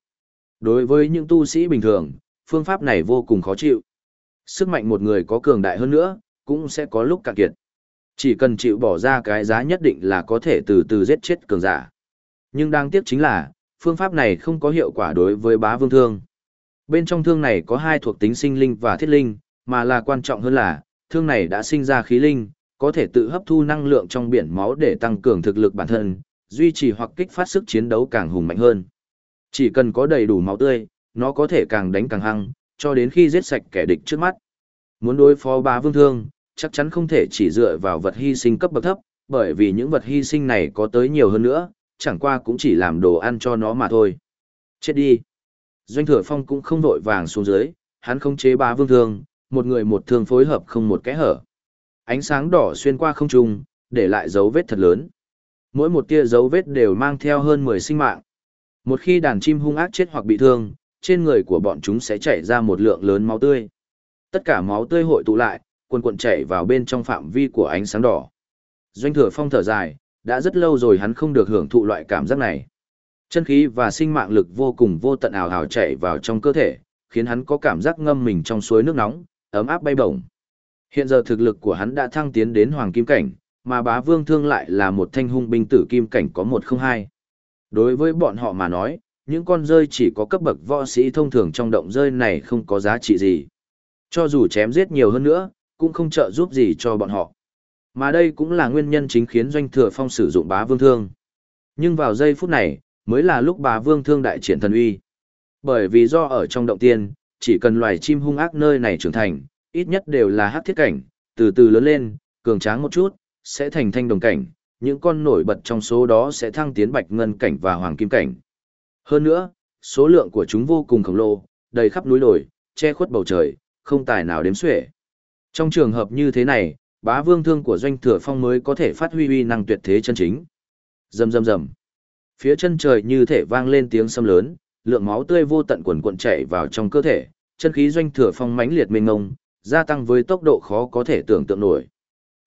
Đối với những tu sĩ bình thường, phương pháp này vô cùng khó chịu. Sức mạnh một người có cường đại hơn nữa, cũng sẽ có lúc cạn kiệt. Chỉ cần chịu bỏ ra cái giá nhất định là có thể từ từ giết chết cường giả. Nhưng đáng tiếc chính là, phương pháp này không có hiệu quả đối với bá vương thương. Bên trong thương này có hai thuộc tính sinh linh và thiết linh, mà là quan trọng hơn là, thương này đã sinh ra khí linh, có thể tự hấp thu năng lượng trong biển máu để tăng cường thực lực bản thân, duy trì hoặc kích phát sức chiến đấu càng hùng mạnh hơn. Chỉ cần có đầy đủ máu tươi, nó có thể càng đánh càng hăng, cho đến khi giết sạch kẻ địch trước mắt. Muốn đối phó bá vương thương, chắc chắn không thể chỉ dựa vào vật hy sinh cấp bậc thấp, bởi vì những vật hy sinh này có tới nhiều hơn nữa, chẳng qua cũng chỉ làm đồ ăn cho nó mà thôi. Chết đi. Doanh thừa phong cũng không vội vàng xuống dưới, hắn không chế bá vương thương, một người một thương phối hợp không một kẽ hở. Ánh sáng đỏ xuyên qua không trung, để lại dấu vết thật lớn. Mỗi một tia dấu vết đều mang theo hơn 10 sinh mạng. Một khi đàn chim hung ác chết hoặc bị thương, trên người của bọn chúng sẽ chảy ra một lượng lớn máu tươi. Tất cả máu tươi hội tụ lại, cuồn cuộn chảy vào bên trong phạm vi của ánh sáng đỏ. Doanh thừa phong thở dài, đã rất lâu rồi hắn không được hưởng thụ loại cảm giác này. Chân khí và sinh mạng lực vô cùng vô tận ảo hào chảy vào trong cơ thể, khiến hắn có cảm giác ngâm mình trong suối nước nóng, ấm áp bay bổng. Hiện giờ thực lực của hắn đã thăng tiến đến hoàng kim cảnh, mà bá vương thương lại là một thanh hung binh tử kim cảnh có một không hai. Đối với bọn họ mà nói, những con rơi chỉ có cấp bậc võ sĩ thông thường trong động rơi này không có giá trị gì. Cho dù chém giết nhiều hơn nữa, cũng không trợ giúp gì cho bọn họ. Mà đây cũng là nguyên nhân chính khiến doanh thừa phong sử dụng bá vương thương. Nhưng vào giây phút này, mới là lúc bá vương thương đại triển thần uy. Bởi vì do ở trong động tiên, chỉ cần loài chim hung ác nơi này trưởng thành, ít nhất đều là hắc thiết cảnh, từ từ lớn lên, cường tráng một chút, sẽ thành thanh đồng cảnh, những con nổi bật trong số đó sẽ thăng tiến bạch ngân cảnh và hoàng kim cảnh. Hơn nữa, số lượng của chúng vô cùng khổng lồ, đầy khắp núi đồi, che khuất bầu trời, không tài nào đếm xuể. Trong trường hợp như thế này, bá vương thương của doanh thừa phong mới có thể phát huy uy năng tuyệt thế chân chính. Rầm rầm rầm. Phía chân trời như thể vang lên tiếng sấm lớn, lượng máu tươi vô tận quần cuộn chảy vào trong cơ thể, chân khí doanh thừa phong mãnh liệt mênh ngông, gia tăng với tốc độ khó có thể tưởng tượng nổi.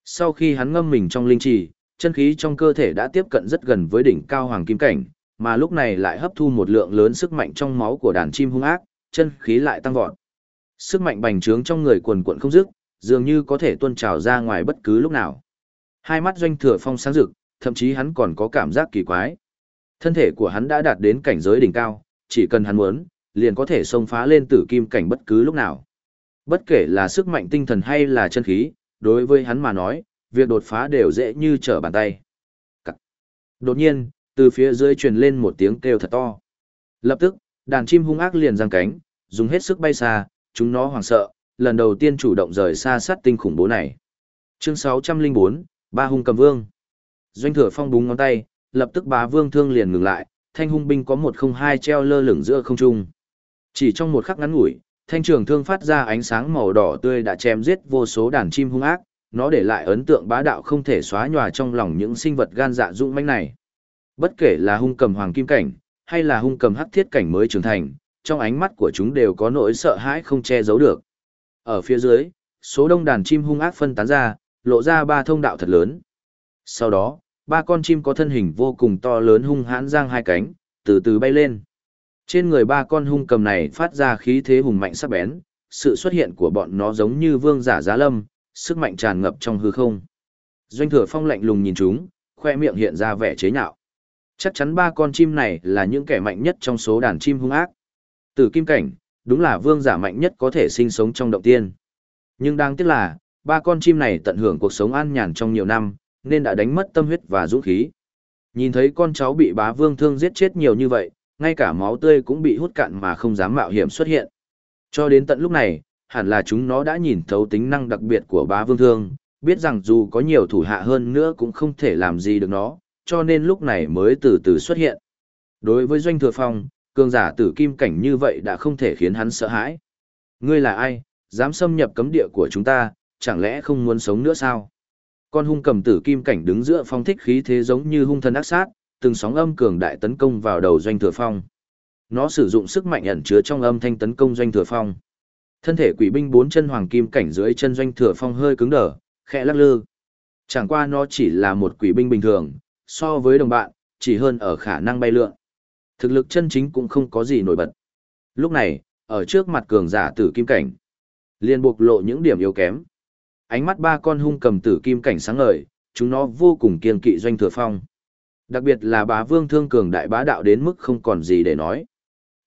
Sau khi hắn ngâm mình trong linh trì, chân khí trong cơ thể đã tiếp cận rất gần với đỉnh cao hoàng kim cảnh, mà lúc này lại hấp thu một lượng lớn sức mạnh trong máu của đàn chim hung ác, chân khí lại tăng vọt. Sức mạnh bành trướng trong người quần quận không dứt, dường như có thể tuôn trào ra ngoài bất cứ lúc nào. Hai mắt doanh thừa phong sáng rực, thậm chí hắn còn có cảm giác kỳ quái. Thân thể của hắn đã đạt đến cảnh giới đỉnh cao, chỉ cần hắn muốn, liền có thể xông phá lên tử kim cảnh bất cứ lúc nào. Bất kể là sức mạnh tinh thần hay là chân khí, đối với hắn mà nói, việc đột phá đều dễ như trở bàn tay. Cặc. Đột nhiên, từ phía dưới truyền lên một tiếng kêu thật to. Lập tức, đàn chim hung ác liền giang cánh, dùng hết sức bay xa, chúng nó hoảng sợ, lần đầu tiên chủ động rời xa sát tinh khủng bố này. Chương 604, Ba hung cầm vương. Doanh thừa phong búng ngón tay, lập tức bá vương thương liền ngừng lại, thanh hung binh có một không hai treo lơ lửng giữa không trung. Chỉ trong một khắc ngắn ngủi, thanh trường thương phát ra ánh sáng màu đỏ tươi đã chém giết vô số đàn chim hung ác, nó để lại ấn tượng bá đạo không thể xóa nhòa trong lòng những sinh vật gan dạ dũng mãnh này. Bất kể là hung cầm hoàng kim cảnh, hay là hung cầm hắc thiết cảnh mới trưởng thành, trong ánh mắt của chúng đều có nỗi sợ hãi không che giấu được. Ở phía dưới, số đông đàn chim hung ác phân tán ra, lộ ra ba thông đạo thật lớn. Sau đó, ba con chim có thân hình vô cùng to lớn hung hãn giang hai cánh, từ từ bay lên. Trên người ba con hung cầm này phát ra khí thế hùng mạnh sắc bén, sự xuất hiện của bọn nó giống như vương giả giá lâm, sức mạnh tràn ngập trong hư không. Doanh thừa phong lạnh lùng nhìn chúng, khoe miệng hiện ra vẻ chế nhạo. Chắc chắn ba con chim này là những kẻ mạnh nhất trong số đàn chim hung ác. Từ kim cảnh, đúng là vương giả mạnh nhất có thể sinh sống trong động tiên. Nhưng đáng tiếc là, ba con chim này tận hưởng cuộc sống an nhàn trong nhiều năm, nên đã đánh mất tâm huyết và dũng khí. Nhìn thấy con cháu bị bá vương thương giết chết nhiều như vậy, ngay cả máu tươi cũng bị hút cạn mà không dám mạo hiểm xuất hiện. Cho đến tận lúc này, hẳn là chúng nó đã nhìn thấu tính năng đặc biệt của bá vương thương, biết rằng dù có nhiều thủ hạ hơn nữa cũng không thể làm gì được nó, cho nên lúc này mới từ từ xuất hiện. Đối với Doanh Thừa Phong, cường giả tử kim cảnh như vậy đã không thể khiến hắn sợ hãi. Ngươi là ai, dám xâm nhập cấm địa của chúng ta, chẳng lẽ không muốn sống nữa sao? Con hung cầm tử kim cảnh đứng giữa phong thích khí thế giống như hung thần ác sát, từng sóng âm cường đại tấn công vào đầu Doanh Thừa Phong. Nó sử dụng sức mạnh ẩn chứa trong âm thanh tấn công Doanh Thừa Phong. Thân thể quỷ binh bốn chân hoàng kim cảnh dưới chân Doanh Thừa Phong hơi cứng đờ, khẽ lắc lư. Chẳng qua nó chỉ là một quỷ binh bình thường, so với đồng bạn, chỉ hơn ở khả năng bay lượn. Thực lực chân chính cũng không có gì nổi bật. Lúc này, ở trước mặt cường giả tử kim cảnh, liền buộc lộ những điểm yếu kém. Ánh mắt ba con hung cầm tử kim cảnh sáng ngời, chúng nó vô cùng kiên kỵ doanh thừa phong. Đặc biệt là bá vương thương cường đại bá đạo đến mức không còn gì để nói.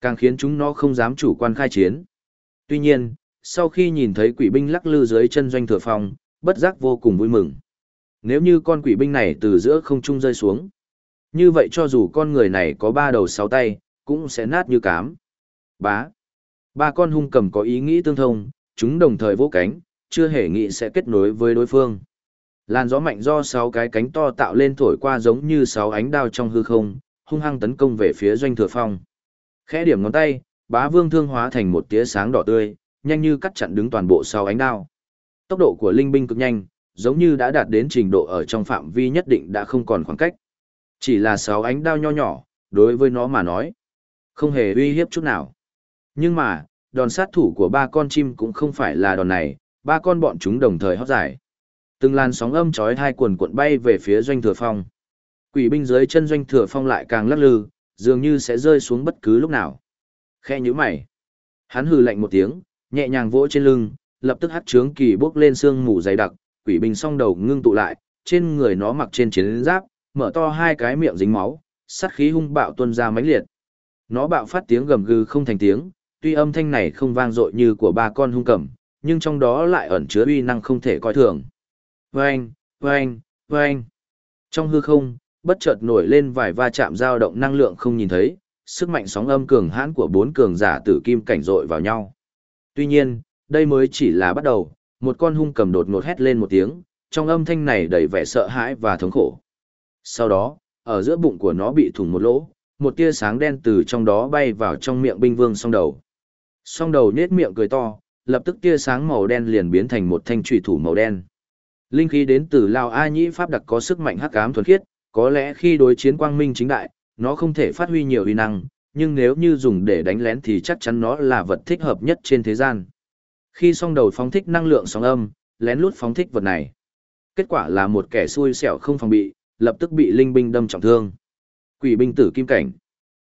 Càng khiến chúng nó không dám chủ quan khai chiến. Tuy nhiên, sau khi nhìn thấy quỷ binh lắc lư dưới chân doanh thừa phong, bất giác vô cùng vui mừng. Nếu như con quỷ binh này từ giữa không trung rơi xuống, như vậy cho dù con người này có ba đầu sáu tay, cũng sẽ nát như cám. Bá. Ba con hung cầm có ý nghĩ tương thông, chúng đồng thời vỗ cánh, chưa hề nghĩ sẽ kết nối với đối phương. Làn gió mạnh do sáu cái cánh to tạo lên thổi qua giống như sáu ánh đao trong hư không, hung hăng tấn công về phía doanh thừa phong. Khẽ điểm ngón tay, bá vương thương hóa thành một tia sáng đỏ tươi, nhanh như cắt chặn đứng toàn bộ sáu ánh đao. Tốc độ của linh binh cực nhanh, giống như đã đạt đến trình độ ở trong phạm vi nhất định đã không còn khoảng cách. Chỉ là sáu ánh đao nho nhỏ, đối với nó mà nói, không hề uy hiếp chút nào. Nhưng mà, đòn sát thủ của ba con chim cũng không phải là đòn này, ba con bọn chúng đồng thời hót giải. Từng làn sóng âm chói hai quần cuộn bay về phía doanh thừa phong. Quỷ binh dưới chân doanh thừa phong lại càng lắc lư, dường như sẽ rơi xuống bất cứ lúc nào. Khe nhíu mày. Hắn hừ lạnh một tiếng, nhẹ nhàng vỗ trên lưng, lập tức hắt trướng kỳ bốc lên xương mù dày đặc, quỷ binh song đầu ngưng tụ lại, trên người nó mặc trên chiến giáp, mở to hai cái miệng dính máu, sát khí hung bạo tuôn ra mãnh liệt. Nó bạo phát tiếng gầm gừ không thành tiếng, tuy âm thanh này không vang dội như của ba con hung cầm, nhưng trong đó lại ẩn chứa uy năng không thể coi thường. Vâng, vâng, vâng. Trong hư không, bất chợt nổi lên vài va chạm dao động năng lượng không nhìn thấy, sức mạnh sóng âm cường hãn của bốn cường giả tử kim cảnh rội vào nhau. Tuy nhiên, đây mới chỉ là bắt đầu, một con hung cầm đột ngột hét lên một tiếng, trong âm thanh này đầy vẻ sợ hãi và thống khổ. Sau đó, ở giữa bụng của nó bị thủng một lỗ, một tia sáng đen từ trong đó bay vào trong miệng binh vương song đầu. Song đầu nết miệng cười to, lập tức tia sáng màu đen liền biến thành một thanh trùy thủ màu đen. Linh khí đến từ Lao A Nhĩ Pháp đặc có sức mạnh hắc ám thuần khiết, có lẽ khi đối chiến quang minh chính đại, nó không thể phát huy nhiều uy năng, nhưng nếu như dùng để đánh lén thì chắc chắn nó là vật thích hợp nhất trên thế gian. Khi song đầu phóng thích năng lượng sóng âm, lén lút phóng thích vật này. Kết quả là một kẻ xui xẻo không phòng bị, lập tức bị linh binh đâm trọng thương. Quỷ binh tử kim cảnh.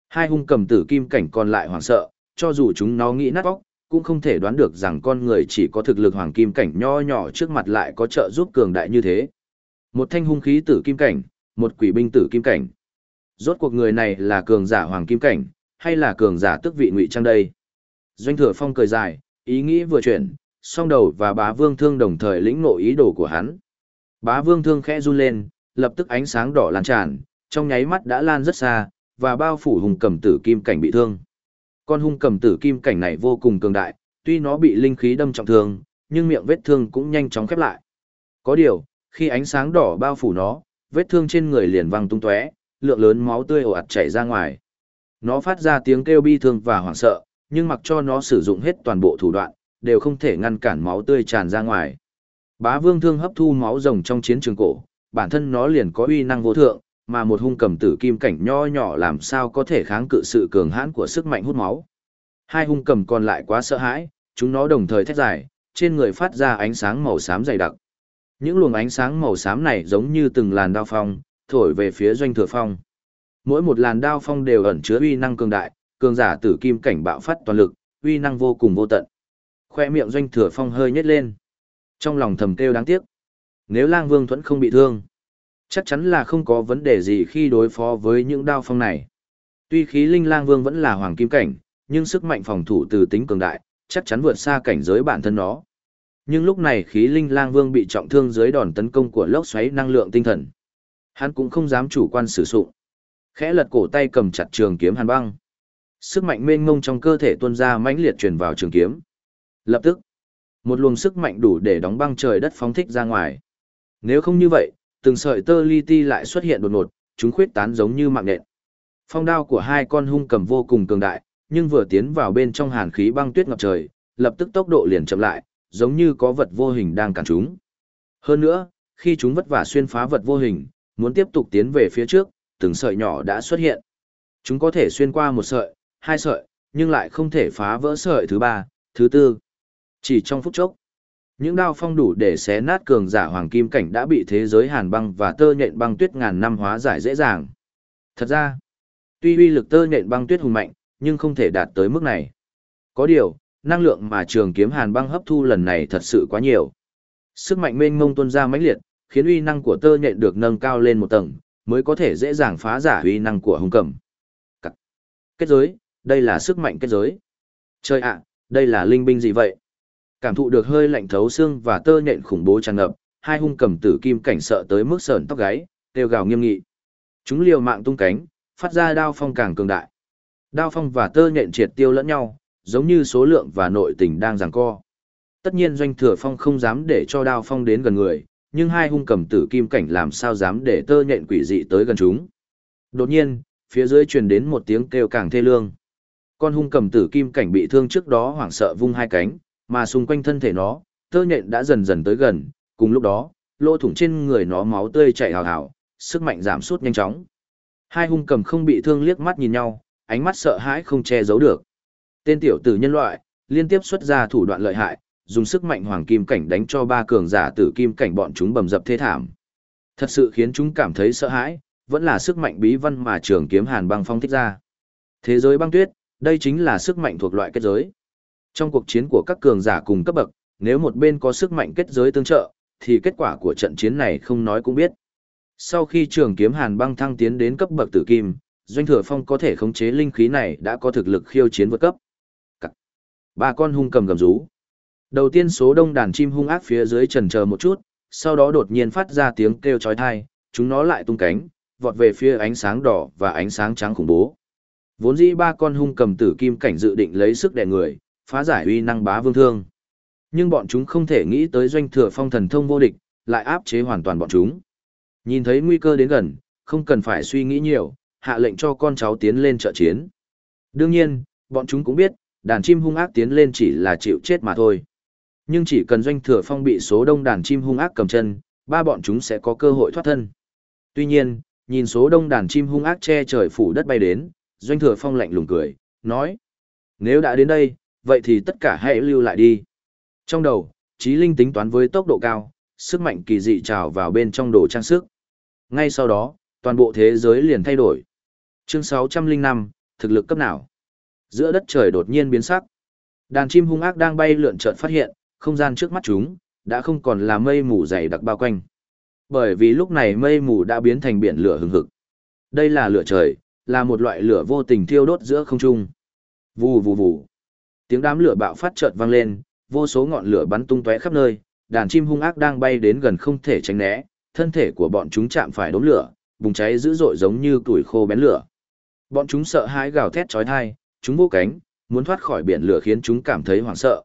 Hai hung cầm tử kim cảnh còn lại hoảng sợ, cho dù chúng nó nghĩ nát óc, cũng không thể đoán được rằng con người chỉ có thực lực hoàng kim cảnh nho nhỏ trước mặt lại có trợ giúp cường đại như thế. Một thanh hung khí tử kim cảnh, một quỷ binh tử kim cảnh. Rốt cuộc người này là cường giả hoàng kim cảnh, hay là cường giả tức vị ngụy trang đây? Doanh thừa phong cười dài, ý nghĩ vừa chuyển, song đầu và bá vương thương đồng thời lĩnh ngộ ý đồ của hắn. Bá vương thương khẽ run lên, lập tức ánh sáng đỏ lan tràn, trong nháy mắt đã lan rất xa, và bao phủ hung cầm tử kim cảnh bị thương. Con hung cầm tử kim cảnh này vô cùng cường đại, tuy nó bị linh khí đâm trọng thương, nhưng miệng vết thương cũng nhanh chóng khép lại. Có điều, khi ánh sáng đỏ bao phủ nó, vết thương trên người liền văng tung tóe, lượng lớn máu tươi ồ ạt chảy ra ngoài. Nó phát ra tiếng kêu bi thương và hoảng sợ, nhưng mặc cho nó sử dụng hết toàn bộ thủ đoạn, đều không thể ngăn cản máu tươi tràn ra ngoài. Bá vương thương hấp thu máu rồng trong chiến trường cổ, bản thân nó liền có uy năng vô thượng, mà một hung cầm tử kim cảnh nho nhỏ làm sao có thể kháng cự sự cường hãn của sức mạnh hút máu. Hai hung cầm còn lại quá sợ hãi, chúng nó đồng thời thét dài, trên người phát ra ánh sáng màu xám dày đặc. Những luồng ánh sáng màu xám này giống như từng làn đao phong, thổi về phía doanh thừa phong. Mỗi một làn đao phong đều ẩn chứa uy năng cường đại, cường giả tử kim cảnh bạo phát toàn lực, uy năng vô cùng vô tận. Khoe miệng doanh thừa phong hơi nhếch lên. Trong lòng thầm kêu đáng tiếc. Nếu lang vương thuẫn không bị thương, chắc chắn là không có vấn đề gì khi đối phó với những đao phong này. Tuy khí linh lang vương vẫn là hoàng kim cảnh, nhưng sức mạnh phòng thủ từ tính cường đại, chắc chắn vượt xa cảnh giới bản thân nó. Nhưng lúc này khí linh lang vương bị trọng thương dưới đòn tấn công của lốc xoáy năng lượng tinh thần. Hắn cũng không dám chủ quan sử dụng. Khẽ lật cổ tay cầm chặt trường kiếm hàn băng. Sức mạnh mênh mông trong cơ thể tuôn ra mãnh liệt truyền vào trường kiếm. Lập tức, một luồng sức mạnh đủ để đóng băng trời đất phóng thích ra ngoài. Nếu không như vậy, từng sợi tơ li ti lại xuất hiện đột ngột, chúng khuyết tán giống như mạng nện. Phong đao của hai con hung cầm vô cùng cường đại, nhưng vừa tiến vào bên trong hàn khí băng tuyết ngập trời, lập tức tốc độ liền chậm lại, giống như có vật vô hình đang cản chúng. Hơn nữa, khi chúng vất vả xuyên phá vật vô hình, muốn tiếp tục tiến về phía trước, từng sợi nhỏ đã xuất hiện. Chúng có thể xuyên qua một sợi, hai sợi, nhưng lại không thể phá vỡ sợi thứ ba, thứ tư. Chỉ trong phút chốc, những đao phong đủ để xé nát cường giả hoàng kim cảnh đã bị thế giới hàn băng và tơ nhện băng tuyết ngàn năm hóa giải dễ dàng. Thật ra, tuy uy lực tơ nhện băng tuyết hùng mạnh, nhưng không thể đạt tới mức này. Có điều, năng lượng mà trường kiếm hàn băng hấp thu lần này thật sự quá nhiều. Sức mạnh mênh mông tuôn ra mãnh liệt, khiến uy năng của tơ nhện được nâng cao lên một tầng, mới có thể dễ dàng phá giả uy năng của hung cầm. Kết giới, đây là sức mạnh kết giới. Trời ạ, đây là linh binh gì vậy? Cảm thụ được hơi lạnh thấu xương và tơ nhện khủng bố tràn ngập, hai hung cầm tử kim cảnh sợ tới mức sờn tóc gáy, kêu gào nghiêm nghị. Chúng liều mạng tung cánh, phát ra đao phong càng cường đại. Đao phong và tơ nhện triệt tiêu lẫn nhau, giống như số lượng và nội tình đang giằng co. Tất nhiên doanh thừa phong không dám để cho đao phong đến gần người, nhưng hai hung cầm tử kim cảnh làm sao dám để tơ nhện quỷ dị tới gần chúng. Đột nhiên, phía dưới truyền đến một tiếng kêu càng thê lương. Con hung cầm tử kim cảnh bị thương trước đó hoảng sợ vung hai cánh, mà xung quanh thân thể nó, tơ nhện đã dần dần tới gần, cùng lúc đó, lỗ thủng trên người nó máu tươi chảy hào hào, sức mạnh giảm sút nhanh chóng. Hai hung cầm không bị thương liếc mắt nhìn nhau, ánh mắt sợ hãi không che giấu được. Tên tiểu tử nhân loại, liên tiếp xuất ra thủ đoạn lợi hại, dùng sức mạnh hoàng kim cảnh đánh cho ba cường giả tử kim cảnh bọn chúng bầm dập thế thảm. Thật sự khiến chúng cảm thấy sợ hãi, vẫn là sức mạnh bí văn mà trường kiếm hàn băng phong thích ra. Thế giới băng tuyết, đây chính là sức mạnh thuộc loại kết giới. Trong cuộc chiến của các cường giả cùng cấp bậc, nếu một bên có sức mạnh kết giới tương trợ, thì kết quả của trận chiến này không nói cũng biết. Sau khi trường kiếm hàn băng thăng tiến đến cấp bậc tử kim, doanh thừa phong có thể khống chế linh khí này đã có thực lực khiêu chiến vượt cấp. Ba con hung cầm gầm rú. Đầu tiên số đông đàn chim hung ác phía dưới trần chờ một chút, sau đó đột nhiên phát ra tiếng kêu chói tai, chúng nó lại tung cánh, vọt về phía ánh sáng đỏ và ánh sáng trắng khủng bố. Vốn dĩ ba con hung cầm tử kim cảnh dự định lấy sức đè người, phá giải uy năng bá vương thương. Nhưng bọn chúng không thể nghĩ tới doanh thừa phong thần thông vô địch, lại áp chế hoàn toàn bọn chúng. Nhìn thấy nguy cơ đến gần, không cần phải suy nghĩ nhiều, hạ lệnh cho con cháu tiến lên trợ chiến. Đương nhiên, bọn chúng cũng biết, đàn chim hung ác tiến lên chỉ là chịu chết mà thôi. Nhưng chỉ cần doanh thừa phong bị số đông đàn chim hung ác cầm chân, ba bọn chúng sẽ có cơ hội thoát thân. Tuy nhiên, nhìn số đông đàn chim hung ác che trời phủ đất bay đến, doanh thừa phong lạnh lùng cười, nói. Nếu đã đến đây, vậy thì tất cả hãy lưu lại đi. Trong đầu, trí linh tính toán với tốc độ cao, sức mạnh kỳ dị trào vào bên trong đồ trang sức. Ngay sau đó, toàn bộ thế giới liền thay đổi. Chương 605, thực lực cấp nào? Giữa đất trời đột nhiên biến sắc. Đàn chim hung ác đang bay lượn chợt phát hiện, không gian trước mắt chúng, đã không còn là mây mù dày đặc bao quanh. Bởi vì lúc này mây mù đã biến thành biển lửa hừng hực. Đây là lửa trời, là một loại lửa vô tình thiêu đốt giữa không trung. Vù vù vù. Tiếng đám lửa bạo phát chợt vang lên, vô số ngọn lửa bắn tung tóe khắp nơi, đàn chim hung ác đang bay đến gần không thể tránh né, thân thể của bọn chúng chạm phải đốm lửa, bùng cháy dữ dội giống như tuổi khô bén lửa. Bọn chúng sợ hãi gào thét chói tai, chúng vô cánh, muốn thoát khỏi biển lửa khiến chúng cảm thấy hoảng sợ.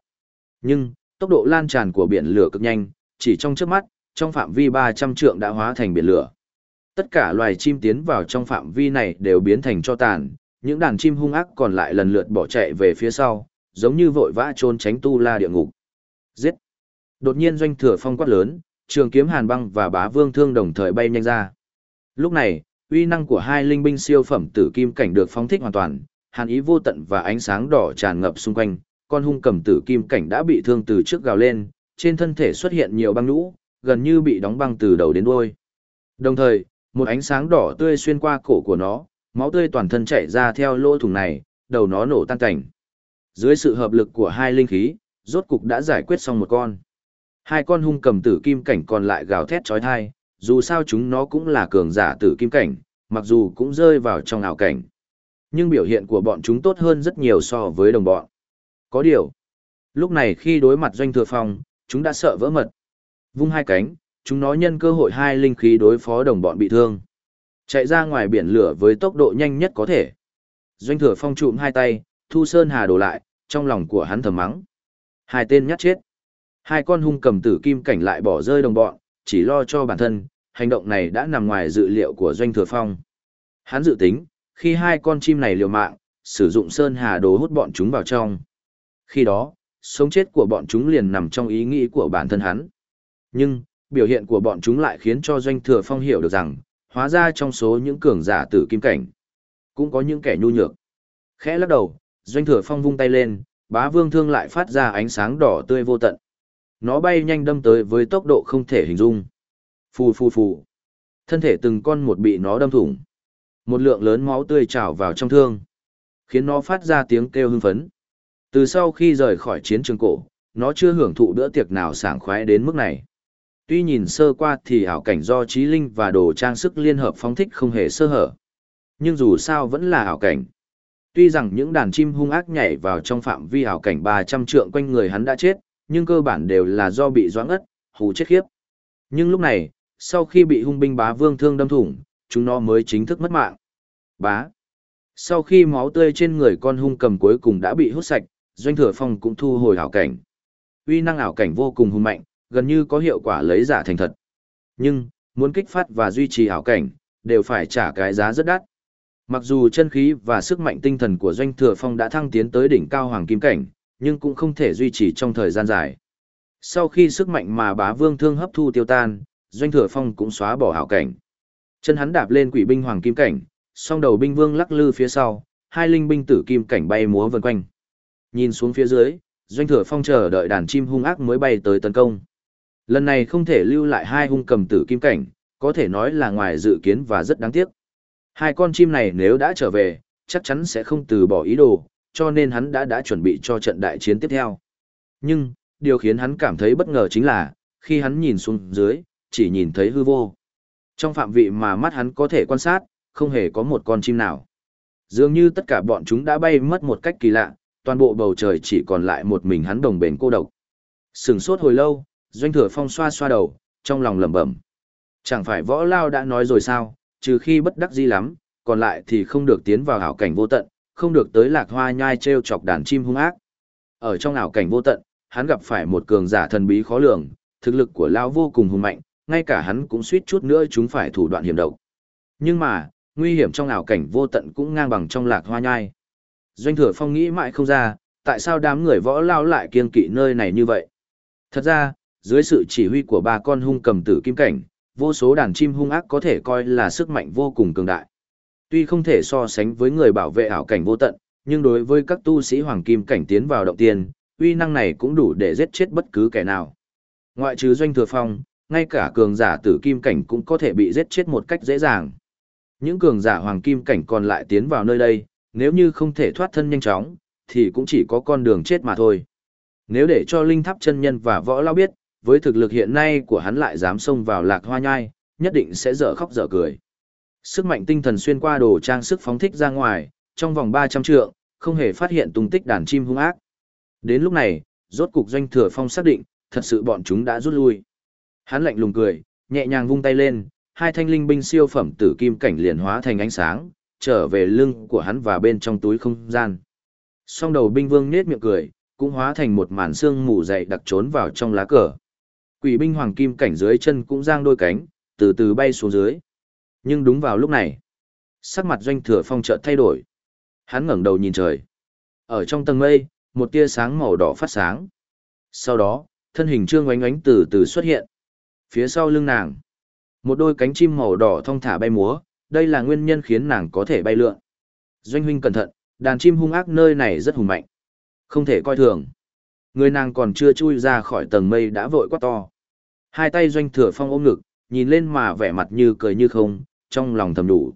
Nhưng, tốc độ lan tràn của biển lửa cực nhanh, chỉ trong chớp mắt, trong phạm vi 300 trượng đã hóa thành biển lửa. Tất cả loài chim tiến vào trong phạm vi này đều biến thành cho tàn, những đàn chim hung ác còn lại lần lượt bỏ chạy về phía sau, giống như vội vã trốn tránh tu la địa ngục. Giết! Đột nhiên doanh thừa phong quát lớn, trường kiếm hàn băng và bá vương thương đồng thời bay nhanh ra. Lúc này, uy năng của hai linh binh siêu phẩm tử kim cảnh được phóng thích hoàn toàn, hàn ý vô tận và ánh sáng đỏ tràn ngập xung quanh, con hung cầm tử kim cảnh đã bị thương từ trước gào lên, trên thân thể xuất hiện nhiều băng nhũ, gần như bị đóng băng từ đầu đến đuôi. Đồng thời, một ánh sáng đỏ tươi xuyên qua cổ của nó, máu tươi toàn thân chảy ra theo lỗ thủng này, đầu nó nổ tan cảnh. Dưới sự hợp lực của hai linh khí, rốt cục đã giải quyết xong một con. Hai con hung cầm tử kim cảnh còn lại gào thét chói tai, dù sao chúng nó cũng là cường giả tử kim cảnh, mặc dù cũng rơi vào trong ảo cảnh. Nhưng biểu hiện của bọn chúng tốt hơn rất nhiều so với đồng bọn. Có điều, lúc này khi đối mặt doanh thừa phong, chúng đã sợ vỡ mật. Vung hai cánh, chúng nó nhân cơ hội hai linh khí đối phó đồng bọn bị thương. Chạy ra ngoài biển lửa với tốc độ nhanh nhất có thể. Doanh thừa phong trụm hai tay, thu sơn hà đổ lại, trong lòng của hắn thầm mắng. Hai tên nhát chết. Hai con hung cầm tử kim cảnh lại bỏ rơi đồng bọn, chỉ lo cho bản thân, hành động này đã nằm ngoài dự liệu của doanh thừa phong. Hắn dự tính, khi hai con chim này liều mạng, sử dụng sơn hà đồ hút bọn chúng vào trong. Khi đó, sống chết của bọn chúng liền nằm trong ý nghĩ của bản thân hắn. Nhưng, biểu hiện của bọn chúng lại khiến cho doanh thừa phong hiểu được rằng, hóa ra trong số những cường giả tử kim cảnh, cũng có những kẻ nhu nhược. Khẽ lắc đầu, doanh thừa phong vung tay lên, bá vương thương lại phát ra ánh sáng đỏ tươi vô tận. Nó bay nhanh đâm tới với tốc độ không thể hình dung. Phù phù phù. Thân thể từng con một bị nó đâm thủng. Một lượng lớn máu tươi trào vào trong thương, khiến nó phát ra tiếng kêu hưng phấn. Từ sau khi rời khỏi chiến trường cổ, nó chưa hưởng thụ bữa tiệc nào sảng khoái đến mức này. Tuy nhìn sơ qua thì ảo cảnh do trí linh và đồ trang sức liên hợp phóng thích không hề sơ hở. Nhưng dù sao vẫn là ảo cảnh. Tuy rằng những đàn chim hung ác nhảy vào trong phạm vi ảo cảnh 300 trượng quanh người hắn đã chết, nhưng cơ bản đều là do bị doãn ất, hù chết khiếp. Nhưng lúc này, sau khi bị hung binh bá vương thương đâm thủng, chúng nó mới chính thức mất mạng. Bá. Sau khi máu tươi trên người con hung cầm cuối cùng đã bị hút sạch, doanh thừa phong cũng thu hồi ảo cảnh. Uy năng ảo cảnh vô cùng hung mạnh, gần như có hiệu quả lấy giả thành thật. Nhưng, muốn kích phát và duy trì ảo cảnh, đều phải trả cái giá rất đắt. Mặc dù chân khí và sức mạnh tinh thần của doanh thừa phong đã thăng tiến tới đỉnh cao hoàng kim cảnh, nhưng cũng không thể duy trì trong thời gian dài. Sau khi sức mạnh mà bá vương thương hấp thu tiêu tan, doanh thừa phong cũng xóa bỏ hảo cảnh. Chân hắn đạp lên quỷ binh hoàng kim cảnh, song đầu binh vương lắc lư phía sau, hai linh binh tử kim cảnh bay múa vần quanh. Nhìn xuống phía dưới, doanh thừa phong chờ đợi đàn chim hung ác mới bay tới tấn công. Lần này không thể lưu lại hai hung cầm tử kim cảnh, có thể nói là ngoài dự kiến và rất đáng tiếc. Hai con chim này nếu đã trở về, chắc chắn sẽ không từ bỏ ý đồ, cho nên hắn đã đã chuẩn bị cho trận đại chiến tiếp theo. Nhưng, điều khiến hắn cảm thấy bất ngờ chính là, khi hắn nhìn xuống dưới, chỉ nhìn thấy hư vô. Trong phạm vị mà mắt hắn có thể quan sát, không hề có một con chim nào. Dường như tất cả bọn chúng đã bay mất một cách kỳ lạ, toàn bộ bầu trời chỉ còn lại một mình hắn đồng bền cô độc. Sừng sốt hồi lâu, doanh thừa phong xoa xoa đầu, trong lòng lẩm bẩm. Chẳng phải võ lao đã nói rồi sao, trừ khi bất đắc dĩ lắm, còn lại thì không được tiến vào ảo cảnh vô tận, không được tới lạc hoa nhai treo chọc đàn chim hung ác. Ở trong ảo cảnh vô tận, hắn gặp phải một cường giả thần bí khó lường, thực lực của lão vô cùng hùng mạnh, ngay cả hắn cũng suýt chút nữa chúng phải thủ đoạn hiểm độc. Nhưng mà, nguy hiểm trong ảo cảnh vô tận cũng ngang bằng trong lạc hoa nhai. Doanh thừa phong nghĩ mãi không ra, tại sao đám người võ lao lại kiên kỵ nơi này như vậy. Thật ra, dưới sự chỉ huy của ba con hung cầm tử kim cảnh, vô số đàn chim hung ác có thể coi là sức mạnh vô cùng cường đại. Tuy không thể so sánh với người bảo vệ ảo cảnh vô tận, nhưng đối với các tu sĩ hoàng kim cảnh tiến vào động tiên, uy năng này cũng đủ để giết chết bất cứ kẻ nào. Ngoại trừ doanh thừa phong, ngay cả cường giả tử kim cảnh cũng có thể bị giết chết một cách dễ dàng. Những cường giả hoàng kim cảnh còn lại tiến vào nơi đây, nếu như không thể thoát thân nhanh chóng, thì cũng chỉ có con đường chết mà thôi. Nếu để cho linh tháp chân nhân và võ lao biết, với thực lực hiện nay của hắn lại dám xông vào lạc hoa nhai, nhất định sẽ dở khóc dở cười. Sức mạnh tinh thần xuyên qua đồ trang sức phóng thích ra ngoài, trong vòng 300 trượng, không hề phát hiện tung tích đàn chim hung ác. Đến lúc này, rốt cục doanh thừa phong xác định, thật sự bọn chúng đã rút lui. Hắn lạnh lùng cười, nhẹ nhàng vung tay lên, hai thanh linh binh siêu phẩm tử kim cảnh liền hóa thành ánh sáng, trở về lưng của hắn và bên trong túi không gian. Song đầu binh vương nết miệng cười, cũng hóa thành một màn xương mù dày đặc trốn vào trong lá cờ. Quỷ binh hoàng kim cảnh dưới chân cũng giang đôi cánh, từ từ bay xuống dưới. Nhưng đúng vào lúc này, sắc mặt doanh thừa phong chợt thay đổi. Hắn ngẩng đầu nhìn trời. Ở trong tầng mây, một tia sáng màu đỏ phát sáng. Sau đó, thân hình trương oánh oánh từ từ xuất hiện. Phía sau lưng nàng, một đôi cánh chim màu đỏ thong thả bay múa, đây là nguyên nhân khiến nàng có thể bay lượn. Doanh huynh cẩn thận, đàn chim hung ác nơi này rất hùng mạnh. Không thể coi thường. Người nàng còn chưa chui ra khỏi tầng mây đã vội quá to. Hai tay doanh thừa phong ôm ngực, nhìn lên mà vẻ mặt như cười như không, trong lòng thầm đủ.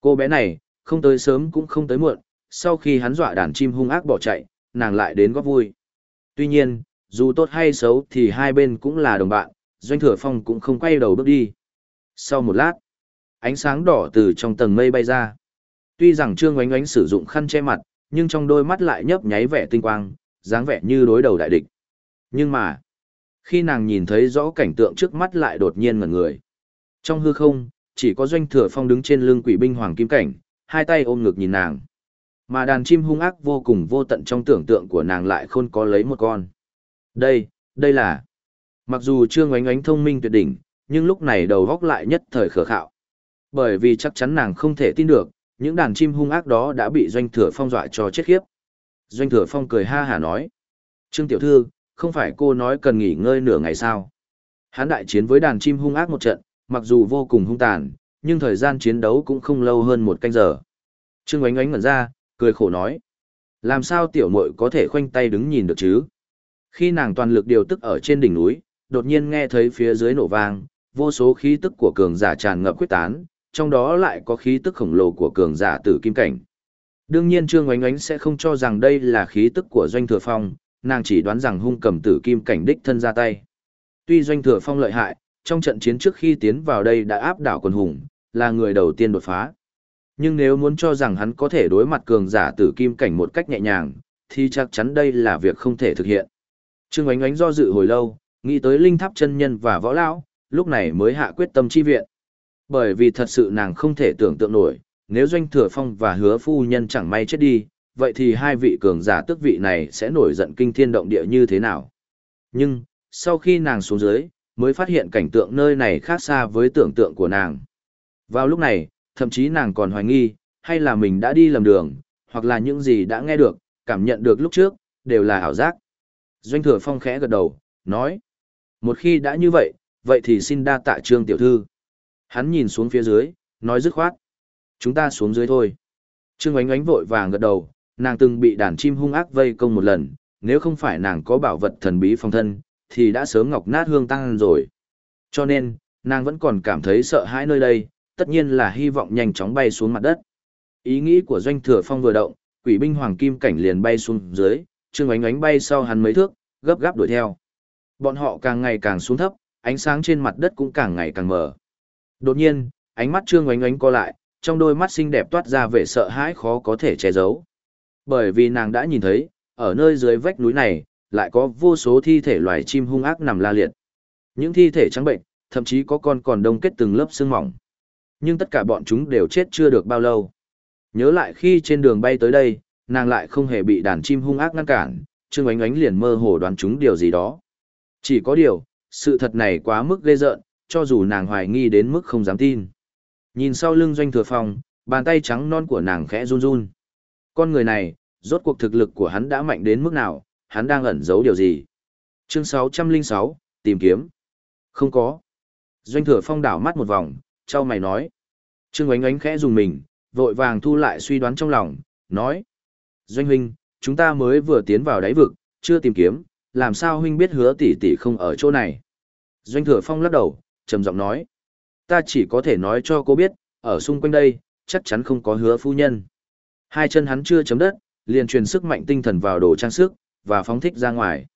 Cô bé này, không tới sớm cũng không tới muộn, sau khi hắn dọa đàn chim hung ác bỏ chạy, nàng lại đến góp vui. Tuy nhiên, dù tốt hay xấu thì hai bên cũng là đồng bạn, doanh thừa phong cũng không quay đầu bước đi. Sau một lát, ánh sáng đỏ từ trong tầng mây bay ra. Tuy rằng Trương Oánh Oánh sử dụng khăn che mặt, nhưng trong đôi mắt lại nhấp nháy vẻ tinh quang, dáng vẻ như đối đầu đại địch. Nhưng mà, khi nàng nhìn thấy rõ cảnh tượng trước mắt lại đột nhiên ngẩn người. Trong hư không, chỉ có doanh thừa phong đứng trên lưng quỷ binh hoàng kim cảnh, hai tay ôm ngực nhìn nàng. Mà đàn chim hung ác vô cùng vô tận trong tưởng tượng của nàng lại khôn có lấy một con. Đây, đây là... Mặc dù Trương ngoánh ngoánh thông minh tuyệt đỉnh, nhưng lúc này đầu góc lại nhất thời khờ khạo. Bởi vì chắc chắn nàng không thể tin được, những đàn chim hung ác đó đã bị Doanh Thừa Phong dọa cho chết khiếp. Doanh Thừa Phong cười ha hà nói. Trương Tiểu Thư, không phải cô nói cần nghỉ ngơi nửa ngày sao? Hán đại chiến với đàn chim hung ác một trận, mặc dù vô cùng hung tàn, nhưng thời gian chiến đấu cũng không lâu hơn một canh giờ. Trương Oánh Oánh ngẩn ra, cười khổ nói. Làm sao tiểu muội có thể khoanh tay đứng nhìn được chứ? Khi nàng toàn lực điều tức ở trên đỉnh núi, đột nhiên nghe thấy phía dưới nổ vang, vô số khí tức của cường giả tràn ngập quyết tán, trong đó lại có khí tức khổng lồ của cường giả tử kim cảnh. Đương nhiên Trương Oánh Oánh sẽ không cho rằng đây là khí tức của Doanh Thừa Phong, nàng chỉ đoán rằng hung cầm tử kim cảnh đích thân ra tay. Tuy Doanh Thừa Phong lợi hại, trong trận chiến trước khi tiến vào đây đã áp đảo quần hùng, là người đầu tiên đột phá. Nhưng nếu muốn cho rằng hắn có thể đối mặt cường giả tử kim cảnh một cách nhẹ nhàng, thì chắc chắn đây là việc không thể thực hiện. Trương Ánh Ánh do dự hồi lâu, nghĩ tới linh tháp chân nhân và võ lão, lúc này mới hạ quyết tâm chi viện. Bởi vì thật sự nàng không thể tưởng tượng nổi, nếu doanh thừa phong và hứa phu nhân chẳng may chết đi, vậy thì hai vị cường giả tước vị này sẽ nổi giận kinh thiên động địa như thế nào. Nhưng, sau khi nàng xuống dưới, mới phát hiện cảnh tượng nơi này khác xa với tưởng tượng của nàng. Vào lúc này, thậm chí nàng còn hoài nghi, hay là mình đã đi lầm đường, hoặc là những gì đã nghe được, cảm nhận được lúc trước, đều là ảo giác. Doanh thừa phong khẽ gật đầu, nói. Một khi đã như vậy, vậy thì xin đa tạ trương tiểu thư. Hắn nhìn xuống phía dưới, nói dứt khoát. Chúng ta xuống dưới thôi. Trương ánh ánh vội vàng gật đầu, nàng từng bị đàn chim hung ác vây công một lần, nếu không phải nàng có bảo vật thần bí phòng thân, thì đã sớm ngọc nát hương tăng rồi. Cho nên, nàng vẫn còn cảm thấy sợ hãi nơi đây, tất nhiên là hy vọng nhanh chóng bay xuống mặt đất. Ý nghĩ của doanh thừa phong vừa động, quỷ binh hoàng kim cảnh liền bay xuống dưới, trương ánh ánh bay sau hắn mấy thước, gấp gáp đuổi theo. Bọn họ càng ngày càng xuống thấp, ánh sáng trên mặt đất cũng càng ngày càng mờ. Đột nhiên, ánh mắt trương ánh ánh co lại, trong đôi mắt xinh đẹp toát ra vẻ sợ hãi khó có thể che giấu. Bởi vì nàng đã nhìn thấy, ở nơi dưới vách núi này, lại có vô số thi thể loài chim hung ác nằm la liệt. Những thi thể trắng bệnh, thậm chí có con còn đông kết từng lớp xương mỏng. Nhưng tất cả bọn chúng đều chết chưa được bao lâu. Nhớ lại khi trên đường bay tới đây, nàng lại không hề bị đàn chim hung ác ngăn cản, Trương Ánh Ánh liền mơ hồ đoán chúng điều gì đó. Chỉ có điều, sự thật này quá mức ghê rợn, cho dù nàng hoài nghi đến mức không dám tin. Nhìn sau lưng doanh thừa phòng bàn tay trắng non của nàng khẽ run run. Con người này, rốt cuộc thực lực của hắn đã mạnh đến mức nào, hắn đang ẩn giấu điều gì? Chương 606, tìm kiếm. Không có. Doanh thừa phong đảo mắt một vòng, trao mày nói. Trương ánh ánh khẽ dùng mình, vội vàng thu lại suy đoán trong lòng, nói. Doanh huynh, chúng ta mới vừa tiến vào đáy vực, chưa tìm kiếm, làm sao huynh biết hứa tỷ tỷ không ở chỗ này? Doanh thừa phong lắc đầu, trầm giọng nói. Ta chỉ có thể nói cho cô biết, ở xung quanh đây, chắc chắn không có hứa phu nhân. Hai chân hắn chưa chấm đất, liền truyền sức mạnh tinh thần vào đồ trang sức, và phóng thích ra ngoài.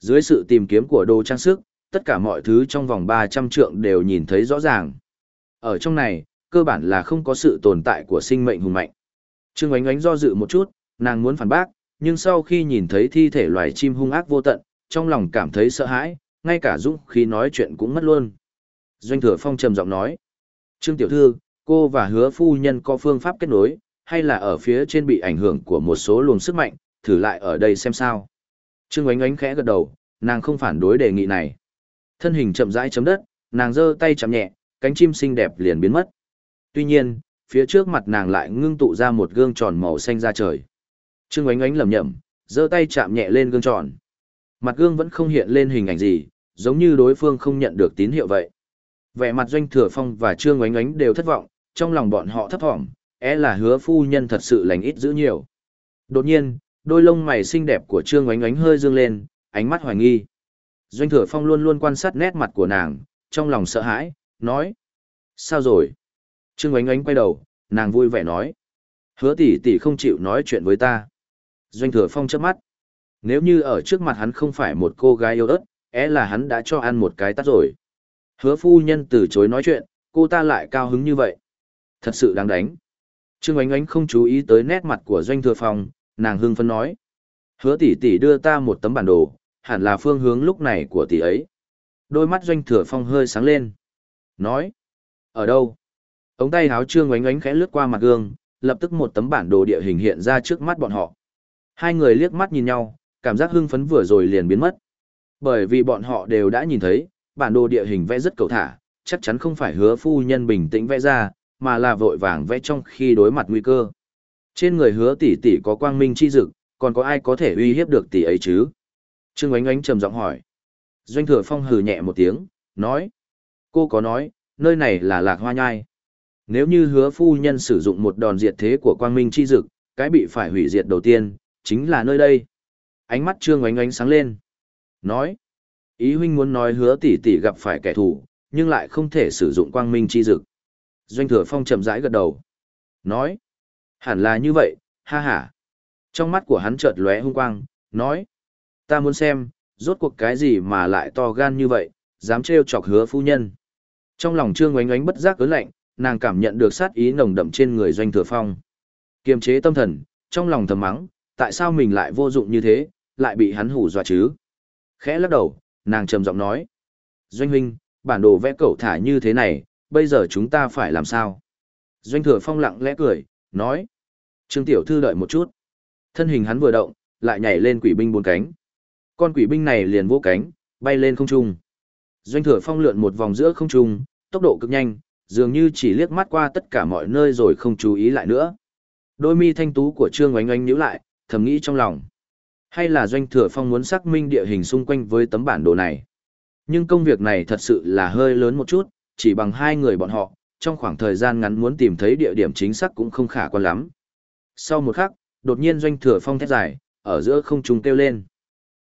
Dưới sự tìm kiếm của đồ trang sức, tất cả mọi thứ trong vòng 300 trượng đều nhìn thấy rõ ràng. Ở trong này, cơ bản là không có sự tồn tại của sinh mệnh hùng mạnh. Trương Ánh Ánh do dự một chút, nàng muốn phản bác, nhưng sau khi nhìn thấy thi thể loài chim hung ác vô tận, trong lòng cảm thấy sợ hãi, ngay cả dũng khí nói chuyện cũng mất luôn. Doanh thừa phong trầm giọng nói, Trương Tiểu Thư, Cô và hứa phu nhân có phương pháp kết nối, hay là ở phía trên bị ảnh hưởng của một số luồng sức mạnh, thử lại ở đây xem sao. Trương Oánh Oánh khẽ gật đầu, nàng không phản đối đề nghị này. Thân hình chậm rãi chấm đất, nàng giơ tay chạm nhẹ, cánh chim xinh đẹp liền biến mất. Tuy nhiên, phía trước mặt nàng lại ngưng tụ ra một gương tròn màu xanh ra trời. Trương Oánh Oánh lẩm nhẩm, giơ tay chạm nhẹ lên gương tròn. Mặt gương vẫn không hiện lên hình ảnh gì, giống như đối phương không nhận được tín hiệu vậy. Vẻ mặt Doanh Thừa Phong và Trương Oánh Oánh đều thất vọng, trong lòng bọn họ thấp thỏm, é là hứa phu nhân thật sự lành ít giữ nhiều. Đột nhiên, đôi lông mày xinh đẹp của Trương Oánh Oánh hơi dương lên, ánh mắt hoài nghi. Doanh Thừa Phong luôn luôn quan sát nét mặt của nàng, trong lòng sợ hãi, nói: "Sao rồi?" Trương Oánh Oánh quay đầu, nàng vui vẻ nói: "Hứa tỷ tỷ không chịu nói chuyện với ta." Doanh Thừa Phong chớp mắt. Nếu như ở trước mặt hắn không phải một cô gái yêu ớt, é là hắn đã cho ăn một cái tát rồi. Hứa phu nhân từ chối nói chuyện, cô ta lại cao hứng như vậy. Thật sự đáng đánh. Trương Ánh Ánh không chú ý tới nét mặt của Doanh Thừa Phong, nàng hưng phấn nói. Hứa tỷ tỷ đưa ta một tấm bản đồ, hẳn là phương hướng lúc này của tỷ ấy. Đôi mắt Doanh Thừa Phong hơi sáng lên. Nói. Ở đâu? Ống tay háo Trương Ánh Ánh khẽ lướt qua mặt gương, lập tức một tấm bản đồ địa hình hiện ra trước mắt bọn họ. Hai người liếc mắt nhìn nhau, cảm giác hưng phấn vừa rồi liền biến mất. Bởi vì bọn họ đều đã nhìn thấy, bản đồ địa hình vẽ rất cầu thả, chắc chắn không phải hứa phu nhân bình tĩnh vẽ ra, mà là vội vàng vẽ trong khi đối mặt nguy cơ. Trên người hứa tỷ tỷ có quang minh chi dực, còn có ai có thể uy hiếp được tỷ ấy chứ? Trương Ánh Ánh trầm giọng hỏi. Doanh thừa phong hừ nhẹ một tiếng, nói. Cô có nói, nơi này là lạc hoa nhai. Nếu như hứa phu nhân sử dụng một đòn diệt thế của quang minh chi dực, cái bị phải hủy diệt đầu tiên, chính là nơi đây. Ánh mắt Trương Ánh Ánh sáng lên. Nói. Ý huynh muốn nói hứa tỷ tỷ gặp phải kẻ thù, nhưng lại không thể sử dụng quang minh chi dực. Doanh thừa phong chậm rãi gật đầu. Nói. Hẳn là như vậy, ha ha. Trong mắt của hắn chợt lóe hung quang, nói. Ta muốn xem, rốt cuộc cái gì mà lại to gan như vậy, dám trêu chọc hứa phu nhân. Trong lòng trương oánh oánh bất giác ớn lạnh, nàng cảm nhận được sát ý nồng đậm trên người doanh thừa phong. Kiềm chế tâm thần, trong lòng thầm mắng, tại sao mình lại vô dụng như thế, lại bị hắn hủ dọa chứ. Khẽ lắc đầu, nàng trầm giọng nói. Doanh huynh, bản đồ vẽ cẩu thả như thế này, bây giờ chúng ta phải làm sao? Doanh thừa phong lặng lẽ cười, nói. Trương Tiểu Thư đợi một chút. Thân hình hắn vừa động, lại nhảy lên quỷ binh bốn cánh. Con quỷ binh này liền vỗ cánh, bay lên không trung. Doanh thừa phong lượn một vòng giữa không trung, tốc độ cực nhanh, dường như chỉ liếc mắt qua tất cả mọi nơi rồi không chú ý lại nữa. Đôi mi thanh tú của Trương Oánh Oánh nhíu lại, thầm nghĩ trong lòng. Hay là doanh thừa phong muốn xác minh địa hình xung quanh với tấm bản đồ này. Nhưng công việc này thật sự là hơi lớn một chút, chỉ bằng hai người bọn họ, trong khoảng thời gian ngắn muốn tìm thấy địa điểm chính xác cũng không khả quan lắm. Sau một khắc, đột nhiên doanh thừa phong thét dài, ở giữa không trung kêu lên.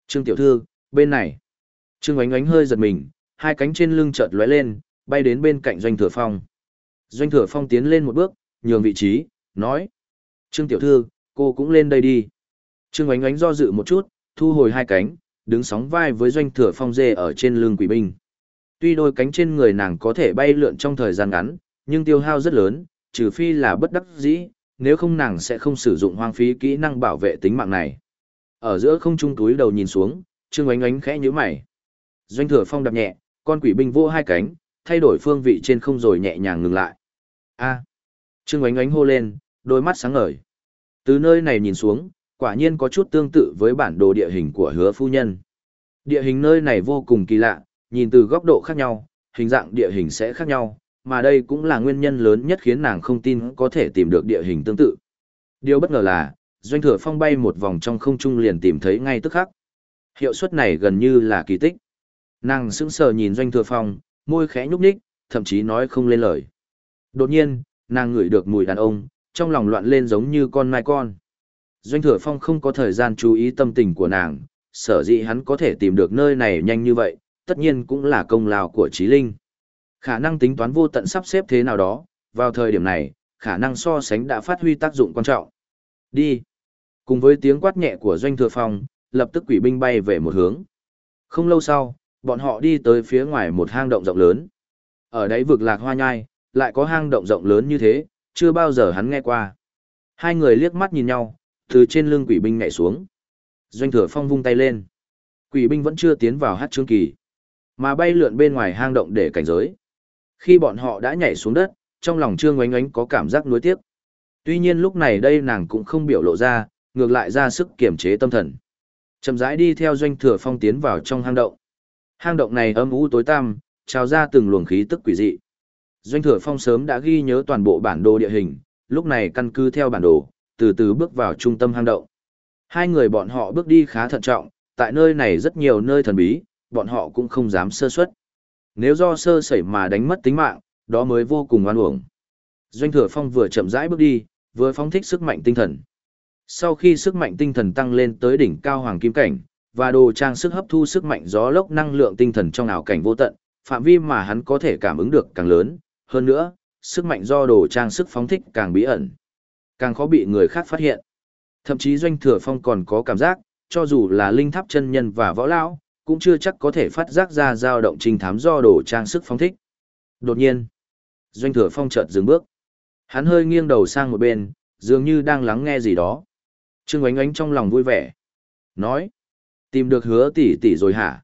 Trương tiểu thư, bên này. Trương ánh ánh hơi giật mình, hai cánh trên lưng chợt lóe lên, bay đến bên cạnh doanh thừa phong. Doanh thừa phong tiến lên một bước, nhường vị trí, nói. Trương tiểu thư, cô cũng lên đây đi. Trương ánh ánh do dự một chút, thu hồi hai cánh, đứng sóng vai với doanh thừa phong dê ở trên lưng quỷ binh. Tuy đôi cánh trên người nàng có thể bay lượn trong thời gian ngắn, nhưng tiêu hao rất lớn, trừ phi là bất đắc dĩ, nếu không nàng sẽ không sử dụng hoang phí kỹ năng bảo vệ tính mạng này. Ở giữa không trung túi đầu nhìn xuống, Trương Ánh Ánh khẽ nhíu mày. Doanh Thừa Phong đập nhẹ, con quỷ binh vô hai cánh, thay đổi phương vị trên không rồi nhẹ nhàng ngừng lại. A. Trương Ánh Ánh hô lên, đôi mắt sáng ngời. Từ nơi này nhìn xuống, quả nhiên có chút tương tự với bản đồ địa hình của Hứa phu nhân. Địa hình nơi này vô cùng kỳ lạ, nhìn từ góc độ khác nhau, hình dạng địa hình sẽ khác nhau, mà đây cũng là nguyên nhân lớn nhất khiến nàng không tin có thể tìm được địa hình tương tự. Điều bất ngờ là, doanh thừa phong bay một vòng trong không trung liền tìm thấy ngay tức khắc. Hiệu suất này gần như là kỳ tích. Nàng sững sờ nhìn doanh thừa phong, môi khẽ nhúc nhích, thậm chí nói không lên lời. Đột nhiên, nàng ngửi được mùi đàn ông, trong lòng loạn lên giống như con mai con. Doanh thừa phong không có thời gian chú ý tâm tình của nàng, sở dĩ hắn có thể tìm được nơi này nhanh như vậy, tất nhiên cũng là công lao của trí linh. Khả năng tính toán vô tận sắp xếp thế nào đó, vào thời điểm này, khả năng so sánh đã phát huy tác dụng quan trọng. Đi. Cùng với tiếng quát nhẹ của doanh thừa phong, lập tức quỷ binh bay về một hướng. Không lâu sau, bọn họ đi tới phía ngoài một hang động rộng lớn. Ở đấy vực lạc hoa nhai, lại có hang động rộng lớn như thế, chưa bao giờ hắn nghe qua. Hai người liếc mắt nhìn nhau, từ trên lưng quỷ binh nhảy xuống. Doanh thừa phong vung tay lên. Quỷ binh vẫn chưa tiến vào hát trương kỳ, mà bay lượn bên ngoài hang động để cảnh giới. Khi bọn họ đã nhảy xuống đất, trong lòng Trương Oánh Oánh có cảm giác nuối tiếc. Tuy nhiên lúc này đây nàng cũng không biểu lộ ra, ngược lại ra sức kiểm chế tâm thần. Chậm rãi đi theo doanh thừa phong tiến vào trong hang động. Hang động này âm u tối tăm, trào ra từng luồng khí tức quỷ dị. Doanh thừa phong sớm đã ghi nhớ toàn bộ bản đồ địa hình, lúc này căn cứ theo bản đồ, từ từ bước vào trung tâm hang động. Hai người bọn họ bước đi khá thận trọng, tại nơi này rất nhiều nơi thần bí, bọn họ cũng không dám sơ suất. Nếu do sơ sẩy mà đánh mất tính mạng, đó mới vô cùng oan uổng. Doanh thừa phong vừa chậm rãi bước đi, vừa phóng thích sức mạnh tinh thần. Sau khi sức mạnh tinh thần tăng lên tới đỉnh cao hoàng kim cảnh, và đồ trang sức hấp thu sức mạnh gió lốc năng lượng tinh thần trong ảo cảnh vô tận, phạm vi mà hắn có thể cảm ứng được càng lớn, hơn nữa, sức mạnh do đồ trang sức phóng thích càng bí ẩn, càng khó bị người khác phát hiện. Thậm chí doanh thừa phong còn có cảm giác, cho dù là linh tháp chân nhân và võ lão, cũng chưa chắc có thể phát giác ra dao động trình thám do đồ trang sức phóng thích. Đột nhiên, doanh thừa phong chợt dừng bước. Hắn hơi nghiêng đầu sang một bên, dường như đang lắng nghe gì đó. Trương Oánh Oánh trong lòng vui vẻ. Nói, tìm được hứa tỷ tỷ rồi hả?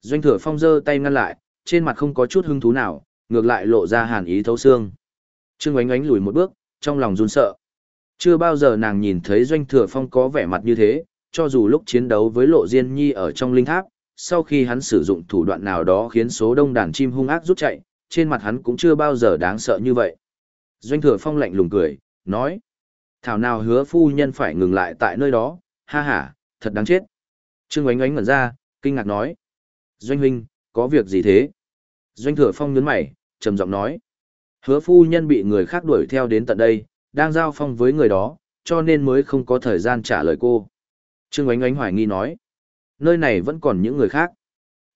Doanh thừa phong giơ tay ngăn lại, trên mặt không có chút hứng thú nào, ngược lại lộ ra hàn ý thấu xương. Trương Oánh Oánh lùi một bước, trong lòng run sợ. Chưa bao giờ nàng nhìn thấy Doanh Thừa Phong có vẻ mặt như thế, cho dù lúc chiến đấu với Lộ Diên Nhi ở trong linh tháp, sau khi hắn sử dụng thủ đoạn nào đó khiến số đông đàn chim hung ác rút chạy, trên mặt hắn cũng chưa bao giờ đáng sợ như vậy. Doanh Thừa Phong lạnh lùng cười, nói: "Thảo nào hứa phu nhân phải ngừng lại tại nơi đó, ha ha, thật đáng chết." Trương Oánh Oánh ngẩn ra, kinh ngạc nói: "Doanh huynh, có việc gì thế?" Doanh Thừa Phong nhấn mày, trầm giọng nói: "Hứa phu nhân bị người khác đuổi theo đến tận đây, đang giao phong với người đó, cho nên mới không có thời gian trả lời cô. Trương Ánh Ánh hoài nghi nói, nơi này vẫn còn những người khác.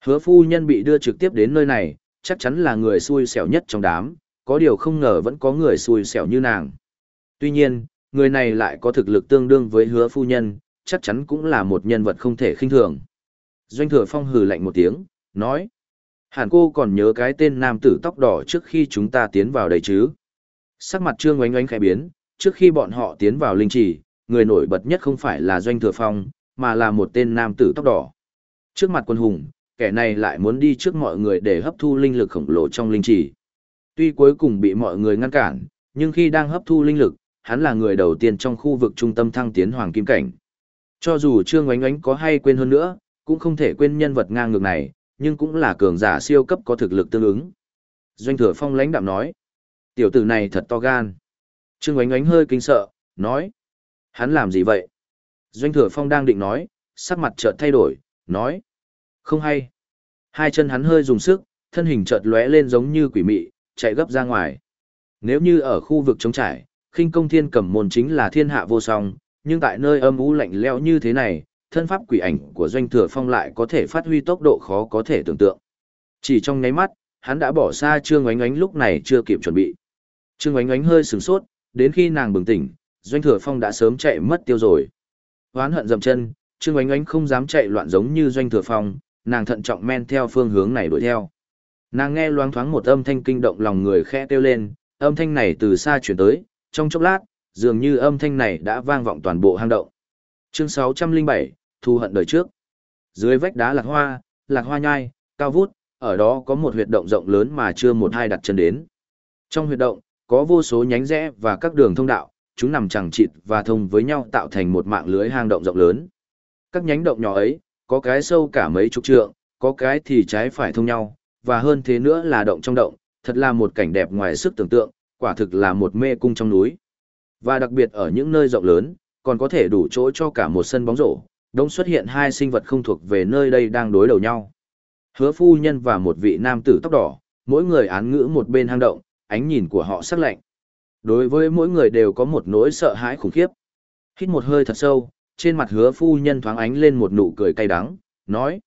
Hứa phu nhân bị đưa trực tiếp đến nơi này, chắc chắn là người xui xẻo nhất trong đám, có điều không ngờ vẫn có người xui xẻo như nàng. Tuy nhiên, người này lại có thực lực tương đương với hứa phu nhân, chắc chắn cũng là một nhân vật không thể khinh thường. Doanh thừa phong hừ lạnh một tiếng, nói, hẳn cô còn nhớ cái tên nam tử tóc đỏ trước khi chúng ta tiến vào đây chứ. Sắc mặt Trương Oánh Oánh khẽ biến, trước khi bọn họ tiến vào linh trì, người nổi bật nhất không phải là Doanh Thừa Phong, mà là một tên nam tử tóc đỏ. Trước mặt quân hùng, kẻ này lại muốn đi trước mọi người để hấp thu linh lực khổng lồ trong linh trì. Tuy cuối cùng bị mọi người ngăn cản, nhưng khi đang hấp thu linh lực, hắn là người đầu tiên trong khu vực trung tâm thăng tiến hoàng kim cảnh. Cho dù Trương Oánh Oánh có hay quên hơn nữa, cũng không thể quên nhân vật ngang ngược này, nhưng cũng là cường giả siêu cấp có thực lực tương ứng. Doanh Thừa Phong lãnh đạm nói, Tiểu tử này thật to gan. Trương Oánh Oánh hơi kinh sợ, nói. Hắn làm gì vậy? Doanh thừa phong đang định nói, sắc mặt chợt thay đổi, nói. Không hay. Hai chân hắn hơi dùng sức, thân hình chợt lóe lên giống như quỷ mị, chạy gấp ra ngoài. Nếu như ở khu vực trống trải, khinh công thiên cầm môn chính là thiên hạ vô song, nhưng tại nơi âm u lạnh lẽo như thế này, thân pháp quỷ ảnh của doanh thừa phong lại có thể phát huy tốc độ khó có thể tưởng tượng. Chỉ trong nháy mắt, hắn đã bỏ xa Trương Oánh Oánh lúc này chưa kịp chuẩn bị. Trương Oánh Oánh hơi sửng sốt, đến khi nàng bừng tỉnh, Doanh Thừa Phong đã sớm chạy mất tiêu rồi. Hoán hận dậm chân, Trương Oánh Oánh không dám chạy loạn giống như Doanh Thừa Phong, nàng thận trọng men theo phương hướng này đuổi theo. Nàng nghe loáng thoáng một âm thanh kinh động lòng người khẽ kêu lên, âm thanh này từ xa chuyển tới, trong chốc lát, dường như âm thanh này đã vang vọng toàn bộ hang động. Chương 607, Thu hận đời trước. Dưới vách đá lạc hoa, lạc hoa nhai, cao vút, ở đó có một huyệt động rộng lớn mà chưa một hai đặt chân đến. Trong huyệt động, có vô số nhánh rẽ và các đường thông đạo, chúng nằm chẳng chịt và thông với nhau tạo thành một mạng lưới hang động rộng lớn. Các nhánh động nhỏ ấy, có cái sâu cả mấy chục trượng, có cái thì trái phải thông nhau, và hơn thế nữa là động trong động, thật là một cảnh đẹp ngoài sức tưởng tượng, quả thực là một mê cung trong núi. Và đặc biệt ở những nơi rộng lớn, còn có thể đủ chỗ cho cả một sân bóng rổ, đông xuất hiện hai sinh vật không thuộc về nơi đây đang đối đầu nhau. Hứa phu nhân và một vị nam tử tóc đỏ, mỗi người án ngữ một bên hang động, ánh nhìn của họ sắc lạnh. Đối với mỗi người đều có một nỗi sợ hãi khủng khiếp. Hít một hơi thật sâu, trên mặt hứa phu nhân thoáng ánh lên một nụ cười cay đắng, nói.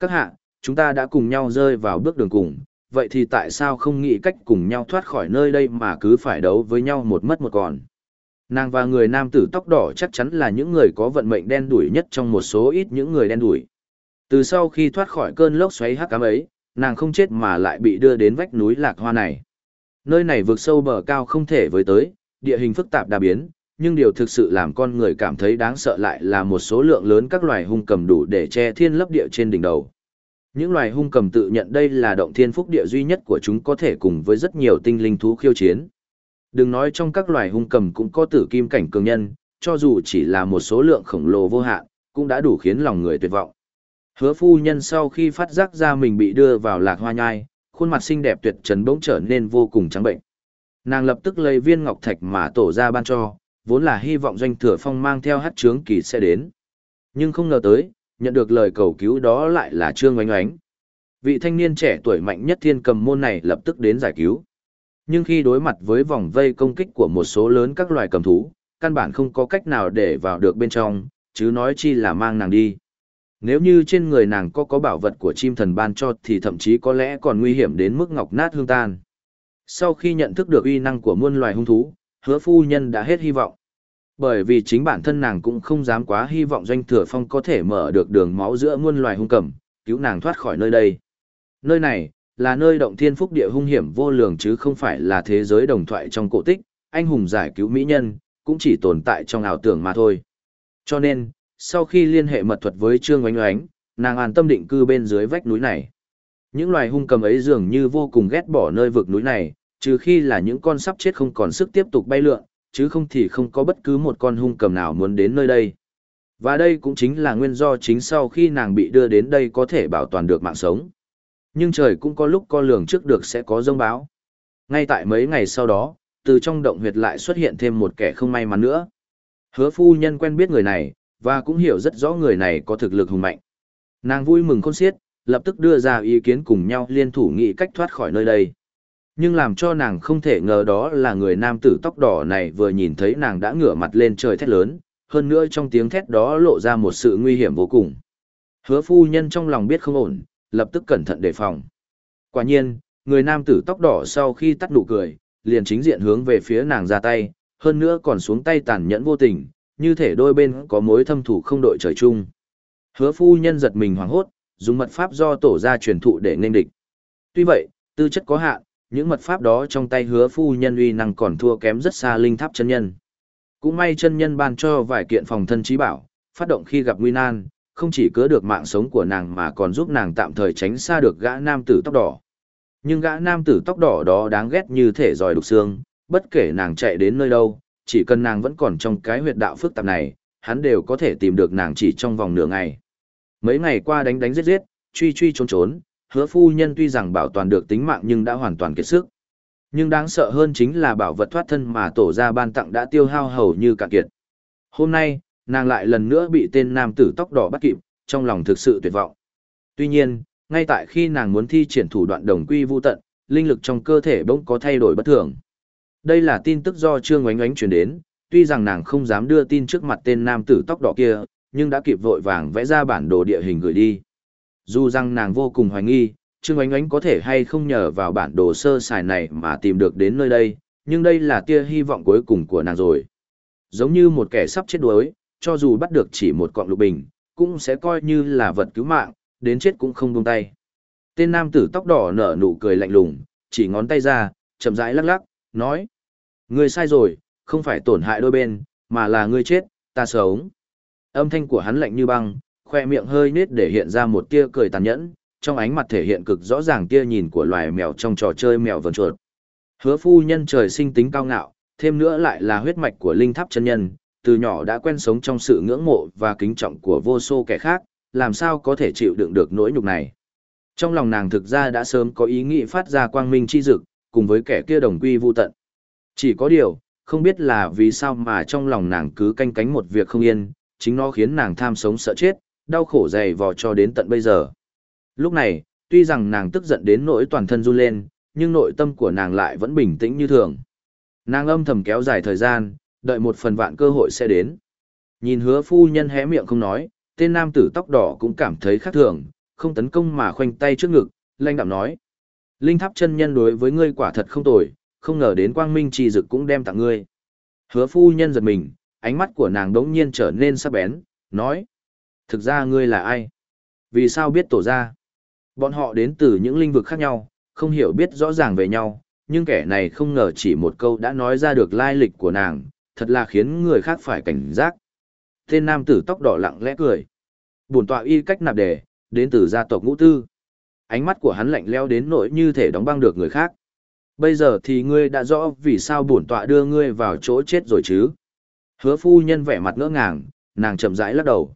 Các hạ, chúng ta đã cùng nhau rơi vào bước đường cùng, vậy thì tại sao không nghĩ cách cùng nhau thoát khỏi nơi đây mà cứ phải đấu với nhau một mất một còn. Nàng và người nam tử tóc đỏ chắc chắn là những người có vận mệnh đen đủi nhất trong một số ít những người đen đủi. Từ sau khi thoát khỏi cơn lốc xoáy hắc ám ấy, nàng không chết mà lại bị đưa đến vách núi lạc hoa này. Nơi này vượt sâu bờ cao không thể với tới, địa hình phức tạp đa biến, nhưng điều thực sự làm con người cảm thấy đáng sợ lại là một số lượng lớn các loài hung cầm đủ để che thiên lấp địa trên đỉnh đầu. Những loài hung cầm tự nhận đây là động thiên phúc địa duy nhất của chúng có thể cùng với rất nhiều tinh linh thú khiêu chiến. Đừng nói trong các loài hung cầm cũng có tử kim cảnh cường nhân, cho dù chỉ là một số lượng khổng lồ vô hạn, cũng đã đủ khiến lòng người tuyệt vọng. Hứa phu nhân sau khi phát giác ra mình bị đưa vào lạc hoa nhai, khuôn mặt xinh đẹp tuyệt trần bỗng trở nên vô cùng trắng bệnh. Nàng lập tức lấy viên ngọc thạch mà tổ ra ban cho, vốn là hy vọng doanh thừa phong mang theo hát trướng kỳ sẽ đến. Nhưng không ngờ tới, nhận được lời cầu cứu đó lại là Trương Oánh Oánh. Vị thanh niên trẻ tuổi mạnh nhất thiên cầm môn này lập tức đến giải cứu. Nhưng khi đối mặt với vòng vây công kích của một số lớn các loài cầm thú, căn bản không có cách nào để vào được bên trong, chứ nói chi là mang nàng đi. Nếu như trên người nàng có có bảo vật của chim thần ban cho thì thậm chí có lẽ còn nguy hiểm đến mức ngọc nát hương tan. Sau khi nhận thức được uy năng của muôn loài hung thú, hứa phu nhân đã hết hy vọng. Bởi vì chính bản thân nàng cũng không dám quá hy vọng doanh thừa phong có thể mở được đường máu giữa muôn loài hung cầm, cứu nàng thoát khỏi nơi đây. Nơi này, là nơi động thiên phúc địa hung hiểm vô lường chứ không phải là thế giới đồng thoại trong cổ tích, anh hùng giải cứu mỹ nhân, cũng chỉ tồn tại trong ảo tưởng mà thôi. Cho nên, sau khi liên hệ mật thuật với Trương Oánh Oánh, nàng an tâm định cư bên dưới vách núi này. Những loài hung cầm ấy dường như vô cùng ghét bỏ nơi vực núi này, trừ khi là những con sắp chết không còn sức tiếp tục bay lượn, chứ không thì không có bất cứ một con hung cầm nào muốn đến nơi đây. Và đây cũng chính là nguyên do chính sau khi nàng bị đưa đến đây có thể bảo toàn được mạng sống. Nhưng trời cũng có lúc con lường trước được sẽ có rông báo. Ngay tại mấy ngày sau đó, từ trong động huyệt lại xuất hiện thêm một kẻ không may mắn nữa. Hứa phu nhân quen biết người này, và cũng hiểu rất rõ người này có thực lực hùng mạnh. Nàng vui mừng khôn xiết, lập tức đưa ra ý kiến cùng nhau liên thủ nghị cách thoát khỏi nơi đây. Nhưng làm cho nàng không thể ngờ đó là người nam tử tóc đỏ này vừa nhìn thấy nàng đã ngửa mặt lên trời thét lớn, hơn nữa trong tiếng thét đó lộ ra một sự nguy hiểm vô cùng. Hứa phu nhân trong lòng biết không ổn, lập tức cẩn thận đề phòng. Quả nhiên, người nam tử tóc đỏ sau khi tắt nụ cười, liền chính diện hướng về phía nàng ra tay, hơn nữa còn xuống tay tàn nhẫn vô tình, như thể đôi bên có mối thâm thủ không đội trời chung. Hứa phu nhân giật mình hoảng hốt, dùng mật pháp do tổ gia truyền thụ để nên địch. Tuy vậy, tư chất có hạn, những mật pháp đó trong tay hứa phu nhân uy năng còn thua kém rất xa linh tháp chân nhân. Cũng may chân nhân ban cho vài kiện phòng thân trí bảo, phát động khi gặp nguy nan, không chỉ cớ được mạng sống của nàng mà còn giúp nàng tạm thời tránh xa được gã nam tử tóc đỏ. Nhưng gã nam tử tóc đỏ đó đáng ghét như thể dòi đục xương, bất kể nàng chạy đến nơi đâu, chỉ cần nàng vẫn còn trong cái huyệt đạo phức tạp này, hắn đều có thể tìm được nàng chỉ trong vòng nửa ngày. Mấy ngày qua đánh đánh giết giết, truy truy trốn trốn, hứa phu nhân tuy rằng bảo toàn được tính mạng nhưng đã hoàn toàn kiệt sức. Nhưng đáng sợ hơn chính là bảo vật thoát thân mà tổ gia ban tặng đã tiêu hao hầu như cạn kiệt. Hôm nay, nàng lại lần nữa bị tên nam tử tóc đỏ bắt kịp, trong lòng thực sự tuyệt vọng. Tuy nhiên, ngay tại khi nàng muốn thi triển thủ đoạn đồng quy vu tận, linh lực trong cơ thể bỗng có thay đổi bất thường. Đây là tin tức do Trương Ngoánh Ngoánh truyền đến, tuy rằng nàng không dám đưa tin trước mặt tên nam tử tóc đỏ kia, nhưng đã kịp vội vàng vẽ ra bản đồ địa hình gửi đi. Dù rằng nàng vô cùng hoài nghi, Trương Ngoánh Ngoánh có thể hay không nhờ vào bản đồ sơ sài này mà tìm được đến nơi đây, nhưng đây là tia hy vọng cuối cùng của nàng rồi. Giống như một kẻ sắp chết đuối, cho dù bắt được chỉ một cọng lục bình, cũng sẽ coi như là vật cứu mạng, đến chết cũng không buông tay. Tên nam tử tóc đỏ nở nụ cười lạnh lùng, chỉ ngón tay ra, chậm rãi lắc lắc, nói. Ngươi sai rồi, không phải tổn hại đôi bên, mà là ngươi chết, ta sống. Âm thanh của hắn lạnh như băng, khoe miệng hơi nết để hiện ra một tia cười tàn nhẫn, trong ánh mặt thể hiện cực rõ ràng tia nhìn của loài mèo trong trò chơi mèo vần chuột. Hứa phu nhân trời sinh tính cao ngạo, thêm nữa lại là huyết mạch của linh tháp chân nhân, từ nhỏ đã quen sống trong sự ngưỡng mộ và kính trọng của vô số kẻ khác, làm sao có thể chịu đựng được nỗi nhục này. Trong lòng nàng thực ra đã sớm có ý nghĩ phát ra quang minh chi dực, cùng với kẻ kia đồng quy vu tận. Chỉ có điều, không biết là vì sao mà trong lòng nàng cứ canh cánh một việc không yên, chính nó khiến nàng tham sống sợ chết, đau khổ dày vò cho đến tận bây giờ. Lúc này, tuy rằng nàng tức giận đến nỗi toàn thân run lên, nhưng nội tâm của nàng lại vẫn bình tĩnh như thường. Nàng âm thầm kéo dài thời gian, đợi một phần vạn cơ hội sẽ đến. Nhìn hứa phu nhân hé miệng không nói, tên nam tử tóc đỏ cũng cảm thấy khác thường, không tấn công mà khoanh tay trước ngực, lanh đạm nói. Linh tháp chân nhân đối với ngươi quả thật không tồi, không ngờ đến quang minh trì dực cũng đem tặng ngươi. Hứa phu nhân giật mình, ánh mắt của nàng đống nhiên trở nên sắc bén, nói. Thực ra ngươi là ai? Vì sao biết tổ ra? Bọn họ đến từ những lĩnh vực khác nhau, không hiểu biết rõ ràng về nhau, nhưng kẻ này không ngờ chỉ một câu đã nói ra được lai lịch của nàng, thật là khiến người khác phải cảnh giác. Tên nam tử tóc đỏ lặng lẽ cười. Bổn tọa y cách nạp đề, đến từ gia tộc ngũ tư ánh mắt của hắn lạnh leo đến nỗi như thể đóng băng được người khác. Bây giờ thì ngươi đã rõ vì sao bổn tọa đưa ngươi vào chỗ chết rồi chứ. Hứa phu nhân vẻ mặt ngỡ ngàng, nàng chậm rãi lắc đầu.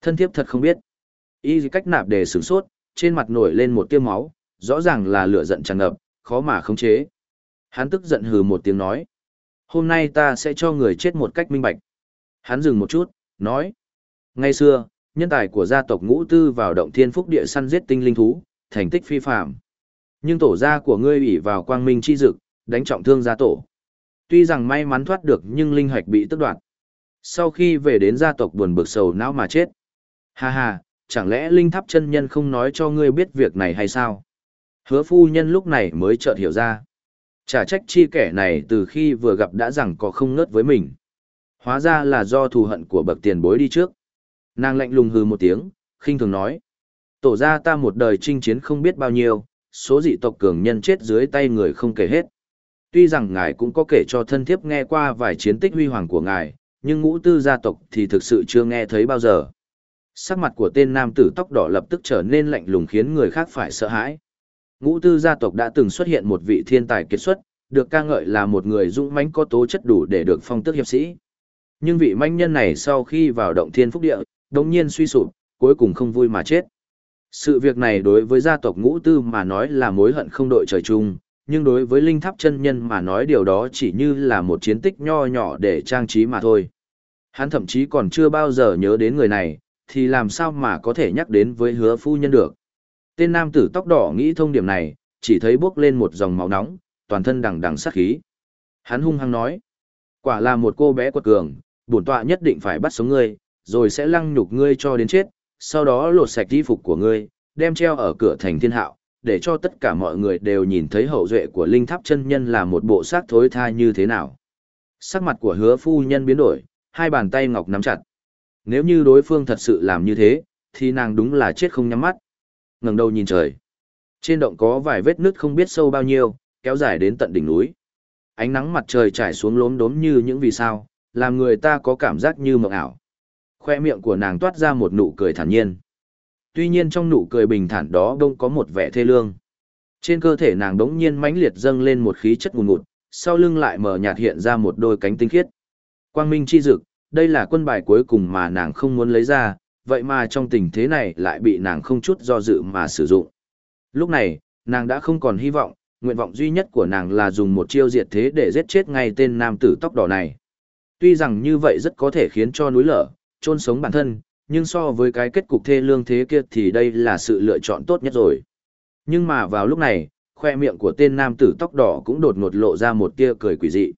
Thân thiếp thật không biết. Y cách nạp đề sửng sốt, trên mặt nổi lên một tia máu, rõ ràng là lửa giận tràn ngập, khó mà khống chế. Hắn tức giận hừ một tiếng nói. Hôm nay ta sẽ cho người chết một cách minh bạch. Hắn dừng một chút, nói. Ngày xưa, nhân tài của gia tộc ngũ tư vào động thiên phúc địa săn giết tinh linh thú, thành tích phi phạm. Nhưng tổ gia của ngươi ủy vào quang minh chi dực, đánh trọng thương gia tổ. Tuy rằng may mắn thoát được nhưng linh hoạch bị tức đoạt. Sau khi về đến gia tộc buồn bực sầu não mà chết. Ha ha, chẳng lẽ linh tháp chân nhân không nói cho ngươi biết việc này hay sao? Hứa phu nhân lúc này mới chợt hiểu ra. Chả trách chi kẻ này từ khi vừa gặp đã rằng có không ngớt với mình. Hóa ra là do thù hận của bậc tiền bối đi trước. Nàng lạnh lùng hừ một tiếng, khinh thường nói. Tổ ra ta một đời chinh chiến không biết bao nhiêu, số dị tộc cường nhân chết dưới tay người không kể hết. Tuy rằng ngài cũng có kể cho thân thiếp nghe qua vài chiến tích huy hoàng của ngài, nhưng ngũ tư gia tộc thì thực sự chưa nghe thấy bao giờ. Sắc mặt của tên nam tử tóc đỏ lập tức trở nên lạnh lùng khiến người khác phải sợ hãi. Ngũ tư gia tộc đã từng xuất hiện một vị thiên tài kiệt xuất, được ca ngợi là một người dũng mãnh có tố chất đủ để được phong tước hiệp sĩ. Nhưng vị manh nhân này sau khi vào động thiên phúc địa, đống nhiên suy sụp, cuối cùng không vui mà chết. Sự việc này đối với gia tộc ngũ tư mà nói là mối hận không đội trời chung, nhưng đối với linh tháp chân nhân mà nói điều đó chỉ như là một chiến tích nho nhỏ để trang trí mà thôi. Hắn thậm chí còn chưa bao giờ nhớ đến người này, thì làm sao mà có thể nhắc đến với hứa phu nhân được. Tên nam tử tóc đỏ nghĩ thông điểm này, chỉ thấy bước lên một dòng máu nóng, toàn thân đằng đằng sát khí. Hắn hung hăng nói, quả là một cô bé quật cường, bổn tọa nhất định phải bắt sống ngươi, rồi sẽ lăng nhục ngươi cho đến chết, sau đó lột sạch y phục của ngươi, đem treo ở cửa thành thiên hạo, để cho tất cả mọi người đều nhìn thấy hậu duệ của linh tháp chân nhân là một bộ xác thối tha như thế nào. Sắc mặt của hứa phu nhân biến đổi, hai bàn tay ngọc nắm chặt. Nếu như đối phương thật sự làm như thế, thì nàng đúng là chết không nhắm mắt. ngẩng đầu nhìn trời. Trên động có vài vết nứt không biết sâu bao nhiêu, kéo dài đến tận đỉnh núi. Ánh nắng mặt trời trải xuống lốm đốm như những vì sao, làm người ta có cảm giác như mộng ảo. Khoe miệng của nàng toát ra một nụ cười thản nhiên. Tuy nhiên trong nụ cười bình thản đó đông có một vẻ thê lương. Trên cơ thể nàng đống nhiên mãnh liệt dâng lên một khí chất ngùn ngụt, sau lưng lại mở nhạt hiện ra một đôi cánh tinh khiết. Quang minh chi dực, đây là quân bài cuối cùng mà nàng không muốn lấy ra, vậy mà trong tình thế này lại bị nàng không chút do dự mà sử dụng. Lúc này, nàng đã không còn hy vọng, nguyện vọng duy nhất của nàng là dùng một chiêu diệt thế để giết chết ngay tên nam tử tóc đỏ này. Tuy rằng như vậy rất có thể khiến cho núi lở, chôn sống bản thân, nhưng so với cái kết cục thê lương thế kia thì đây là sự lựa chọn tốt nhất rồi. Nhưng mà vào lúc này, khoe miệng của tên nam tử tóc đỏ cũng đột ngột lộ ra một tia cười quỷ dị.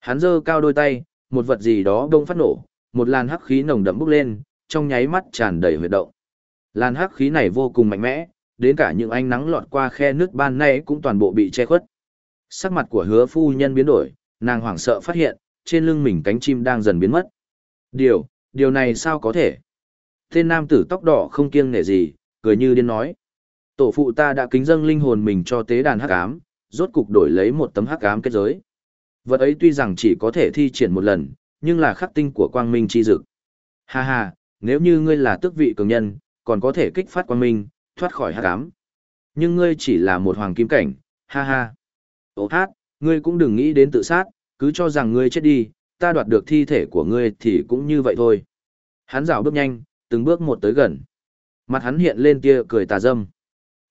Hắn giơ cao đôi tay, một vật gì đó đông phát nổ, một làn hắc khí nồng đậm bốc lên, trong nháy mắt tràn đầy huyệt động. Làn hắc khí này vô cùng mạnh mẽ, đến cả những ánh nắng lọt qua khe nước ban nay cũng toàn bộ bị che khuất. Sắc mặt của hứa phu nhân biến đổi, nàng hoảng sợ phát hiện, trên lưng mình cánh chim đang dần biến mất. Điều, điều này sao có thể? Tên nam tử tóc đỏ không kiêng nể gì, cười như điên nói. Tổ phụ ta đã kính dâng linh hồn mình cho tế đàn hắc ám, rốt cục đổi lấy một tấm hắc ám kết giới. Vật ấy tuy rằng chỉ có thể thi triển một lần, nhưng là khắc tinh của quang minh chi dực. Ha ha, nếu như ngươi là tước vị cường nhân, còn có thể kích phát quang minh, thoát khỏi hắc ám. Nhưng ngươi chỉ là một hoàng kim cảnh, ha ha. Ô hát, ngươi cũng đừng nghĩ đến tự sát, cứ cho rằng ngươi chết đi, ta đoạt được thi thể của ngươi thì cũng như vậy thôi. Hắn rảo bước nhanh, từng bước một tới gần. Mặt hắn hiện lên tia cười tà dâm.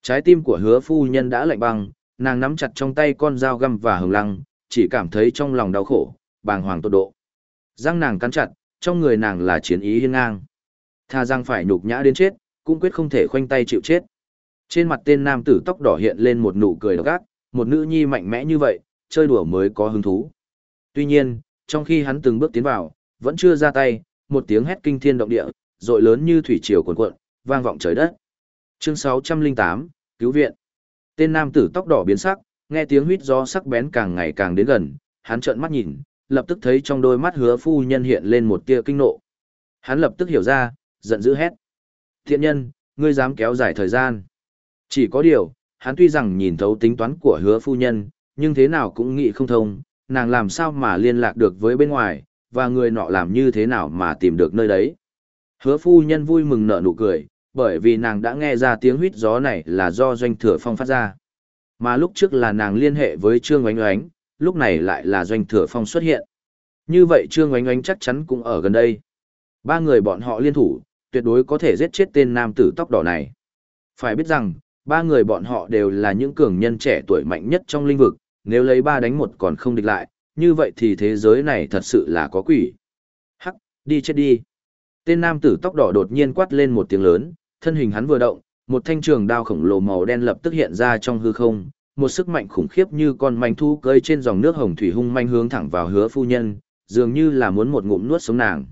Trái tim của hứa phu nhân đã lạnh băng, nàng nắm chặt trong tay con dao găm và hừng lăng, chỉ cảm thấy trong lòng đau khổ, bàng hoàng tột độ. Răng nàng cắn chặt, trong người nàng là chiến ý hiên ngang. Tha răng phải nhục nhã đến chết, cũng quyết không thể khoanh tay chịu chết. Trên mặt tên nam tử tóc đỏ hiện lên một nụ cười độc ác, một nữ nhi mạnh mẽ như vậy, chơi đùa mới có hứng thú. Tuy nhiên, trong khi hắn từng bước tiến vào, vẫn chưa ra tay, một tiếng hét kinh thiên động địa, rội lớn như thủy triều cuồn cuộn, vang vọng trời đất. Chương 608, cứu viện. Tên nam tử tóc đỏ biến sắc, nghe tiếng huýt gió sắc bén càng ngày càng đến gần, hắn trợn mắt nhìn, lập tức thấy trong đôi mắt hứa phu nhân hiện lên một tia kinh nộ. Hắn lập tức hiểu ra, giận dữ hét. Thiện nhân, ngươi dám kéo dài thời gian. Chỉ có điều, hắn tuy rằng nhìn thấu tính toán của hứa phu nhân, nhưng thế nào cũng nghĩ không thông, nàng làm sao mà liên lạc được với bên ngoài, và người nọ làm như thế nào mà tìm được nơi đấy. Hứa phu nhân vui mừng nở nụ cười, bởi vì nàng đã nghe ra tiếng huýt gió này là do doanh thừa phong phát ra. Mà lúc trước là nàng liên hệ với Trương Oánh Oánh, lúc này lại là doanh thừa phong xuất hiện. Như vậy Trương Oánh Oánh chắc chắn cũng ở gần đây. Ba người bọn họ liên thủ, tuyệt đối có thể giết chết tên nam tử tóc đỏ này. Phải biết rằng, ba người bọn họ đều là những cường nhân trẻ tuổi mạnh nhất trong lĩnh vực, nếu lấy ba đánh một còn không địch lại, như vậy thì thế giới này thật sự là có quỷ. Hắc, đi chết đi. Tên nam tử tóc đỏ đột nhiên quát lên một tiếng lớn, thân hình hắn vừa động, một thanh trường đao khổng lồ màu đen lập tức hiện ra trong hư không, một sức mạnh khủng khiếp như con manh thu cơi trên dòng nước hồng thủy hung manh hướng thẳng vào hứa phu nhân, dường như là muốn một ngụm nuốt sống nàng.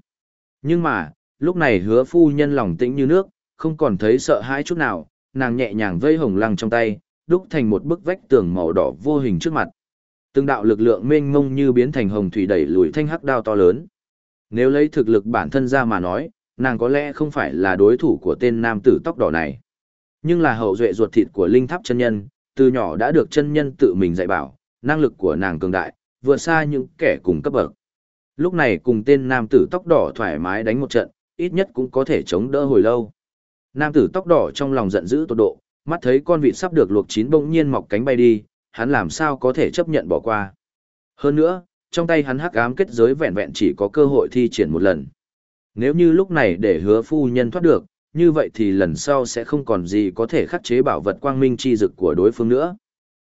Nhưng mà, lúc này hứa phu nhân lòng tĩnh như nước, không còn thấy sợ hãi chút nào, nàng nhẹ nhàng vây hồng lăng trong tay, đúc thành một bức vách tường màu đỏ vô hình trước mặt. Từng đạo lực lượng mênh mông như biến thành hồng thủy đẩy lùi thanh hắc đao to lớn. Nếu lấy thực lực bản thân ra mà nói, nàng có lẽ không phải là đối thủ của tên nam tử tóc đỏ này. Nhưng là hậu duệ ruột thịt của linh tháp chân nhân, từ nhỏ đã được chân nhân tự mình dạy bảo, năng lực của nàng cường đại, vượt xa những kẻ cùng cấp bậc. Lúc này cùng tên nam tử tóc đỏ thoải mái đánh một trận, ít nhất cũng có thể chống đỡ hồi lâu. Nam tử tóc đỏ trong lòng giận dữ tột độ, mắt thấy con vịt sắp được luộc chín bỗng nhiên mọc cánh bay đi, hắn làm sao có thể chấp nhận bỏ qua. Hơn nữa, trong tay hắn hắc ám kết giới vẹn vẹn chỉ có cơ hội thi triển một lần. Nếu như lúc này để hứa phu nhân thoát được, như vậy thì lần sau sẽ không còn gì có thể khắc chế bảo vật quang minh chi dực của đối phương nữa.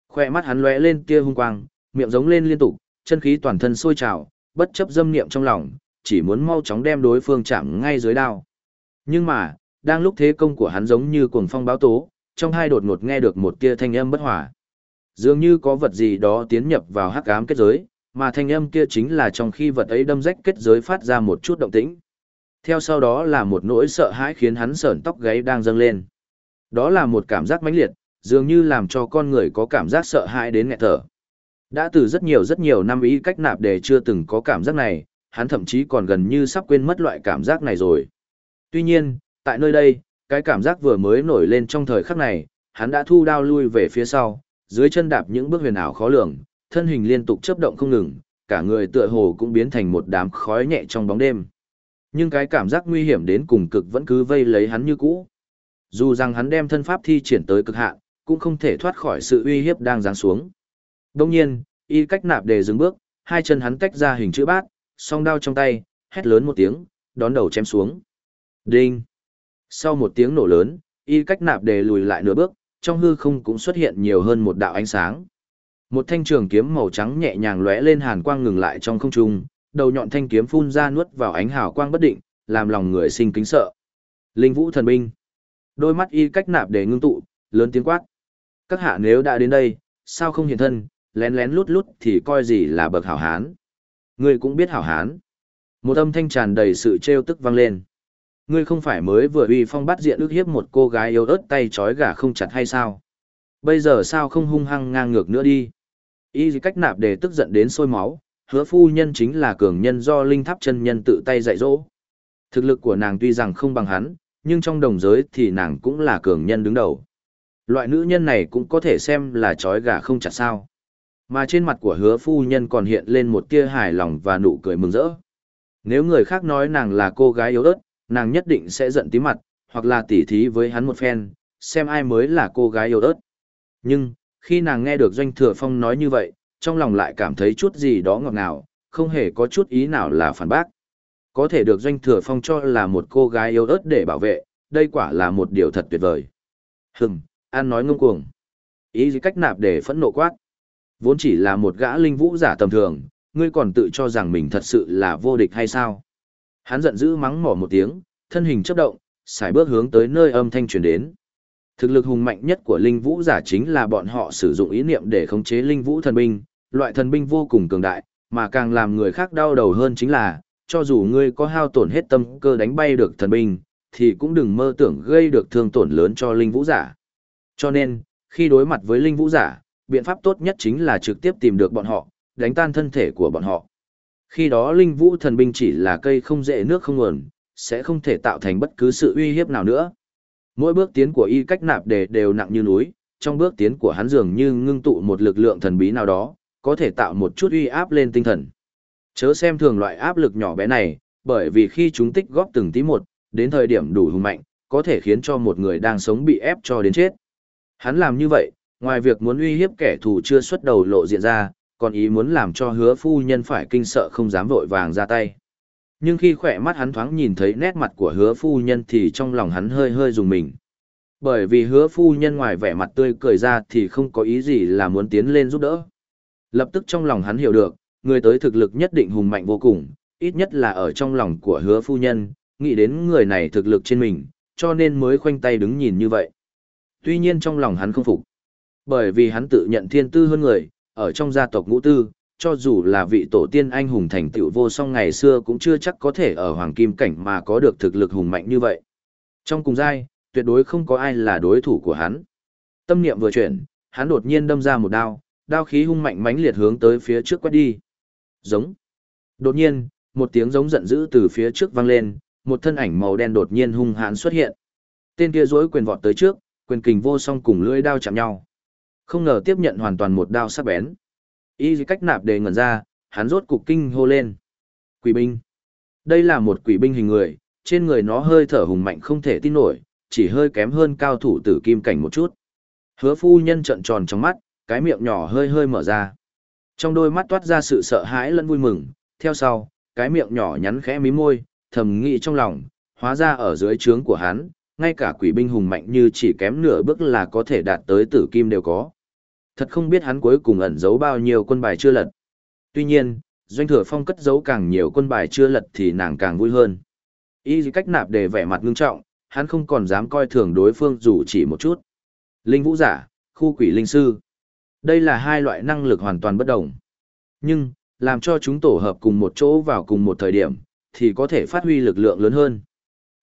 Khoe mắt hắn lóe lên tia hung quang, miệng giống lên liên tục, chân khí toàn thân sôi trào, bất chấp dâm niệm trong lòng, chỉ muốn mau chóng đem đối phương chạm ngay dưới đao. Nhưng mà, đang lúc thế công của hắn giống như cuồng phong báo tố, trong hai đột ngột nghe được một tia thanh âm bất hòa. Dường như có vật gì đó tiến nhập vào hắc ám kết giới, mà thanh âm kia chính là trong khi vật ấy đâm rách kết giới phát ra một chút động tĩnh. Theo sau đó là một nỗi sợ hãi khiến hắn sởn tóc gáy đang dâng lên. Đó là một cảm giác mãnh liệt, dường như làm cho con người có cảm giác sợ hãi đến nghẹt thở. Đã từ rất nhiều rất nhiều năm ý cách nạp để chưa từng có cảm giác này, hắn thậm chí còn gần như sắp quên mất loại cảm giác này rồi. Tuy nhiên, tại nơi đây, cái cảm giác vừa mới nổi lên trong thời khắc này, hắn đã thu đao lui về phía sau, dưới chân đạp những bước huyền ảo khó lường, thân hình liên tục chớp động không ngừng, cả người tựa hồ cũng biến thành một đám khói nhẹ trong bóng đêm. Nhưng cái cảm giác nguy hiểm đến cùng cực vẫn cứ vây lấy hắn như cũ. Dù rằng hắn đem thân pháp thi triển tới cực hạn, cũng không thể thoát khỏi sự uy hiếp đang giáng xuống. Đồng nhiên, y cách nạp đề dừng bước, hai chân hắn tách ra hình chữ bát, song đao trong tay, hét lớn một tiếng, đón đầu chém xuống. Đinh! Sau một tiếng nổ lớn, y cách nạp đề lùi lại nửa bước, trong hư không cũng xuất hiện nhiều hơn một đạo ánh sáng. Một thanh trường kiếm màu trắng nhẹ nhàng lóe lên hàn quang ngừng lại trong không trung, đầu nhọn thanh kiếm phun ra nuốt vào ánh hào quang bất định, làm lòng người sinh kính sợ. Linh vũ thần binh. Đôi mắt y cách nạp để ngưng tụ, lớn tiếng quát. Các hạ nếu đã đến đây, sao không hiện thân, lén lén lút lút thì coi gì là bậc hảo hán. Ngươi cũng biết hảo hán. Một âm thanh tràn đầy sự trêu tức vang lên. Ngươi không phải mới vừa uy phong bắt diện ước hiếp một cô gái yếu ớt tay trói gà không chặt hay sao? Bây giờ sao không hung hăng ngang ngược nữa đi? Y cách nạp để tức giận đến sôi máu, hứa phu nhân chính là cường nhân do linh tháp chân nhân tự tay dạy dỗ. Thực lực của nàng tuy rằng không bằng hắn, nhưng trong đồng giới thì nàng cũng là cường nhân đứng đầu. Loại nữ nhân này cũng có thể xem là trói gà không chặt sao. Mà trên mặt của hứa phu nhân còn hiện lên một tia hài lòng và nụ cười mừng rỡ. Nếu người khác nói nàng là cô gái yếu ớt, nàng nhất định sẽ giận tí mặt, hoặc là tỉ thí với hắn một phen, xem ai mới là cô gái yêu ớt. Nhưng, khi nàng nghe được Doanh Thừa Phong nói như vậy, trong lòng lại cảm thấy chút gì đó ngọt ngào, không hề có chút ý nào là phản bác. Có thể được Doanh Thừa Phong cho là một cô gái yêu ớt để bảo vệ, đây quả là một điều thật tuyệt vời. Hừm, An nói ngông cuồng. Ý gì cách nạp để phẫn nộ quát. Vốn chỉ là một gã linh vũ giả tầm thường, ngươi còn tự cho rằng mình thật sự là vô địch hay sao? Hắn giận dữ mắng mỏ một tiếng, thân hình chấp động, xài bước hướng tới nơi âm thanh truyền đến. Thực lực hùng mạnh nhất của linh vũ giả chính là bọn họ sử dụng ý niệm để khống chế linh vũ thần binh, loại thần binh vô cùng cường đại, mà càng làm người khác đau đầu hơn chính là, cho dù ngươi có hao tổn hết tâm cơ đánh bay được thần binh, thì cũng đừng mơ tưởng gây được thương tổn lớn cho linh vũ giả. Cho nên, khi đối mặt với linh vũ giả, biện pháp tốt nhất chính là trực tiếp tìm được bọn họ, đánh tan thân thể của bọn họ. Khi đó linh vũ thần binh chỉ là cây không dễ nước không nguồn, sẽ không thể tạo thành bất cứ sự uy hiếp nào nữa. Mỗi bước tiến của y cách nạp đề đều nặng như núi, trong bước tiến của hắn dường như ngưng tụ một lực lượng thần bí nào đó, có thể tạo một chút uy áp lên tinh thần. Chớ xem thường loại áp lực nhỏ bé này, bởi vì khi chúng tích góp từng tí một, đến thời điểm đủ hùng mạnh, có thể khiến cho một người đang sống bị ép cho đến chết. Hắn làm như vậy, ngoài việc muốn uy hiếp kẻ thù chưa xuất đầu lộ diện ra, còn ý muốn làm cho hứa phu nhân phải kinh sợ không dám vội vàng ra tay. Nhưng khi khỏe mắt hắn thoáng nhìn thấy nét mặt của hứa phu nhân thì trong lòng hắn hơi hơi dùng mình. Bởi vì hứa phu nhân ngoài vẻ mặt tươi cười ra thì không có ý gì là muốn tiến lên giúp đỡ. Lập tức trong lòng hắn hiểu được, người tới thực lực nhất định hùng mạnh vô cùng, ít nhất là ở trong lòng của hứa phu nhân, nghĩ đến người này thực lực trên mình, cho nên mới khoanh tay đứng nhìn như vậy. Tuy nhiên trong lòng hắn không phục, bởi vì hắn tự nhận thiên tư hơn người, ở trong gia tộc ngũ tư, cho dù là vị tổ tiên anh hùng thành tựu vô song ngày xưa cũng chưa chắc có thể ở hoàng kim cảnh mà có được thực lực hùng mạnh như vậy. Trong cùng giai, tuyệt đối không có ai là đối thủ của hắn. Tâm niệm vừa chuyển, hắn đột nhiên đâm ra một đao, đao khí hung mạnh mãnh liệt hướng tới phía trước quét đi. Giống. Đột nhiên, một tiếng giống giận dữ từ phía trước vang lên, một thân ảnh màu đen đột nhiên hung hãn xuất hiện. Tên kia rối quyền vọt tới trước, quyền kình vô song cùng lưỡi đao chạm nhau. Không ngờ tiếp nhận hoàn toàn một đao sắc bén. Y cách nạp đề ngẩn ra, hắn rốt cục kinh hô lên. Quỷ binh. Đây là một quỷ binh hình người, trên người nó hơi thở hùng mạnh không thể tin nổi, chỉ hơi kém hơn cao thủ tử kim cảnh một chút. Hứa phu nhân trợn tròn trong mắt, cái miệng nhỏ hơi hơi mở ra. Trong đôi mắt toát ra sự sợ hãi lẫn vui mừng, theo sau, cái miệng nhỏ nhắn khẽ mí môi, thầm nghĩ trong lòng, hóa ra ở dưới trướng của hắn, ngay cả quỷ binh hùng mạnh như chỉ kém nửa bước là có thể đạt tới tử kim đều có. Thật không biết hắn cuối cùng ẩn giấu bao nhiêu quân bài chưa lật. Tuy nhiên, doanh thừa phong cất giấu càng nhiều quân bài chưa lật thì nàng càng vui hơn. Y cách nạp để vẻ mặt ngưng trọng, hắn không còn dám coi thường đối phương dù chỉ một chút. Linh vũ giả, khu quỷ linh sư. Đây là hai loại năng lực hoàn toàn bất đồng. Nhưng, làm cho chúng tổ hợp cùng một chỗ vào cùng một thời điểm, thì có thể phát huy lực lượng lớn hơn.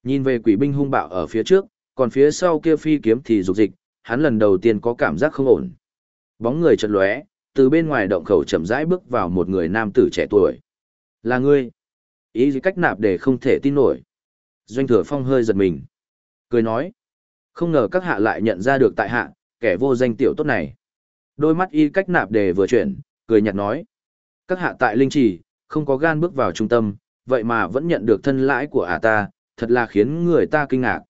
Nhìn về quỷ binh hung bạo ở phía trước, còn phía sau kia phi kiếm thì dục dịch, hắn lần đầu tiên có cảm giác không ổn. Bóng người chật lóe, từ bên ngoài động khẩu chậm rãi bước vào một người nam tử trẻ tuổi. Là ngươi. Ý gì cách nạp để không thể tin nổi. Doanh thừa phong hơi giật mình. Cười nói. Không ngờ các hạ lại nhận ra được tại hạ, kẻ vô danh tiểu tốt này. Đôi mắt y cách nạp đề vừa chuyển, cười nhạt nói. Các hạ tại linh trì, không có gan bước vào trung tâm, vậy mà vẫn nhận được thân lãi của ả ta, thật là khiến người ta kinh ngạc.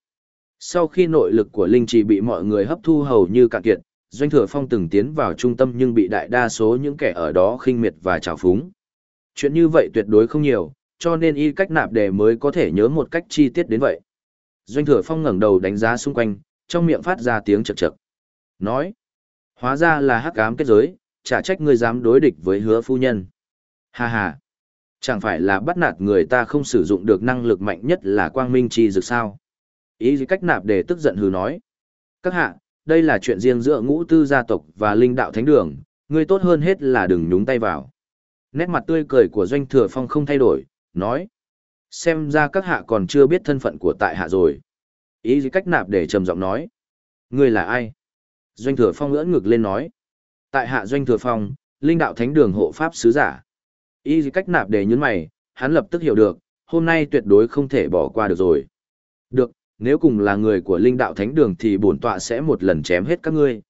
Sau khi nội lực của linh trì bị mọi người hấp thu hầu như cạn kiệt, Doanh Thừa Phong từng tiến vào trung tâm nhưng bị đại đa số những kẻ ở đó khinh miệt và trào phúng. Chuyện như vậy tuyệt đối không nhiều, cho nên y cách nạp đề mới có thể nhớ một cách chi tiết đến vậy. Doanh Thừa Phong ngẩng đầu đánh giá xung quanh, trong miệng phát ra tiếng chật chật. Nói, hóa ra là hắc ám kết giới, chả trách ngươi dám đối địch với hứa phu nhân. Ha ha, chẳng phải là bắt nạt người ta không sử dụng được năng lực mạnh nhất là quang minh chi dược sao. Ý cách nạp đề tức giận hừ nói. Các hạ, đây là chuyện riêng giữa ngũ tư gia tộc và linh đạo thánh đường, ngươi tốt hơn hết là đừng nhúng tay vào. Nét mặt tươi cười của doanh thừa phong không thay đổi, nói. Xem ra các hạ còn chưa biết thân phận của tại hạ rồi. Ý gì cách nạp để trầm giọng nói. Ngươi là ai? Doanh thừa phong ưỡn ngực lên nói. Tại hạ doanh thừa phong, linh đạo thánh đường hộ pháp sứ giả. Ý gì cách nạp để nhấn mày, hắn lập tức hiểu được, hôm nay tuyệt đối không thể bỏ qua được rồi. Được, nếu cùng là người của linh đạo thánh đường thì bổn tọa sẽ một lần chém hết các ngươi.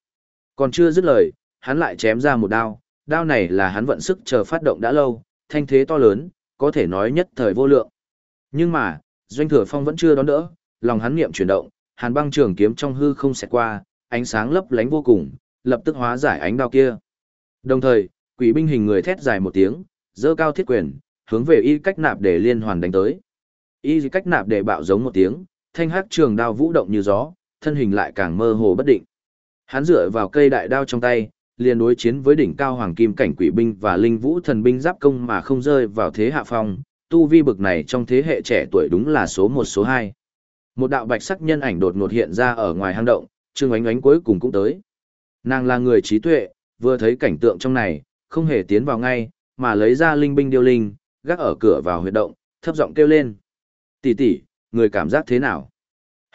Còn chưa dứt lời, hắn lại chém ra một đao, đao này là hắn vận sức chờ phát động đã lâu, thanh thế to lớn, có thể nói nhất thời vô lượng. Nhưng mà, doanh thừa phong vẫn chưa đón đỡ, lòng hắn niệm chuyển động, hàn băng trường kiếm trong hư không xẹt qua, ánh sáng lấp lánh vô cùng, lập tức hóa giải ánh đao kia. Đồng thời, quỷ binh hình người thét dài một tiếng, dơ cao thiết quyền, hướng về y cách nạp để liên hoàn đánh tới. Y cách nạp để bạo giống một tiếng, thanh hắc trường đao vũ động như gió, thân hình lại càng mơ hồ bất định. Hắn dựa vào cây đại đao trong tay, liền đối chiến với đỉnh cao hoàng kim cảnh quỷ binh và linh vũ thần binh giáp công mà không rơi vào thế hạ phong, tu vi bực này trong thế hệ trẻ tuổi đúng là số một số hai. Một đạo bạch sắc nhân ảnh đột ngột hiện ra ở ngoài hang động, Trương Ánh Ánh cuối cùng cũng tới. Nàng là người trí tuệ, vừa thấy cảnh tượng trong này, không hề tiến vào ngay, mà lấy ra linh binh điêu linh, gác ở cửa vào huyệt động, thấp giọng kêu lên. Tỷ tỷ, người cảm giác thế nào?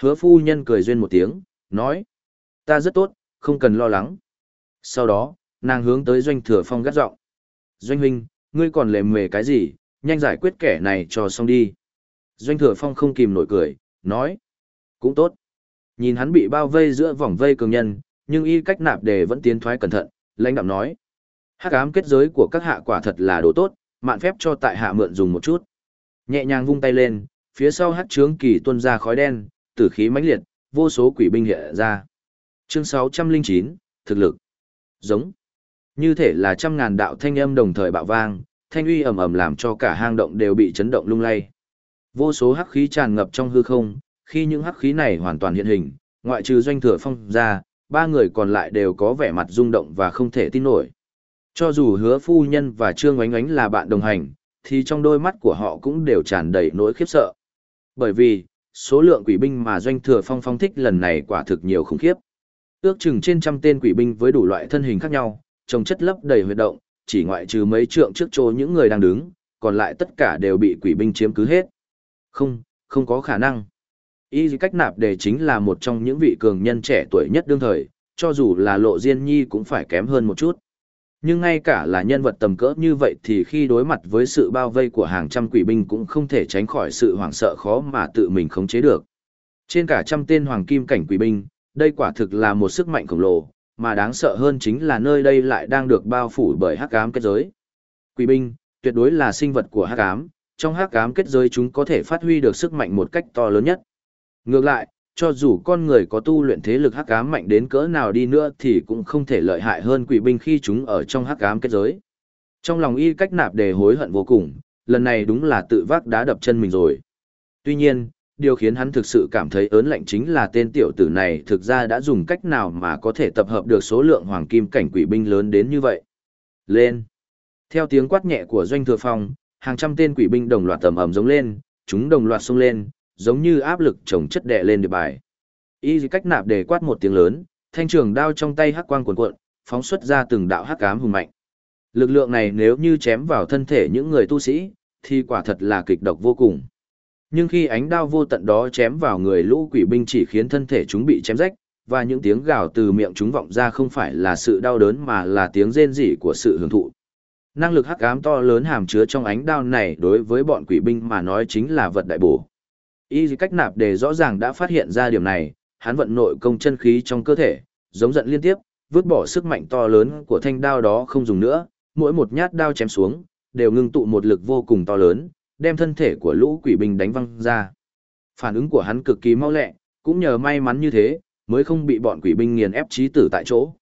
Hứa phu nhân cười duyên một tiếng, nói. Ta rất tốt, không cần lo lắng. Sau đó, nàng hướng tới doanh thừa phong gắt giọng Doanh huynh, ngươi còn lề mề cái gì, nhanh giải quyết kẻ này cho xong đi. Doanh thừa phong không kìm nổi cười, nói. Cũng tốt. Nhìn hắn bị bao vây giữa vòng vây cường nhân, nhưng y cách nạp đề vẫn tiến thoái cẩn thận, lãnh đạm nói. Hắc ám kết giới của các hạ quả thật là đồ tốt, mạn phép cho tại hạ mượn dùng một chút. Nhẹ nhàng vung tay lên, phía sau hát trướng kỳ tuôn ra khói đen, tử khí mãnh liệt, vô số quỷ binh hiện ra. Chương 609, thực lực. Giống. Như thể là trăm ngàn đạo thanh âm đồng thời bạo vang, thanh uy ầm ầm làm cho cả hang động đều bị chấn động lung lay. Vô số hắc khí tràn ngập trong hư không, khi những hắc khí này hoàn toàn hiện hình, ngoại trừ doanh thừa phong ra, ba người còn lại đều có vẻ mặt rung động và không thể tin nổi. Cho dù hứa phu nhân và trương oánh oánh là bạn đồng hành, thì trong đôi mắt của họ cũng đều tràn đầy nỗi khiếp sợ. Bởi vì, số lượng quỷ binh mà doanh thừa phong phong thích lần này quả thực nhiều khủng khiếp. Ước chừng trên trăm tên quỷ binh với đủ loại thân hình khác nhau, trồng chất lấp đầy huyệt động, chỉ ngoại trừ mấy trượng trước chỗ những người đang đứng, còn lại tất cả đều bị quỷ binh chiếm cứ hết. Không, không có khả năng. Y cách nạp đề chính là một trong những vị cường nhân trẻ tuổi nhất đương thời, cho dù là lộ diên nhi cũng phải kém hơn một chút. Nhưng ngay cả là nhân vật tầm cỡ như vậy thì khi đối mặt với sự bao vây của hàng trăm quỷ binh cũng không thể tránh khỏi sự hoảng sợ khó mà tự mình khống chế được. Trên cả trăm tên hoàng kim cảnh quỷ binh, đây quả thực là một sức mạnh khổng lồ, mà đáng sợ hơn chính là nơi đây lại đang được bao phủ bởi hắc ám kết giới. Quỷ binh, tuyệt đối là sinh vật của hắc ám, trong hắc ám kết giới chúng có thể phát huy được sức mạnh một cách to lớn nhất. Ngược lại, cho dù con người có tu luyện thế lực hắc ám mạnh đến cỡ nào đi nữa thì cũng không thể lợi hại hơn quỷ binh khi chúng ở trong hắc ám kết giới. Trong lòng y cách nạp đề hối hận vô cùng, lần này đúng là tự vác đá đập chân mình rồi. Tuy nhiên, điều khiến hắn thực sự cảm thấy ớn lạnh chính là tên tiểu tử này thực ra đã dùng cách nào mà có thể tập hợp được số lượng hoàng kim cảnh quỷ binh lớn đến như vậy. Lên! Theo tiếng quát nhẹ của doanh thừa phong, hàng trăm tên quỷ binh đồng loạt tầm ầm giống lên, chúng đồng loạt xông lên, giống như áp lực chồng chất đè lên địa bài. Y cách nạp để quát một tiếng lớn, thanh trường đao trong tay hắc quang cuồn cuộn, phóng xuất ra từng đạo hắc ám hùng mạnh. Lực lượng này nếu như chém vào thân thể những người tu sĩ, thì quả thật là kịch độc vô cùng. Nhưng khi ánh đao vô tận đó chém vào người lũ quỷ binh chỉ khiến thân thể chúng bị chém rách, và những tiếng gào từ miệng chúng vọng ra không phải là sự đau đớn mà là tiếng rên rỉ của sự hưởng thụ. Năng lực hắc ám to lớn hàm chứa trong ánh đao này đối với bọn quỷ binh mà nói chính là vật đại bổ. Y cách nạp đề rõ ràng đã phát hiện ra điểm này, hắn vận nội công chân khí trong cơ thể, giống giận liên tiếp, vứt bỏ sức mạnh to lớn của thanh đao đó không dùng nữa, mỗi một nhát đao chém xuống, đều ngưng tụ một lực vô cùng to lớn, đem thân thể của lũ quỷ binh đánh văng ra. Phản ứng của hắn cực kỳ mau lẹ, cũng nhờ may mắn như thế, mới không bị bọn quỷ binh nghiền ép chí tử tại chỗ.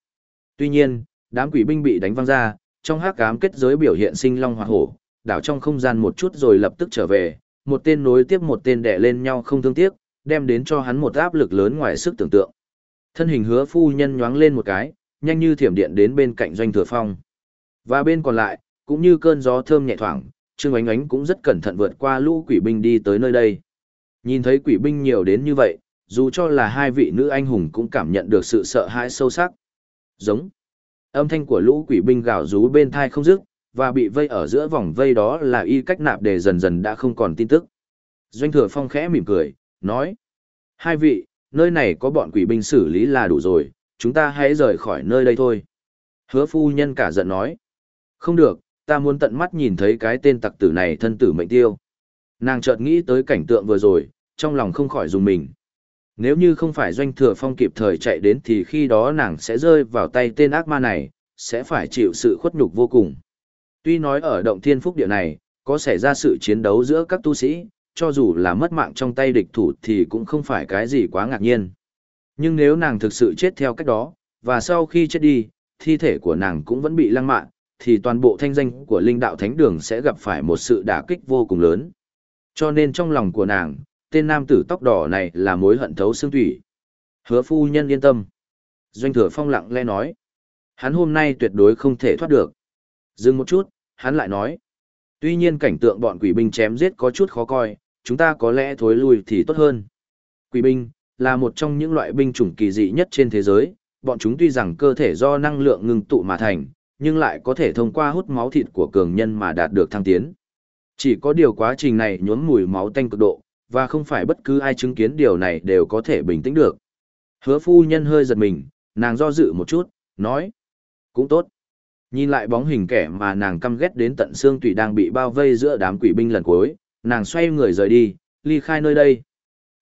Tuy nhiên, đám quỷ binh bị đánh văng ra, trong hắc ám kết giới biểu hiện sinh long hỏa hổ, đảo trong không gian một chút rồi lập tức trở về, một tên nối tiếp một tên đè lên nhau không thương tiếc, đem đến cho hắn một áp lực lớn ngoài sức tưởng tượng. Thân hình hứa phu nhân nhoáng lên một cái, nhanh như thiểm điện đến bên cạnh doanh thừa phong. Và bên còn lại, cũng như cơn gió thơm nhẹ thoảng, Trương Ánh Ánh cũng rất cẩn thận vượt qua lũ quỷ binh đi tới nơi đây. Nhìn thấy quỷ binh nhiều đến như vậy, dù cho là hai vị nữ anh hùng cũng cảm nhận được sự sợ hãi sâu sắc. Giống. Âm thanh của lũ quỷ binh gào rú bên thai không dứt, và bị vây ở giữa vòng vây đó là y cách nạp để dần dần đã không còn tin tức. Doanh thừa phong khẽ mỉm cười, nói. Hai vị, nơi này có bọn quỷ binh xử lý là đủ rồi, chúng ta hãy rời khỏi nơi đây thôi. Hứa phu nhân cả giận nói. Không được, ta muốn tận mắt nhìn thấy cái tên tặc tử này thân tử mệnh tiêu. Nàng chợt nghĩ tới cảnh tượng vừa rồi, trong lòng không khỏi dùng mình. Nếu như không phải doanh thừa phong kịp thời chạy đến thì khi đó nàng sẽ rơi vào tay tên ác ma này, sẽ phải chịu sự khuất nhục vô cùng. Tuy nói ở động thiên phúc địa này, có xảy ra sự chiến đấu giữa các tu sĩ, cho dù là mất mạng trong tay địch thủ thì cũng không phải cái gì quá ngạc nhiên. Nhưng nếu nàng thực sự chết theo cách đó, và sau khi chết đi, thi thể của nàng cũng vẫn bị lăng mạn, thì toàn bộ thanh danh của linh đạo thánh đường sẽ gặp phải một sự đả kích vô cùng lớn. Cho nên trong lòng của nàng, tên nam tử tóc đỏ này là mối hận thấu xương thủy. Hứa phu nhân yên tâm. Doanh thừa phong lặng lẽ nói. Hắn hôm nay tuyệt đối không thể thoát được. Dừng một chút, hắn lại nói. Tuy nhiên cảnh tượng bọn quỷ binh chém giết có chút khó coi, chúng ta có lẽ thối lui thì tốt hơn. Quỷ binh, là một trong những loại binh chủng kỳ dị nhất trên thế giới, bọn chúng tuy rằng cơ thể do năng lượng ngừng tụ mà thành, nhưng lại có thể thông qua hút máu thịt của cường nhân mà đạt được thăng tiến. Chỉ có điều quá trình này nhuốm mùi máu tanh cực độ, và không phải bất cứ ai chứng kiến điều này đều có thể bình tĩnh được. Hứa phu nhân hơi giật mình, nàng do dự một chút, nói. Cũng tốt. Nhìn lại bóng hình kẻ mà nàng căm ghét đến tận xương tủy đang bị bao vây giữa đám quỷ binh lần cuối, nàng xoay người rời đi, ly khai nơi đây.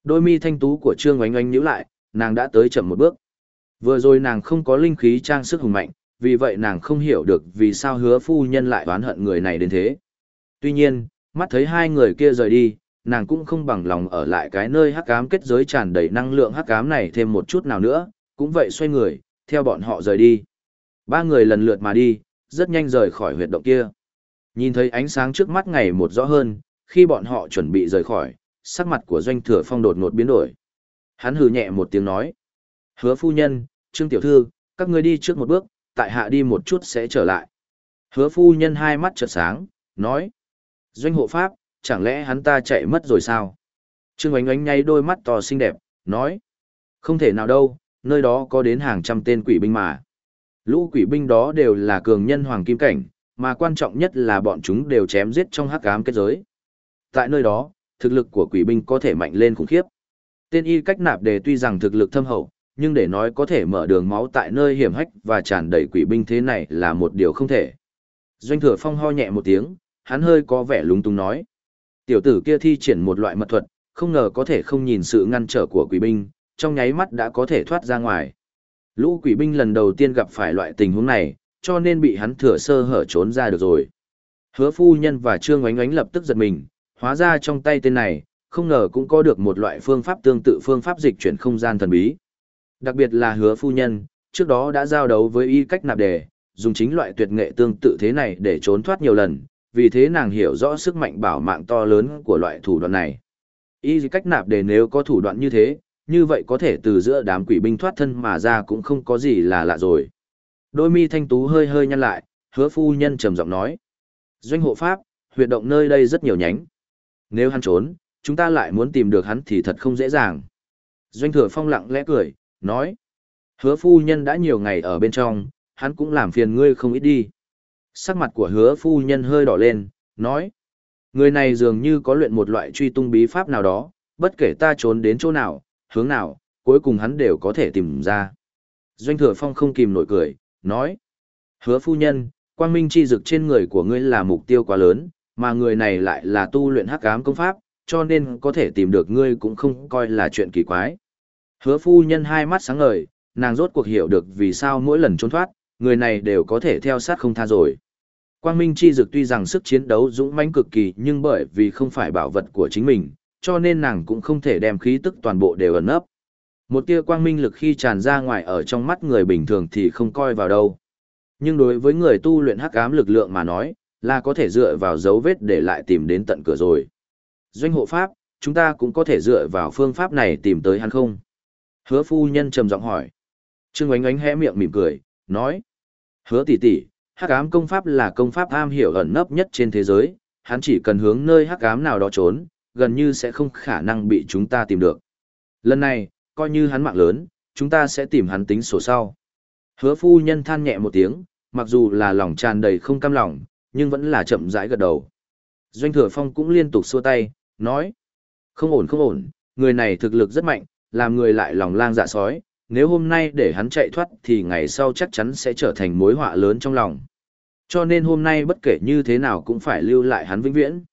Đôi mi thanh tú của Trương Oánh Oánh nhíu lại, nàng đã tới chậm một bước. Vừa rồi nàng không có linh khí trang sức hùng mạnh, vì vậy nàng không hiểu được vì sao hứa phu nhân lại oán hận người này đến thế. Tuy nhiên, mắt thấy hai người kia rời đi, nàng cũng không bằng lòng ở lại cái nơi hắc ám kết giới tràn đầy năng lượng hắc ám này thêm một chút nào nữa, cũng vậy xoay người, theo bọn họ rời đi. Ba người lần lượt mà đi, rất nhanh rời khỏi huyệt động kia. Nhìn thấy ánh sáng trước mắt ngày một rõ hơn, khi bọn họ chuẩn bị rời khỏi, sắc mặt của doanh thừa phong đột ngột biến đổi. Hắn hừ nhẹ một tiếng nói. Hứa phu nhân, trương tiểu thư, các ngươi đi trước một bước, tại hạ đi một chút sẽ trở lại. Hứa phu nhân hai mắt trợn sáng, nói. Doanh hộ pháp, chẳng lẽ hắn ta chạy mất rồi sao? Trương ánh ánh nháy đôi mắt to xinh đẹp, nói. Không thể nào đâu, nơi đó có đến hàng trăm tên quỷ binh mà. Lũ quỷ binh đó đều là cường nhân hoàng kim cảnh, mà quan trọng nhất là bọn chúng đều chém giết trong hắc ám kết giới. Tại nơi đó, thực lực của quỷ binh có thể mạnh lên khủng khiếp. Tên y cách nạp đề tuy rằng thực lực thâm hậu, nhưng để nói có thể mở đường máu tại nơi hiểm hách và tràn đầy quỷ binh thế này là một điều không thể. Doanh thừa phong ho nhẹ một tiếng, hắn hơi có vẻ lúng túng nói. Tiểu tử kia thi triển một loại mật thuật, không ngờ có thể không nhìn sự ngăn trở của quỷ binh, trong nháy mắt đã có thể thoát ra ngoài. Lũ quỷ binh lần đầu tiên gặp phải loại tình huống này, cho nên bị hắn thừa sơ hở trốn ra được rồi. Hứa phu nhân và Trương Oánh Oánh lập tức giật mình, hóa ra trong tay tên này, không ngờ cũng có được một loại phương pháp tương tự phương pháp dịch chuyển không gian thần bí. Đặc biệt là hứa phu nhân, trước đó đã giao đấu với y cách nạp đề, dùng chính loại tuyệt nghệ tương tự thế này để trốn thoát nhiều lần, vì thế nàng hiểu rõ sức mạnh bảo mạng to lớn của loại thủ đoạn này. Y cách nạp đề nếu có thủ đoạn như thế, như vậy có thể từ giữa đám quỷ binh thoát thân mà ra cũng không có gì là lạ rồi. Đôi mi thanh tú hơi hơi nhăn lại, hứa phu nhân trầm giọng nói. Doanh hộ pháp, huyệt động nơi đây rất nhiều nhánh. Nếu hắn trốn, chúng ta lại muốn tìm được hắn thì thật không dễ dàng. Doanh thừa phong lặng lẽ cười, nói. Hứa phu nhân đã nhiều ngày ở bên trong, hắn cũng làm phiền ngươi không ít đi. Sắc mặt của hứa phu nhân hơi đỏ lên, nói. Người này dường như có luyện một loại truy tung bí pháp nào đó, bất kể ta trốn đến chỗ nào, hướng nào, cuối cùng hắn đều có thể tìm ra. Doanh thừa phong không kìm nổi cười, nói. Hứa phu nhân, quang minh chi dực trên người của ngươi là mục tiêu quá lớn, mà người này lại là tu luyện hắc ám công pháp, cho nên có thể tìm được ngươi cũng không coi là chuyện kỳ quái. Hứa phu nhân hai mắt sáng ngời, nàng rốt cuộc hiểu được vì sao mỗi lần trốn thoát, người này đều có thể theo sát không tha rồi. Quang Minh Chi Dực tuy rằng sức chiến đấu dũng mãnh cực kỳ nhưng bởi vì không phải bảo vật của chính mình, cho nên nàng cũng không thể đem khí tức toàn bộ đều ẩn nấp. Một tia quang minh lực khi tràn ra ngoài ở trong mắt người bình thường thì không coi vào đâu. Nhưng đối với người tu luyện hắc ám lực lượng mà nói, là có thể dựa vào dấu vết để lại tìm đến tận cửa rồi. Doanh hộ pháp, chúng ta cũng có thể dựa vào phương pháp này tìm tới hắn không? Hứa phu nhân trầm giọng hỏi. Trương Oánh Oánh hé miệng mỉm cười, nói. Hứa tỷ tỷ, hắc ám công pháp là công pháp am hiểu ẩn nấp nhất trên thế giới, hắn chỉ cần hướng nơi hắc ám nào đó trốn, gần như sẽ không khả năng bị chúng ta tìm được. Lần này, coi như hắn mạng lớn, chúng ta sẽ tìm hắn tính sổ sau. Hứa phu nhân than nhẹ một tiếng, mặc dù là lòng tràn đầy không cam lòng, nhưng vẫn là chậm rãi gật đầu. Doanh thừa phong cũng liên tục xua tay, nói. Không ổn không ổn, người này thực lực rất mạnh, làm người lại lòng lang dạ sói, nếu hôm nay để hắn chạy thoát thì ngày sau chắc chắn sẽ trở thành mối họa lớn trong lòng. Cho nên hôm nay bất kể như thế nào cũng phải lưu lại hắn vĩnh viễn.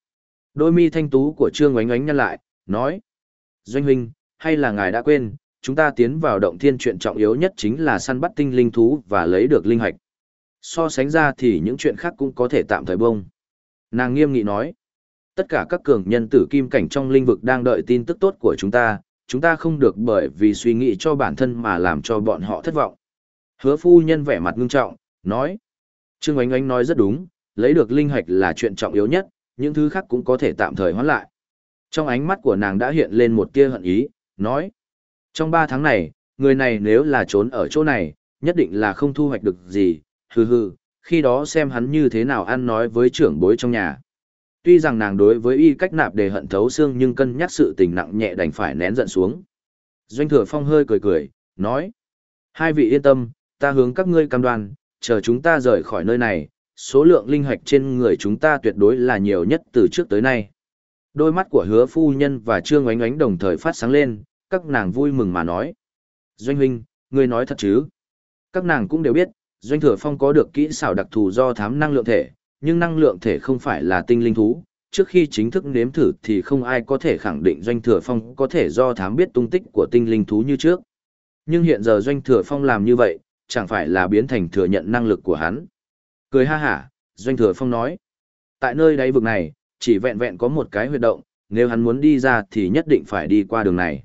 Đôi mi thanh tú của Trương Ngoánh Ngoánh nhăn lại, nói. Doanh huynh, hay là ngài đã quên, chúng ta tiến vào động thiên chuyện trọng yếu nhất chính là săn bắt tinh linh thú và lấy được linh hạch. So sánh ra thì những chuyện khác cũng có thể tạm thời bông. Nàng nghiêm nghị nói. Tất cả các cường nhân tử kim cảnh trong linh vực đang đợi tin tức tốt của chúng ta, chúng ta không được bởi vì suy nghĩ cho bản thân mà làm cho bọn họ thất vọng. Hứa phu nhân vẻ mặt ngưng trọng, nói. Trương Oánh Oánh nói rất đúng, lấy được linh hạch là chuyện trọng yếu nhất, những thứ khác cũng có thể tạm thời hoãn lại. Trong ánh mắt của nàng đã hiện lên một tia hận ý, nói. Trong ba tháng này, người này nếu là trốn ở chỗ này, nhất định là không thu hoạch được gì, hừ hừ, khi đó xem hắn như thế nào ăn nói với trưởng bối trong nhà. Tuy rằng nàng đối với y cách nạp đề hận thấu xương nhưng cân nhắc sự tình nặng nhẹ đành phải nén giận xuống. Doanh thừa phong hơi cười cười, nói. Hai vị yên tâm, ta hướng các ngươi cam đoan, chờ chúng ta rời khỏi nơi này, số lượng linh hạch trên người chúng ta tuyệt đối là nhiều nhất từ trước tới nay. Đôi mắt của hứa phu nhân và trương oánh oánh đồng thời phát sáng lên, các nàng vui mừng mà nói. Doanh huynh, ngươi nói thật chứ? Các nàng cũng đều biết, Doanh Thừa Phong có được kỹ xảo đặc thù do thám năng lượng thể, nhưng năng lượng thể không phải là tinh linh thú. Trước khi chính thức nếm thử thì không ai có thể khẳng định Doanh Thừa Phong có thể do thám biết tung tích của tinh linh thú như trước. Nhưng hiện giờ Doanh Thừa Phong làm như vậy, chẳng phải là biến thành thừa nhận năng lực của hắn. Cười ha hả, Doanh Thừa Phong nói. Tại nơi đáy vực này, chỉ vẹn vẹn có một cái huyệt động, nếu hắn muốn đi ra thì nhất định phải đi qua đường này.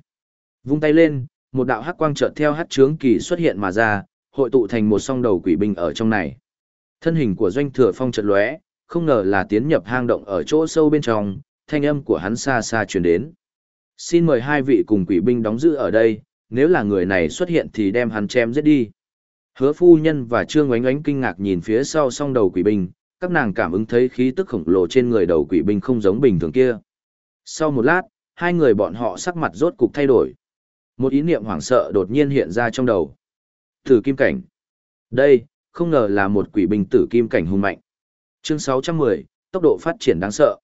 Vung tay lên, một đạo hắc quang chợt theo hắc trướng kỳ xuất hiện mà ra, hội tụ thành một song đầu quỷ binh ở trong này. Thân hình của doanh thừa phong chợt lóe, không ngờ là tiến nhập hang động ở chỗ sâu bên trong, thanh âm của hắn xa xa truyền đến. Xin mời hai vị cùng quỷ binh đóng giữ ở đây, nếu là người này xuất hiện thì đem hắn chém giết đi. Hứa phu nhân và Trương Oánh Oánh kinh ngạc nhìn phía sau song đầu quỷ binh, các nàng cảm ứng thấy khí tức khổng lồ trên người đầu quỷ binh không giống bình thường kia. Sau một lát, hai người bọn họ sắc mặt rốt cục thay đổi. Một ý niệm hoảng sợ đột nhiên hiện ra trong đầu. Tử kim cảnh. Đây, không ngờ là một quỷ binh tử kim cảnh hung mạnh. Chương 610, tốc độ phát triển đáng sợ.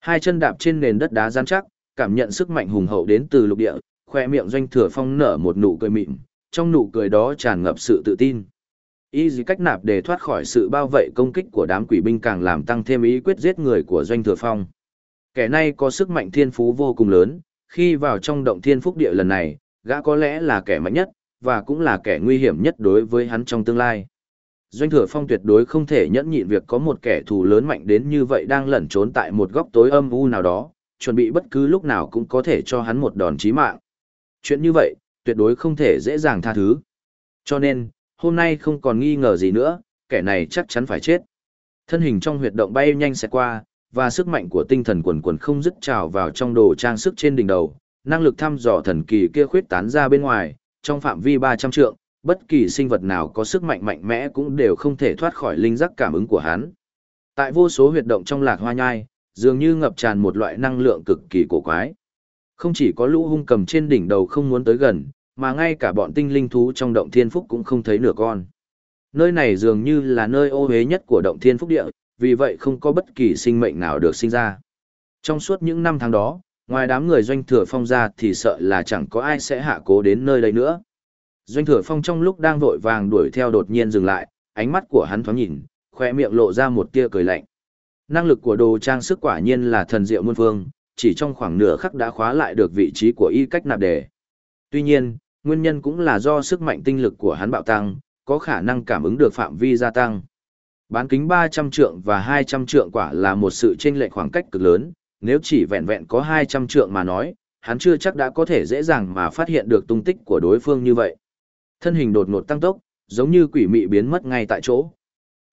Hai chân đạp trên nền đất đá rắn chắc, cảm nhận sức mạnh hùng hậu đến từ lục địa, khoe miệng doanh thừa phong nở một nụ cười mịn, trong nụ cười đó tràn ngập sự tự tin. Ý gì cách nạp để thoát khỏi sự bao vây công kích của đám quỷ binh càng làm tăng thêm ý quyết giết người của doanh thừa phong. Kẻ này có sức mạnh thiên phú vô cùng lớn, khi vào trong động thiên phúc địa lần này, gã có lẽ là kẻ mạnh nhất, và cũng là kẻ nguy hiểm nhất đối với hắn trong tương lai. Doanh thừa phong tuyệt đối không thể nhẫn nhịn việc có một kẻ thù lớn mạnh đến như vậy đang lẩn trốn tại một góc tối âm u nào đó, chuẩn bị bất cứ lúc nào cũng có thể cho hắn một đòn chí mạng. Chuyện như vậy, tuyệt đối không thể dễ dàng tha thứ. Cho nên, hôm nay không còn nghi ngờ gì nữa, kẻ này chắc chắn phải chết. Thân hình trong huyệt động bay nhanh sẽ qua, và sức mạnh của tinh thần quần quần không dứt trào vào trong đồ trang sức trên đỉnh đầu, năng lực thăm dò thần kỳ kia khuyết tán ra bên ngoài, trong phạm vi 300 trượng, bất kỳ sinh vật nào có sức mạnh mạnh mẽ cũng đều không thể thoát khỏi linh giác cảm ứng của hắn. Tại vô số huyệt động trong lạc hoa nhai, dường như ngập tràn một loại năng lượng cực kỳ cổ quái. Không chỉ có lũ hung cầm trên đỉnh đầu không muốn tới gần, mà ngay cả bọn tinh linh thú trong động thiên phúc cũng không thấy nửa con. Nơi này dường như là nơi ô hế nhất của động thiên phúc địa, vì vậy không có bất kỳ sinh mệnh nào được sinh ra. Trong suốt những năm tháng đó, ngoài đám người doanh thừa phong ra thì sợ là chẳng có ai sẽ hạ cố đến nơi đây nữa. Doanh thừa phong trong lúc đang vội vàng đuổi theo đột nhiên dừng lại, ánh mắt của hắn thoáng nhìn, khoe miệng lộ ra một tia cười lạnh. Năng lực của đồ trang sức quả nhiên là thần diệu muôn phương, chỉ trong khoảng nửa khắc đã khóa lại được vị trí của y cách nạp đề. Tuy nhiên, nguyên nhân cũng là do sức mạnh tinh lực của hắn bạo tăng, có khả năng cảm ứng được phạm vi gia tăng. Bán kính 300 trượng và 200 trượng quả là một sự chênh lệch khoảng cách cực lớn, nếu chỉ vẹn vẹn có 200 trượng mà nói, hắn chưa chắc đã có thể dễ dàng mà phát hiện được tung tích của đối phương như vậy. Thân hình đột ngột tăng tốc, giống như quỷ mị biến mất ngay tại chỗ.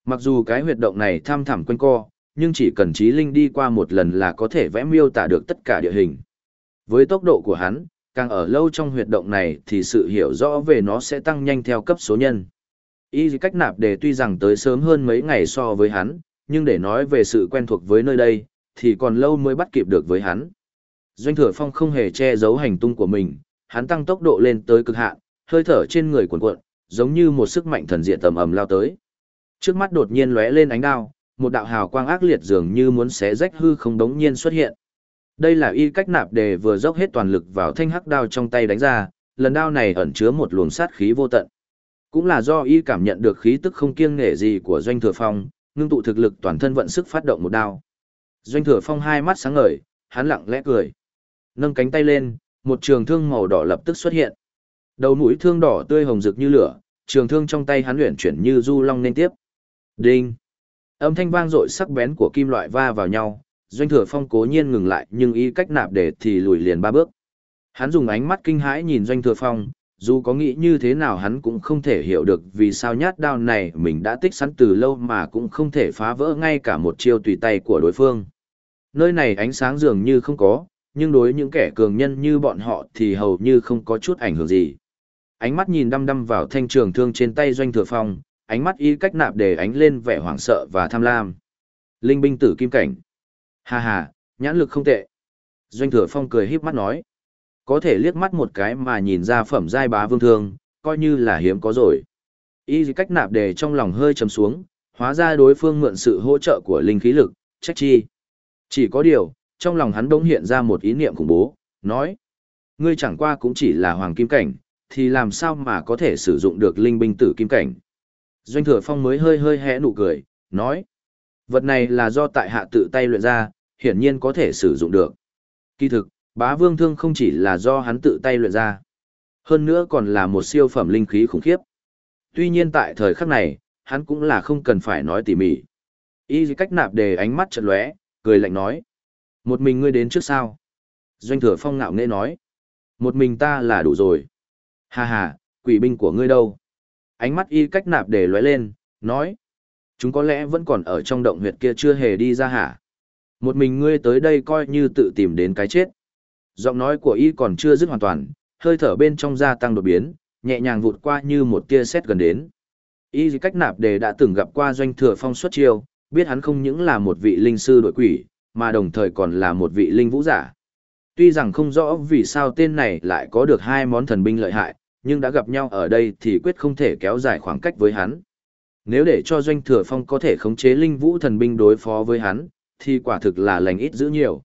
Mặc dù cái huyệt động này tham thẳm quanh co, nhưng chỉ cần trí linh đi qua một lần là có thể vẽ miêu tả được tất cả địa hình. Với tốc độ của hắn, càng ở lâu trong huyệt động này thì sự hiểu rõ về nó sẽ tăng nhanh theo cấp số nhân. Y cách nạp đề tuy rằng tới sớm hơn mấy ngày so với hắn, nhưng để nói về sự quen thuộc với nơi đây, thì còn lâu mới bắt kịp được với hắn. Doanh thừa phong không hề che giấu hành tung của mình, hắn tăng tốc độ lên tới cực hạn, hơi thở trên người cuộn cuộn, giống như một sức mạnh thần diện tầm ầm lao tới. Trước mắt đột nhiên lóe lên ánh đao, một đạo hào quang ác liệt dường như muốn xé rách hư không đống nhiên xuất hiện. Đây là y cách nạp đề vừa dốc hết toàn lực vào thanh hắc đao trong tay đánh ra, lần đao này ẩn chứa một luồng sát khí vô tận. Cũng là do y cảm nhận được khí tức không kiêng nể gì của doanh thừa phong, ngưng tụ thực lực toàn thân vận sức phát động một đao. Doanh thừa phong hai mắt sáng ngời, hắn lặng lẽ cười. Nâng cánh tay lên, một trường thương màu đỏ lập tức xuất hiện. Đầu mũi thương đỏ tươi hồng rực như lửa, trường thương trong tay hắn luyện chuyển như du long nên tiếp. Đinh! Âm thanh vang dội sắc bén của kim loại va vào nhau, doanh thừa phong cố nhiên ngừng lại nhưng y cách nạp để thì lùi liền ba bước. Hắn dùng ánh mắt kinh hãi nhìn doanh thừa phong, dù có nghĩ như thế nào hắn cũng không thể hiểu được vì sao nhát đao này mình đã tích sẵn từ lâu mà cũng không thể phá vỡ ngay cả một chiêu tùy tay của đối phương. Nơi này ánh sáng dường như không có, nhưng đối những kẻ cường nhân như bọn họ thì hầu như không có chút ảnh hưởng gì. Ánh mắt nhìn đăm đăm vào thanh trường thương trên tay doanh thừa phong, ánh mắt y cách nạp để ánh lên vẻ hoảng sợ và tham lam. Linh binh tử kim cảnh. Hà hà, nhãn lực không tệ. Doanh thừa phong cười híp mắt nói. Có thể liếc mắt một cái mà nhìn ra phẩm giai bá vương thương, coi như là hiếm có rồi. Y cách nạp đề trong lòng hơi chấm xuống, hóa ra đối phương mượn sự hỗ trợ của linh khí lực, trách chi. Chỉ có điều, trong lòng hắn đống hiện ra một ý niệm khủng bố, nói. Ngươi chẳng qua cũng chỉ là hoàng kim cảnh, thì làm sao mà có thể sử dụng được linh binh tử kim cảnh. Doanh thừa phong mới hơi hơi hẽ nụ cười, nói. Vật này là do tại hạ tự tay luyện ra, hiển nhiên có thể sử dụng được. Kỳ thực, bá vương thương không chỉ là do hắn tự tay luyện ra. Hơn nữa còn là một siêu phẩm linh khí khủng khiếp. Tuy nhiên tại thời khắc này, hắn cũng là không cần phải nói tỉ mỉ. Y cách nạp đề ánh mắt chật lóe, cười lạnh nói. Một mình ngươi đến trước sao? Doanh thừa phong ngạo nghễ nói. Một mình ta là đủ rồi. Hà hà, quỷ binh của ngươi đâu? Ánh mắt y cách nạp đề lóe lên, nói. Chúng có lẽ vẫn còn ở trong động huyệt kia chưa hề đi ra hả? Một mình ngươi tới đây coi như tự tìm đến cái chết. Giọng nói của y còn chưa dứt hoàn toàn, hơi thở bên trong gia tăng đột biến, nhẹ nhàng vụt qua như một tia sét gần đến. Y cách nạp đề đã từng gặp qua doanh thừa phong xuất chiêu, biết hắn không những là một vị linh sư đội quỷ, mà đồng thời còn là một vị linh vũ giả. Tuy rằng không rõ vì sao tên này lại có được hai món thần binh lợi hại, nhưng đã gặp nhau ở đây thì quyết không thể kéo dài khoảng cách với hắn. Nếu để cho doanh thừa phong có thể khống chế linh vũ thần binh đối phó với hắn, thì quả thực là lành ít giữ nhiều.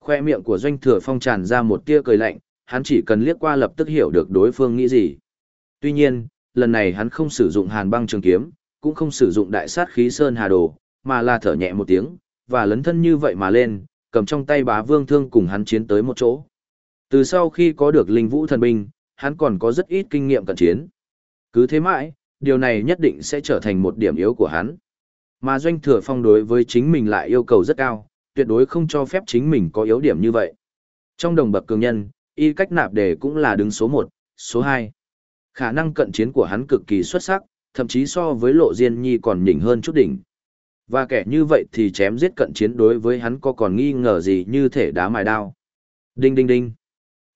Khoe miệng của doanh thừa phong tràn ra một tia cười lạnh, hắn chỉ cần liếc qua lập tức hiểu được đối phương nghĩ gì. Tuy nhiên, lần này hắn không sử dụng hàn băng trường kiếm, cũng không sử dụng đại sát khí sơn hà đồ, mà là thở nhẹ một tiếng, và lấn thân như vậy mà lên, cầm trong tay bá vương thương cùng hắn chiến tới một chỗ. Từ sau khi có được linh vũ thần binh, hắn còn có rất ít kinh nghiệm cận chiến. Cứ thế mãi, điều này nhất định sẽ trở thành một điểm yếu của hắn. Mà doanh thừa phong đối với chính mình lại yêu cầu rất cao, tuyệt đối không cho phép chính mình có yếu điểm như vậy. Trong đồng bậc cường nhân, y cách nạp đề cũng là đứng số 1, số 2. Khả năng cận chiến của hắn cực kỳ xuất sắc, thậm chí so với lộ diên nhi còn nhỉnh hơn chút đỉnh. Và kẻ như vậy thì chém giết cận chiến đối với hắn có còn nghi ngờ gì như thể đá mài đao. Đinh đinh đinh.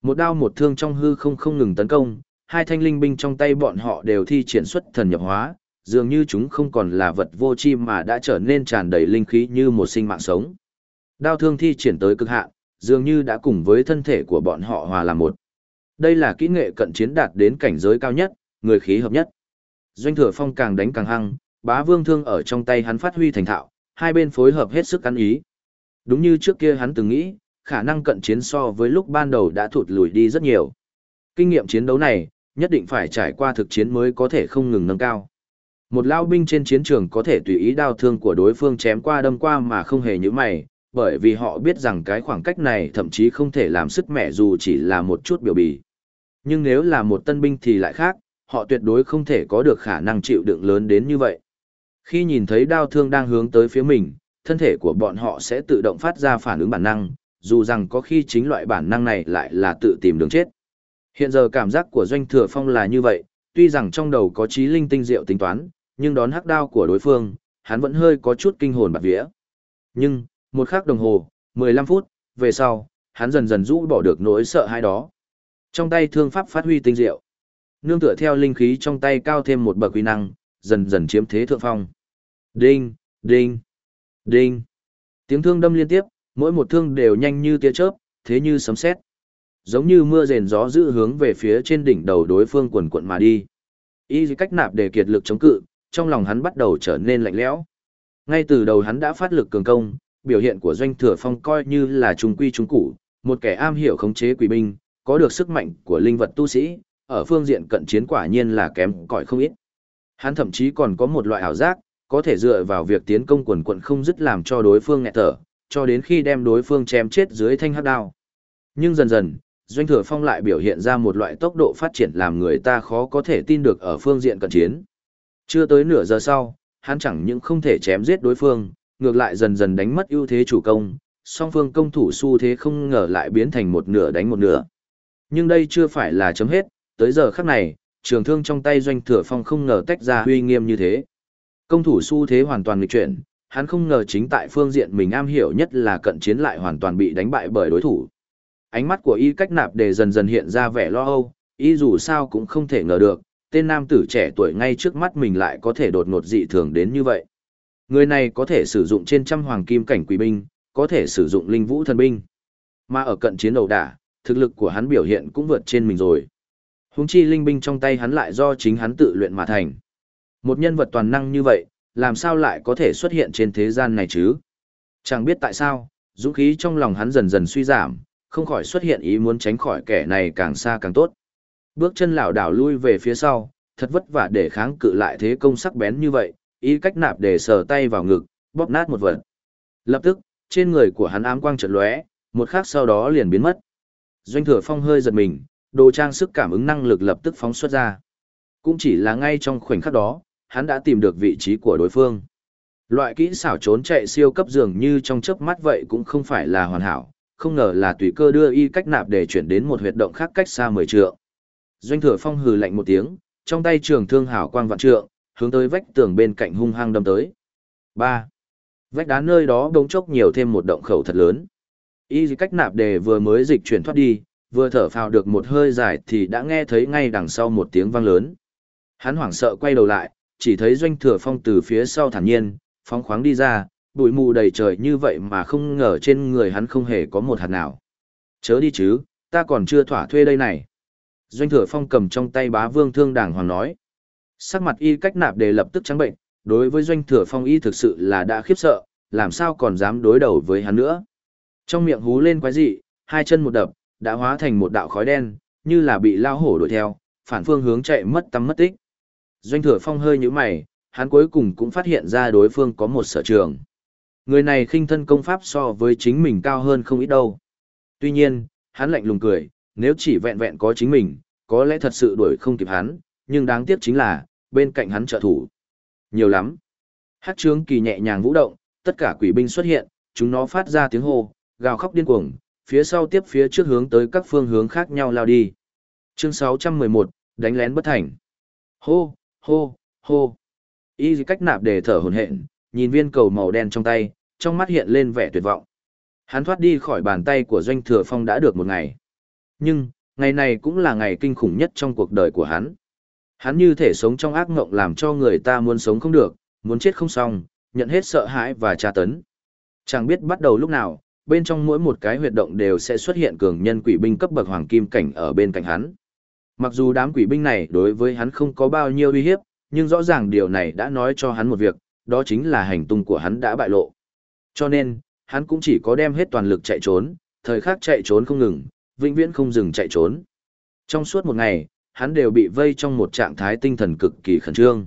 Một đao một thương trong hư không không ngừng tấn công, hai thanh linh binh trong tay bọn họ đều thi triển xuất thần nhập hóa, dường như chúng không còn là vật vô chi mà đã trở nên tràn đầy linh khí như một sinh mạng sống. Đao thương thi triển tới cực hạn, dường như đã cùng với thân thể của bọn họ hòa làm một. Đây là kỹ nghệ cận chiến đạt đến cảnh giới cao nhất, người khí hợp nhất. Doanh thừa phong càng đánh càng hăng, bá vương thương ở trong tay hắn phát huy thành thạo, hai bên phối hợp hết sức ăn ý. Đúng như trước kia hắn từng nghĩ, khả năng cận chiến so với lúc ban đầu đã thụt lùi đi rất nhiều. Kinh nghiệm chiến đấu này, nhất định phải trải qua thực chiến mới có thể không ngừng nâng cao. Một lao binh trên chiến trường có thể tùy ý đao thương của đối phương chém qua đâm qua mà không hề như mày, bởi vì họ biết rằng cái khoảng cách này thậm chí không thể làm sức mẻ dù chỉ là một chút biểu bì. Nhưng nếu là một tân binh thì lại khác, họ tuyệt đối không thể có được khả năng chịu đựng lớn đến như vậy. Khi nhìn thấy đao thương đang hướng tới phía mình, thân thể của bọn họ sẽ tự động phát ra phản ứng bản năng, dù rằng có khi chính loại bản năng này lại là tự tìm đường chết. Hiện giờ cảm giác của Doanh Thừa Phong là như vậy, tuy rằng trong đầu có trí linh tinh diệu tính toán, nhưng đón hắc đao của đối phương, hắn vẫn hơi có chút kinh hồn bạt vía. Nhưng, một khắc đồng hồ, 15 phút, về sau, hắn dần dần rũ bỏ được nỗi sợ hãi đó. Trong tay thương pháp phát huy tinh diệu. Nương tựa theo linh khí trong tay cao thêm một bậc uy năng, dần dần chiếm thế thượng phong. Đinh, đinh, đinh. Tiếng thương đâm liên tiếp, mỗi một thương đều nhanh như tia chớp, thế như sấm sét. Giống như mưa rền gió dữ hướng về phía trên đỉnh đầu đối phương quần quận mà đi. Y cách nạp để kiệt lực chống cự, trong lòng hắn bắt đầu trở nên lạnh lẽo. Ngay từ đầu hắn đã phát lực cường công, biểu hiện của doanh thừa phong coi như là trung quy trung củ, một kẻ am hiểu khống chế quỷ binh, có được sức mạnh của linh vật tu sĩ, ở phương diện cận chiến quả nhiên là kém cỏi không ít. Hắn thậm chí còn có một loại ảo giác, có thể dựa vào việc tiến công quần quận không dứt làm cho đối phương nghẹt thở, cho đến khi đem đối phương chém chết dưới thanh hắc đao. Nhưng dần dần, Doanh Thừa Phong lại biểu hiện ra một loại tốc độ phát triển làm người ta khó có thể tin được ở phương diện cận chiến. Chưa tới nửa giờ sau, hắn chẳng những không thể chém giết đối phương, ngược lại dần dần đánh mất ưu thế chủ công, song phương công thủ xu thế không ngờ lại biến thành một nửa đánh một nửa. Nhưng đây chưa phải là chấm hết, tới giờ khắc này, trường thương trong tay doanh thừa phong không ngờ tách ra uy nghiêm như thế. Công thủ xu thế hoàn toàn nghịch chuyển, hắn không ngờ chính tại phương diện mình am hiểu nhất là cận chiến lại hoàn toàn bị đánh bại bởi đối thủ. Ánh mắt của y cách nạp để dần dần hiện ra vẻ lo âu, y dù sao cũng không thể ngờ được, tên nam tử trẻ tuổi ngay trước mắt mình lại có thể đột ngột dị thường đến như vậy. Người này có thể sử dụng trên trăm hoàng kim cảnh quỷ binh, có thể sử dụng linh vũ thần binh. Mà ở cận chiến đầu đả, thực lực của hắn biểu hiện cũng vượt trên mình rồi. Húng chi linh binh trong tay hắn lại do chính hắn tự luyện mà thành. Một nhân vật toàn năng như vậy, làm sao lại có thể xuất hiện trên thế gian này chứ? Chẳng biết tại sao, dũng khí trong lòng hắn dần dần suy giảm, không khỏi xuất hiện ý muốn tránh khỏi kẻ này càng xa càng tốt. Bước chân lảo đảo lui về phía sau, thật vất vả để kháng cự lại thế công sắc bén như vậy, ý cách nạp để sờ tay vào ngực, bóp nát một vật. Lập tức, trên người của hắn ám quang chợt lóe, một khắc sau đó liền biến mất. Doanh Thừa Phong hơi giật mình, đồ trang sức cảm ứng năng lực lập tức phóng xuất ra. Cũng chỉ là ngay trong khoảnh khắc đó, hắn đã tìm được vị trí của đối phương. Loại kỹ xảo trốn chạy siêu cấp dường như trong chớp mắt vậy cũng không phải là hoàn hảo, không ngờ là tùy cơ đưa y cách nạp để chuyển đến một huyệt động khác cách xa 10 trượng. Doanh thừa phong hừ lạnh một tiếng, trong tay trường thương hảo quang vạn trượng, hướng tới vách tường bên cạnh hung hăng đâm tới. 3. Vách đá nơi đó đống chốc nhiều thêm một động khẩu thật lớn. Y cách nạp đề vừa mới dịch chuyển thoát đi, vừa thở phào được một hơi dài thì đã nghe thấy ngay đằng sau một tiếng vang lớn. Hắn hoảng sợ quay đầu lại, chỉ thấy doanh thừa phong từ phía sau thản nhiên, phóng khoáng đi ra, bụi mù đầy trời như vậy mà không ngờ trên người hắn không hề có một hạt nào. Chớ đi chứ, ta còn chưa thỏa thuê đây này. Doanh thừa phong cầm trong tay bá vương thương đàng hoàng nói. Sắc mặt y cách nạp đề lập tức trắng bệnh, đối với doanh thừa phong y thực sự là đã khiếp sợ, làm sao còn dám đối đầu với hắn nữa. Trong miệng hú lên quái dị, hai chân một đập, đã hóa thành một đạo khói đen, như là bị lao hổ đuổi theo, phản phương hướng chạy mất tăm mất tích. Doanh thừa phong hơi như mày, hắn cuối cùng cũng phát hiện ra đối phương có một sở trường. Người này khinh thân công pháp so với chính mình cao hơn không ít đâu. Tuy nhiên, hắn lạnh lùng cười, nếu chỉ vẹn vẹn có chính mình, có lẽ thật sự đuổi không kịp hắn, nhưng đáng tiếc chính là, bên cạnh hắn trợ thủ. Nhiều lắm. Hát trướng kỳ nhẹ nhàng vũ động, tất cả quỷ binh xuất hiện, chúng nó phát ra tiếng hô, gào khóc điên cuồng, phía sau tiếp phía trước hướng tới các phương hướng khác nhau lao đi. Chương 611, đánh lén bất thành. Hô, hô, hô. Y cách nạp để thở hồn hện, nhìn viên cầu màu đen trong tay, trong mắt hiện lên vẻ tuyệt vọng. Hắn thoát đi khỏi bàn tay của doanh thừa phong đã được một ngày. Nhưng, ngày này cũng là ngày kinh khủng nhất trong cuộc đời của hắn. Hắn như thể sống trong ác mộng làm cho người ta muốn sống không được, muốn chết không xong, nhận hết sợ hãi và tra tấn. Chẳng biết bắt đầu lúc nào, bên trong mỗi một cái huyệt động đều sẽ xuất hiện cường nhân quỷ binh cấp bậc hoàng kim cảnh ở bên cạnh hắn. Mặc dù đám quỷ binh này đối với hắn không có bao nhiêu uy hiếp, nhưng rõ ràng điều này đã nói cho hắn một việc, đó chính là hành tung của hắn đã bại lộ. Cho nên, hắn cũng chỉ có đem hết toàn lực chạy trốn, thời khắc chạy trốn không ngừng, vĩnh viễn không dừng chạy trốn. Trong suốt một ngày, hắn đều bị vây trong một trạng thái tinh thần cực kỳ khẩn trương.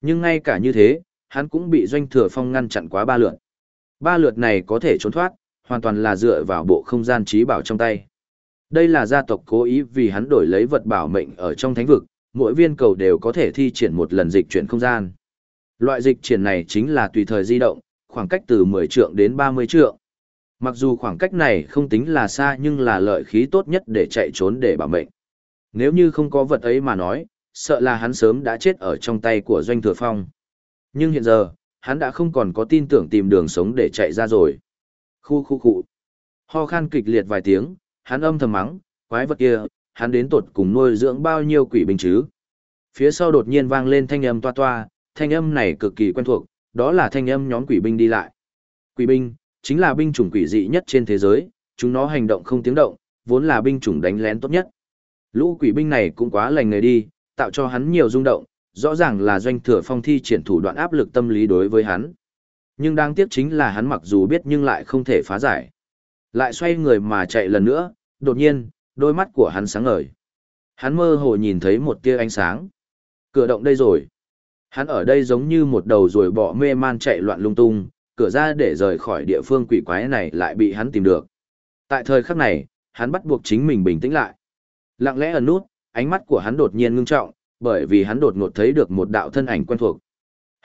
Nhưng ngay cả như thế, hắn cũng bị doanh thừa phong ngăn chặn quá ba lượt. Ba lượt này có thể trốn thoát, hoàn toàn là dựa vào bộ không gian trí bảo trong tay. Đây là gia tộc cố ý vì hắn đổi lấy vật bảo mệnh ở trong thánh vực, mỗi viên cầu đều có thể thi triển một lần dịch chuyển không gian. Loại dịch chuyển này chính là tùy thời di động, khoảng cách từ 10 trượng đến 30 trượng. Mặc dù khoảng cách này không tính là xa nhưng là lợi khí tốt nhất để chạy trốn để bảo mệnh. Nếu như không có vật ấy mà nói, sợ là hắn sớm đã chết ở trong tay của Doanh Thừa Phong. Nhưng hiện giờ, hắn đã không còn có tin tưởng tìm đường sống để chạy ra rồi. Khu khu khu. Ho khan kịch liệt vài tiếng, hắn âm thầm mắng, quái vật kia, hắn đến tột cùng nuôi dưỡng bao nhiêu quỷ binh chứ. Phía sau đột nhiên vang lên thanh âm toa toa, thanh âm này cực kỳ quen thuộc, đó là thanh âm nhóm quỷ binh đi lại. Quỷ binh, chính là binh chủng quỷ dị nhất trên thế giới, chúng nó hành động không tiếng động, vốn là binh chủng đánh lén tốt nhất. Lũ quỷ binh này cũng quá lành nghề đi, tạo cho hắn nhiều rung động, rõ ràng là doanh thừa phong thi triển thủ đoạn áp lực tâm lý đối với hắn. Nhưng đáng tiếc chính là hắn mặc dù biết nhưng lại không thể phá giải. Lại xoay người mà chạy lần nữa, đột nhiên, đôi mắt của hắn sáng ngời. Hắn mơ hồ nhìn thấy một tia ánh sáng. Cửa động đây rồi. Hắn ở đây giống như một đầu rồi bỏ mê man chạy loạn lung tung, cửa ra để rời khỏi địa phương quỷ quái này lại bị hắn tìm được. Tại thời khắc này, hắn bắt buộc chính mình bình tĩnh lại. Lặng lẽ ẩn nút, ánh mắt của hắn đột nhiên ngưng trọng, bởi vì hắn đột ngột thấy được một đạo thân ảnh quen thuộc.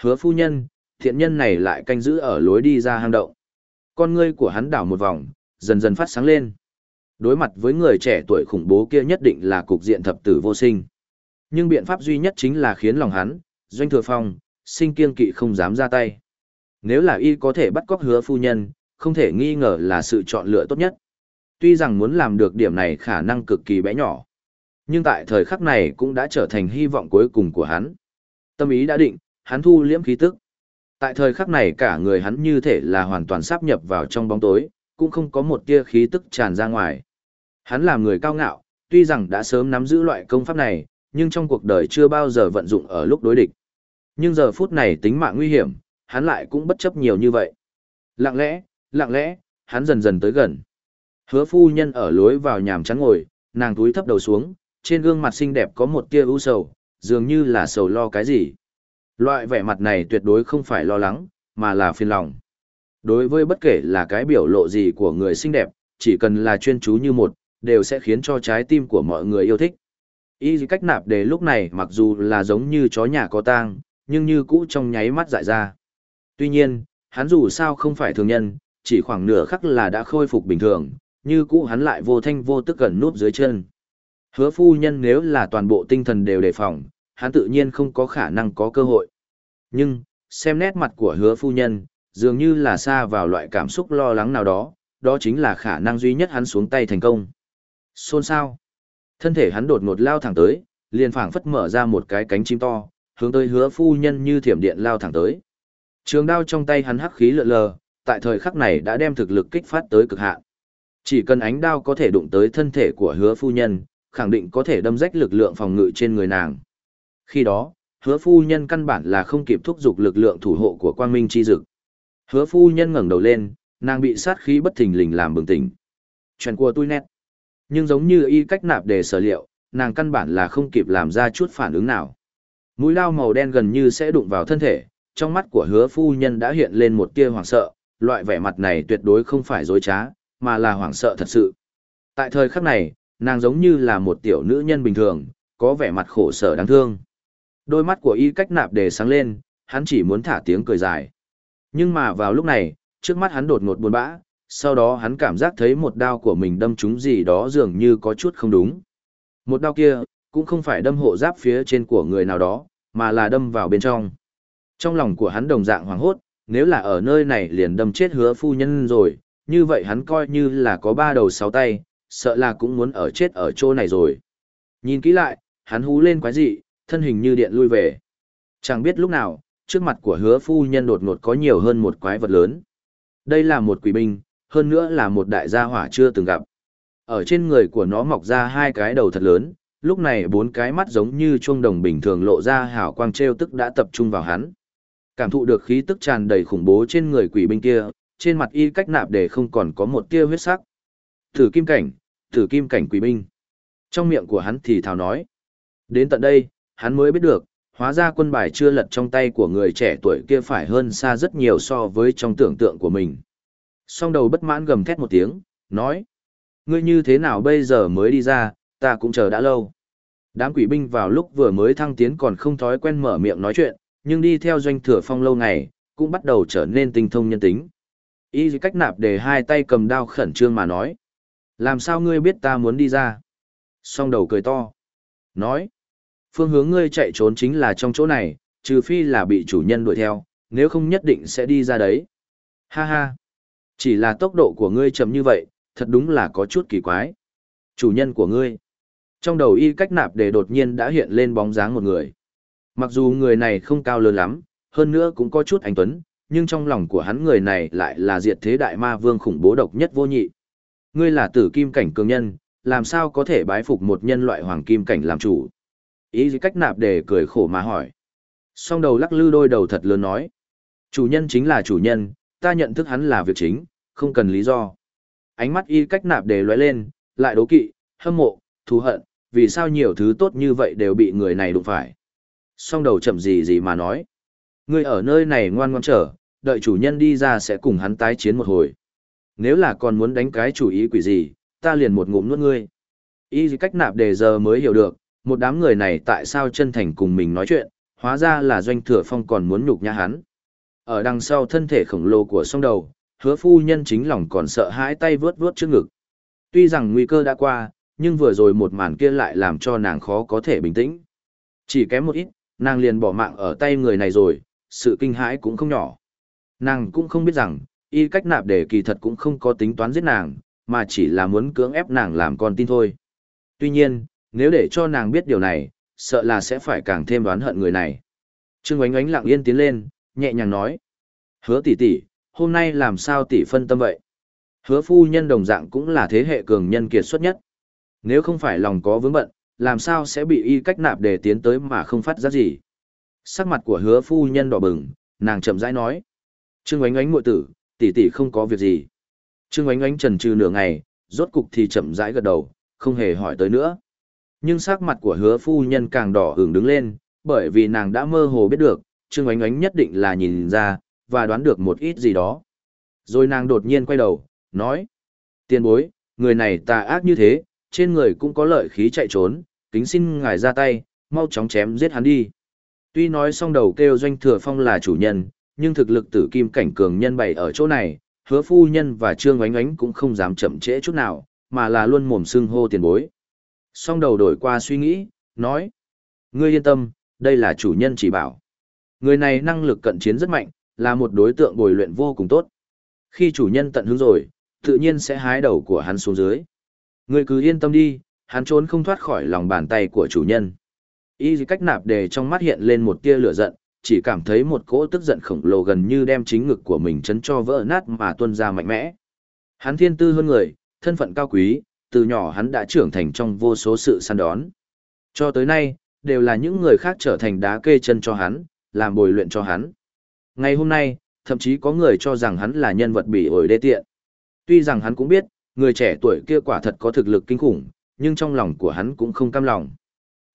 Hứa phu nhân, thiện nhân này lại canh giữ ở lối đi ra hang động. Con ngươi của hắn đảo một vòng, dần dần phát sáng lên. Đối mặt với người trẻ tuổi khủng bố kia nhất định là cục diện thập tử vô sinh. Nhưng biện pháp duy nhất chính là khiến lòng hắn, doanh thừa phong, sinh kiên kỵ không dám ra tay. Nếu là y có thể bắt cóc hứa phu nhân, không thể nghi ngờ là sự chọn lựa tốt nhất. Tuy rằng muốn làm được điểm này khả năng cực kỳ bé nhỏ, nhưng tại thời khắc này cũng đã trở thành hy vọng cuối cùng của hắn. Tâm ý đã định, hắn thu liễm khí tức. Tại thời khắc này cả người hắn như thể là hoàn toàn sáp nhập vào trong bóng tối, cũng không có một tia khí tức tràn ra ngoài. Hắn là người cao ngạo, tuy rằng đã sớm nắm giữ loại công pháp này, nhưng trong cuộc đời chưa bao giờ vận dụng ở lúc đối địch. Nhưng giờ phút này tính mạng nguy hiểm, hắn lại cũng bất chấp nhiều như vậy. Lặng lẽ, lặng lẽ, hắn dần dần tới gần. Hứa phu nhân ở lối vào nhàm chán ngồi, nàng túi thấp đầu xuống, trên gương mặt xinh đẹp có một tia ưu sầu, dường như là sầu lo cái gì. Loại vẻ mặt này tuyệt đối không phải lo lắng, mà là phiền lòng. Đối với bất kể là cái biểu lộ gì của người xinh đẹp, chỉ cần là chuyên chú như một, đều sẽ khiến cho trái tim của mọi người yêu thích. Y cách nạp đề lúc này mặc dù là giống như chó nhà có tang, nhưng như cũ trong nháy mắt dại ra. Tuy nhiên, hắn dù sao không phải thường nhân, chỉ khoảng nửa khắc là đã khôi phục bình thường, như cũ hắn lại vô thanh vô tức gần núp dưới chân. Hứa phu nhân nếu là toàn bộ tinh thần đều đề phòng, hắn tự nhiên không có khả năng có cơ hội. Nhưng, xem nét mặt của hứa phu nhân, dường như là xa vào loại cảm xúc lo lắng nào đó, đó chính là khả năng duy nhất hắn xuống tay thành công. Xôn sao? Thân thể hắn đột ngột lao thẳng tới, liền phảng phất mở ra một cái cánh chim to, hướng tới hứa phu nhân như thiểm điện lao thẳng tới. Trường đao trong tay hắn hắc khí lượn lờ, tại thời khắc này đã đem thực lực kích phát tới cực hạn. Chỉ cần ánh đao có thể đụng tới thân thể của hứa phu nhân, khẳng định có thể đâm rách lực lượng phòng ngự trên người nàng. Khi đó, hứa phu nhân căn bản là không kịp thúc giục lực lượng thủ hộ của quang minh chi dực. Hứa phu nhân ngẩng đầu lên, nàng bị sát khí bất thình lình làm bừng tỉnh. Chuyện của tôi nét. Nhưng giống như y cách nạp đề sở liệu, nàng căn bản là không kịp làm ra chút phản ứng nào. Mũi lao màu đen gần như sẽ đụng vào thân thể, trong mắt của hứa phu nhân đã hiện lên một tia hoảng sợ, loại vẻ mặt này tuyệt đối không phải dối trá, mà là hoảng sợ thật sự. Tại thời khắc này, nàng giống như là một tiểu nữ nhân bình thường, có vẻ mặt khổ sở đáng thương. Đôi mắt của y cách nạp đề sáng lên, hắn chỉ muốn thả tiếng cười dài. Nhưng mà vào lúc này, trước mắt hắn đột ngột buồn bã, sau đó hắn cảm giác thấy một đao của mình đâm trúng gì đó dường như có chút không đúng. Một đao kia, cũng không phải đâm hộ giáp phía trên của người nào đó, mà là đâm vào bên trong. Trong lòng của hắn đồng dạng hoảng hốt, nếu là ở nơi này liền đâm chết hứa phu nhân rồi, như vậy hắn coi như là có ba đầu sáu tay, sợ là cũng muốn ở chết ở chỗ này rồi. Nhìn kỹ lại, hắn hú lên quái dị, thân hình như điện lui về. Chẳng biết lúc nào, trước mặt của hứa phu nhân đột ngột có nhiều hơn một quái vật lớn. Đây là một quỷ binh, hơn nữa là một đại gia hỏa chưa từng gặp. Ở trên người của nó mọc ra hai cái đầu thật lớn, lúc này bốn cái mắt giống như chuông đồng bình thường lộ ra hào quang treo tức đã tập trung vào hắn. Cảm thụ được khí tức tràn đầy khủng bố trên người quỷ binh kia, trên mặt y cách nạp để không còn có một tia huyết sắc. Thử kim cảnh, thử kim cảnh quỷ binh. Trong miệng của hắn thì thào nói. Đến tận đây, hắn mới biết được, hóa ra quân bài chưa lật trong tay của người trẻ tuổi kia phải hơn xa rất nhiều so với trong tưởng tượng của mình. Song đầu bất mãn gầm thét một tiếng, nói. Ngươi như thế nào bây giờ mới đi ra, ta cũng chờ đã lâu. Đám quỷ binh vào lúc vừa mới thăng tiến còn không thói quen mở miệng nói chuyện, nhưng đi theo doanh thừa phong lâu ngày, cũng bắt đầu trở nên tinh thông nhân tính. Y cách nạp để hai tay cầm đao khẩn trương mà nói. Làm sao ngươi biết ta muốn đi ra? Song đầu cười to. Nói. Phương hướng ngươi chạy trốn chính là trong chỗ này, trừ phi là bị chủ nhân đuổi theo, nếu không nhất định sẽ đi ra đấy. Ha ha. Chỉ là tốc độ của ngươi chậm như vậy, thật đúng là có chút kỳ quái. Chủ nhân của ngươi. Trong đầu y cách nạp để đột nhiên đã hiện lên bóng dáng một người. Mặc dù người này không cao lớn lắm, hơn nữa cũng có chút anh tuấn, nhưng trong lòng của hắn người này lại là diệt thế đại ma vương khủng bố độc nhất vô nhị. Ngươi là tử kim cảnh cường nhân, làm sao có thể bái phục một nhân loại hoàng kim cảnh làm chủ? Ý gì cách nạp để cười khổ mà hỏi. Song đầu lắc lư đôi đầu thật lớn nói. Chủ nhân chính là chủ nhân, ta nhận thức hắn là việc chính, không cần lý do. Ánh mắt y cách nạp để lóe lên, lại đố kỵ, hâm mộ, thù hận, vì sao nhiều thứ tốt như vậy đều bị người này đụng phải. Song đầu chậm gì gì mà nói. Ngươi ở nơi này ngoan ngoan chờ, đợi chủ nhân đi ra sẽ cùng hắn tái chiến một hồi. Nếu là còn muốn đánh cái chủ ý quỷ gì, ta liền một ngụm nuốt ngươi. Y cách nạp đề giờ mới hiểu được, một đám người này tại sao chân thành cùng mình nói chuyện, hóa ra là doanh thừa phong còn muốn nhục nhã hắn. Ở đằng sau thân thể khổng lồ của song đầu, hứa phu nhân chính lòng còn sợ hãi tay vướt vướt trước ngực. Tuy rằng nguy cơ đã qua, nhưng vừa rồi một màn kia lại làm cho nàng khó có thể bình tĩnh. Chỉ kém một ít, nàng liền bỏ mạng ở tay người này rồi, sự kinh hãi cũng không nhỏ. Nàng cũng không biết rằng, y cách nạp để kỳ thật cũng không có tính toán giết nàng, mà chỉ là muốn cưỡng ép nàng làm con tin thôi. Tuy nhiên, nếu để cho nàng biết điều này, sợ là sẽ phải càng thêm đoán hận người này. Trương Oánh Oánh lặng yên tiến lên, nhẹ nhàng nói. Hứa tỷ tỷ, hôm nay làm sao tỷ phân tâm vậy? Hứa phu nhân đồng dạng cũng là thế hệ cường nhân kiệt xuất nhất. Nếu không phải lòng có vướng bận, làm sao sẽ bị y cách nạp để tiến tới mà không phát ra gì? Sắc mặt của hứa phu nhân đỏ bừng, nàng chậm rãi nói. Trương ánh ánh muội tử, tỷ tỷ không có việc gì. Trương ánh ánh trần trừ nửa ngày, rốt cục thì chậm rãi gật đầu, không hề hỏi tới nữa. Nhưng sắc mặt của hứa phu nhân càng đỏ hưởng đứng lên, bởi vì nàng đã mơ hồ biết được, Trương ánh ánh nhất định là nhìn ra, và đoán được một ít gì đó. Rồi nàng đột nhiên quay đầu, nói. Tiên bối, người này tà ác như thế, trên người cũng có lợi khí chạy trốn, kính xin ngài ra tay, mau chóng chém giết hắn đi. Tuy nói xong đầu kêu doanh thừa phong là chủ nhân, nhưng thực lực tử kim cảnh cường nhân bày ở chỗ này, hứa phu nhân và trương oánh oánh cũng không dám chậm trễ chút nào, mà là luôn mồm xưng hô tiền bối. xong đầu đổi qua suy nghĩ, nói. Ngươi yên tâm, đây là chủ nhân chỉ bảo. Người này năng lực cận chiến rất mạnh, là một đối tượng bồi luyện vô cùng tốt. Khi chủ nhân tận hứng rồi, tự nhiên sẽ hái đầu của hắn xuống dưới. Ngươi cứ yên tâm đi, hắn trốn không thoát khỏi lòng bàn tay của chủ nhân. Y cách nạp đề trong mắt hiện lên một tia lửa giận, chỉ cảm thấy một cỗ tức giận khổng lồ gần như đem chính ngực của mình chấn cho vỡ nát mà tuôn ra mạnh mẽ. Hắn thiên tư hơn người, thân phận cao quý, từ nhỏ hắn đã trưởng thành trong vô số sự săn đón. Cho tới nay, đều là những người khác trở thành đá kê chân cho hắn, làm bồi luyện cho hắn. Ngày hôm nay, thậm chí có người cho rằng hắn là nhân vật bị ổi đê tiện. Tuy rằng hắn cũng biết, người trẻ tuổi kia quả thật có thực lực kinh khủng, nhưng trong lòng của hắn cũng không cam lòng.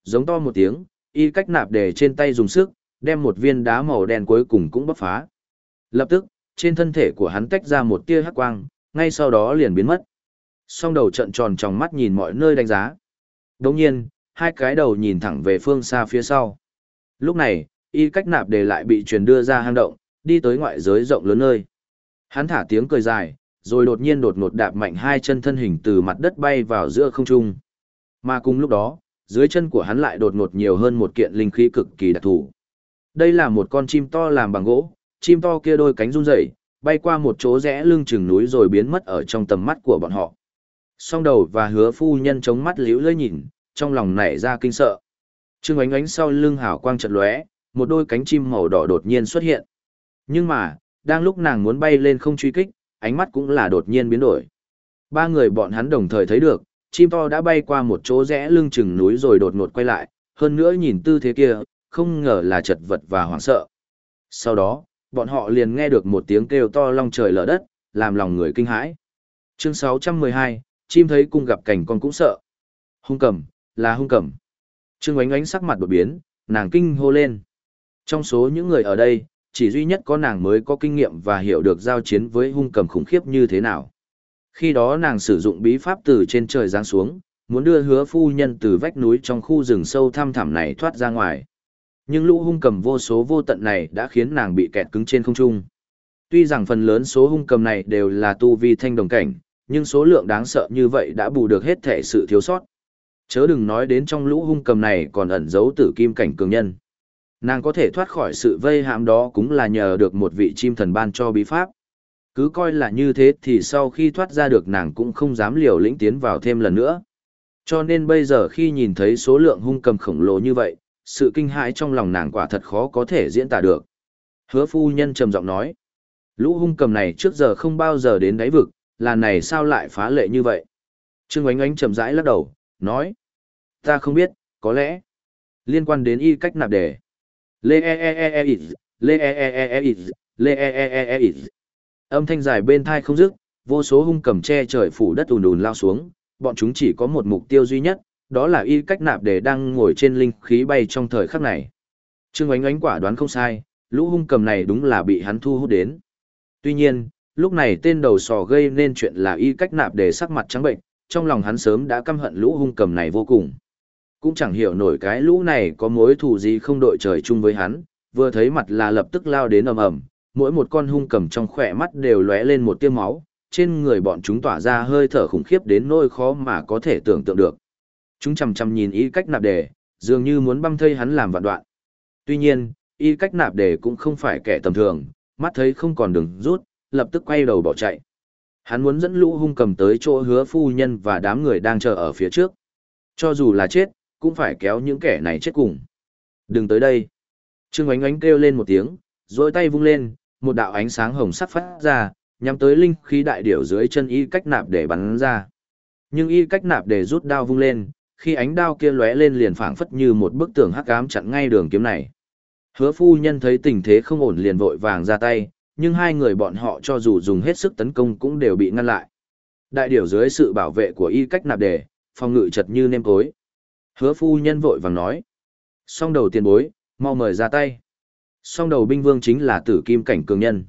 Giống to một tiếng, y cách nạp để trên tay dùng sức, đem một viên đá màu đen cuối cùng cũng bóc phá. Lập tức, trên thân thể của hắn tách ra một tia hắc quang, ngay sau đó liền biến mất. Song đầu trận tròn trong mắt nhìn mọi nơi đánh giá. Đồng nhiên, hai cái đầu nhìn thẳng về phương xa phía sau. Lúc này, y cách nạp đề lại bị truyền đưa ra hang động, đi tới ngoại giới rộng lớn nơi. Hắn thả tiếng cười dài, rồi đột nhiên đột ngột đạp mạnh hai chân thân hình từ mặt đất bay vào giữa không trung. Mà cùng lúc đó, dưới chân của hắn lại đột ngột nhiều hơn một kiện linh khí cực kỳ đặc thù. Đây là một con chim to làm bằng gỗ, chim to kia đôi cánh run rẩy, bay qua một chỗ rẽ lưng chừng núi rồi biến mất ở trong tầm mắt của bọn họ. Song đầu và hứa phu nhân chống mắt liễu lơi nhìn, trong lòng nảy ra kinh sợ. Trương ánh ánh sau lưng hào quang chợt lóe, một đôi cánh chim màu đỏ đột nhiên xuất hiện. Nhưng mà, đang lúc nàng muốn bay lên không truy kích, ánh mắt cũng là đột nhiên biến đổi. Ba người bọn hắn đồng thời thấy được, chim to đã bay qua một chỗ rẽ lưng chừng núi rồi đột ngột quay lại, hơn nữa nhìn tư thế kia, không ngờ là chật vật và hoảng sợ. Sau đó, bọn họ liền nghe được một tiếng kêu to long trời lở đất, làm lòng người kinh hãi. Chương 612, chim thấy cung gặp cảnh con cũng sợ. Hung cầm, là hung cầm. Trương ánh ánh sắc mặt đột biến, nàng kinh hô lên. Trong số những người ở đây, chỉ duy nhất có nàng mới có kinh nghiệm và hiểu được giao chiến với hung cầm khủng khiếp như thế nào. Khi đó nàng sử dụng bí pháp từ trên trời giáng xuống, muốn đưa hứa phu nhân từ vách núi trong khu rừng sâu thăm thẳm này thoát ra ngoài. Nhưng lũ hung cầm vô số vô tận này đã khiến nàng bị kẹt cứng trên không trung. Tuy rằng phần lớn số hung cầm này đều là tu vi thanh đồng cảnh, nhưng số lượng đáng sợ như vậy đã bù được hết thể sự thiếu sót. Chớ đừng nói đến trong lũ hung cầm này còn ẩn giấu tử kim cảnh cường nhân. Nàng có thể thoát khỏi sự vây hãm đó cũng là nhờ được một vị chim thần ban cho bí pháp. Cứ coi là như thế thì sau khi thoát ra được nàng cũng không dám liều lĩnh tiến vào thêm lần nữa. Cho nên bây giờ khi nhìn thấy số lượng hung cầm khổng lồ như vậy, sự kinh hãi trong lòng nàng quả thật khó có thể diễn tả được. Hứa phu nhân trầm giọng nói, lũ hung cầm này trước giờ không bao giờ đến đáy vực, là này sao lại phá lệ như vậy? Trương ánh ánh trầm rãi lắc đầu, nói, ta không biết, có lẽ, liên quan đến y cách nạp đề. Lê e e e e e lê e e e e e lê e e e e e Âm thanh dài bên thai không dứt, vô số hung cầm che trời phủ đất ùn ùn lao xuống, bọn chúng chỉ có một mục tiêu duy nhất, đó là y cách nạp để đang ngồi trên linh khí bay trong thời khắc này. Trương Ánh Ánh quả đoán không sai, lũ hung cầm này đúng là bị hắn thu hút đến. Tuy nhiên, lúc này tên đầu sò gây nên chuyện là y cách nạp để sắc mặt trắng bệnh, trong lòng hắn sớm đã căm hận lũ hung cầm này vô cùng. Cũng chẳng hiểu nổi cái lũ này có mối thù gì không đội trời chung với hắn, vừa thấy mặt là lập tức lao đến ầm ầm, mỗi một con hung cầm trong khỏe mắt đều lóe lên một tia máu, trên người bọn chúng tỏa ra hơi thở khủng khiếp đến nỗi khó mà có thể tưởng tượng được. Chúng chằm chằm nhìn y cách nạp đề, dường như muốn băm thây hắn làm vạn đoạn. Tuy nhiên, y cách nạp đề cũng không phải kẻ tầm thường, mắt thấy không còn đường rút, lập tức quay đầu bỏ chạy. Hắn muốn dẫn lũ hung cầm tới chỗ hứa phu nhân và đám người đang chờ ở phía trước. Cho dù là chết, cũng phải kéo những kẻ này chết cùng. Đừng tới đây. Trương ánh ánh kêu lên một tiếng, rồi tay vung lên, một đạo ánh sáng hồng sắc phát ra, nhắm tới linh khí đại điểu dưới chân y cách nạp để bắn ra. Nhưng y cách nạp để rút đao vung lên, khi ánh đao kia lóe lên liền phảng phất như một bức tường hắc ám chặn ngay đường kiếm này. Hứa phu nhân thấy tình thế không ổn liền vội vàng ra tay, nhưng hai người bọn họ cho dù dùng hết sức tấn công cũng đều bị ngăn lại. Đại điểu dưới sự bảo vệ của y cách nạp đề, phòng ngự chật như nêm cối. Hứa phu nhân vội vàng nói. Song đầu tiền bối, mau mời ra tay. Song đầu binh vương chính là tử kim cảnh cường nhân.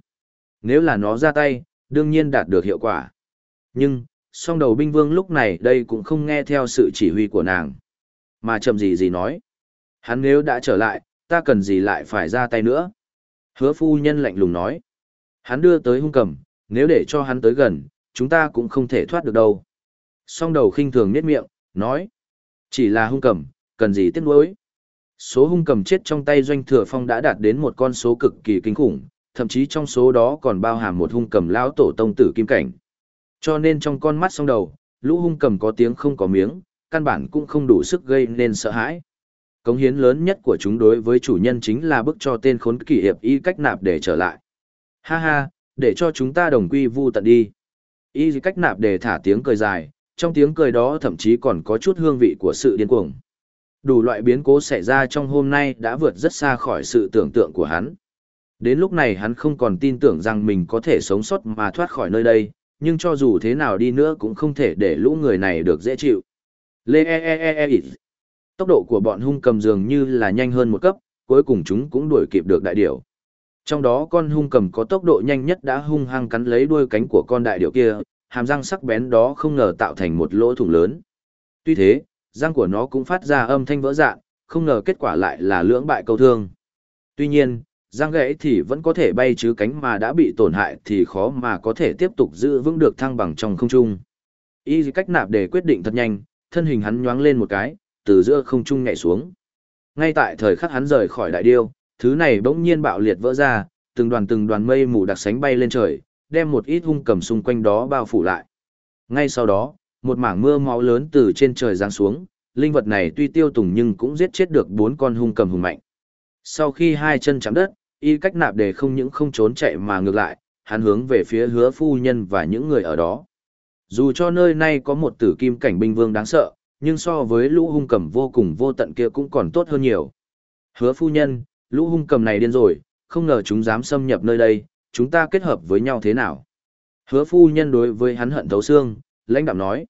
Nếu là nó ra tay, đương nhiên đạt được hiệu quả. Nhưng, song đầu binh vương lúc này đây cũng không nghe theo sự chỉ huy của nàng. Mà chậm gì gì nói. Hắn nếu đã trở lại, ta cần gì lại phải ra tay nữa. Hứa phu nhân lạnh lùng nói. Hắn đưa tới hung cầm, nếu để cho hắn tới gần, chúng ta cũng không thể thoát được đâu. Song đầu khinh thường nhếch miệng, nói. Chỉ là hung cầm, cần gì tiếc nuối. Số hung cầm chết trong tay doanh thừa phong đã đạt đến một con số cực kỳ kinh khủng, thậm chí trong số đó còn bao hàm một hung cầm lão tổ tông tử kim cảnh. Cho nên trong con mắt song đầu, lũ hung cầm có tiếng không có miếng, căn bản cũng không đủ sức gây nên sợ hãi. Cống hiến lớn nhất của chúng đối với chủ nhân chính là bức cho tên khốn kỷ hiệp y cách nạp để trở lại. Ha ha, để cho chúng ta đồng quy vu tận đi. Y cách nạp để thả tiếng cười dài, trong tiếng cười đó thậm chí còn có chút hương vị của sự điên cuồng. Đủ loại biến cố xảy ra trong hôm nay đã vượt rất xa khỏi sự tưởng tượng của hắn. Đến lúc này hắn không còn tin tưởng rằng mình có thể sống sót mà thoát khỏi nơi đây, nhưng cho dù thế nào đi nữa cũng không thể để lũ người này được dễ chịu. Lê e e e e, e. Tốc độ của bọn hung cầm dường như là nhanh hơn một cấp, cuối cùng chúng cũng đuổi kịp được đại điểu. Trong đó con hung cầm có tốc độ nhanh nhất đã hung hăng cắn lấy đuôi cánh của con đại điểu kia, hàm răng sắc bén đó không ngờ tạo thành một lỗ thủng lớn. Tuy thế, răng của nó cũng phát ra âm thanh vỡ dạn, không ngờ kết quả lại là lưỡng bại câu thương. Tuy nhiên, răng gãy thì vẫn có thể bay chứ cánh mà đã bị tổn hại thì khó mà có thể tiếp tục giữ vững được thăng bằng trong không trung. Y cách nạp để quyết định thật nhanh, thân hình hắn nhoáng lên một cái, từ giữa không trung nhảy xuống. Ngay tại thời khắc hắn rời khỏi đại điêu, thứ này bỗng nhiên bạo liệt vỡ ra, từng đoàn từng đoàn mây mù đặc sánh bay lên trời, đem một ít hung cầm xung quanh đó bao phủ lại. Ngay sau đó, một mảng mưa máu lớn từ trên trời giáng xuống, linh vật này tuy tiêu tùng nhưng cũng giết chết được bốn con hung cầm hùng mạnh. Sau khi hai chân chạm đất, y cách nạp để không những không trốn chạy mà ngược lại, hắn hướng về phía hứa phu nhân và những người ở đó. Dù cho nơi này có một tử kim cảnh binh vương đáng sợ, nhưng so với lũ hung cầm vô cùng vô tận kia cũng còn tốt hơn nhiều. Hứa phu nhân, lũ hung cầm này điên rồi, không ngờ chúng dám xâm nhập nơi đây, chúng ta kết hợp với nhau thế nào? Hứa phu nhân đối với hắn hận thấu xương, lãnh đạm nói.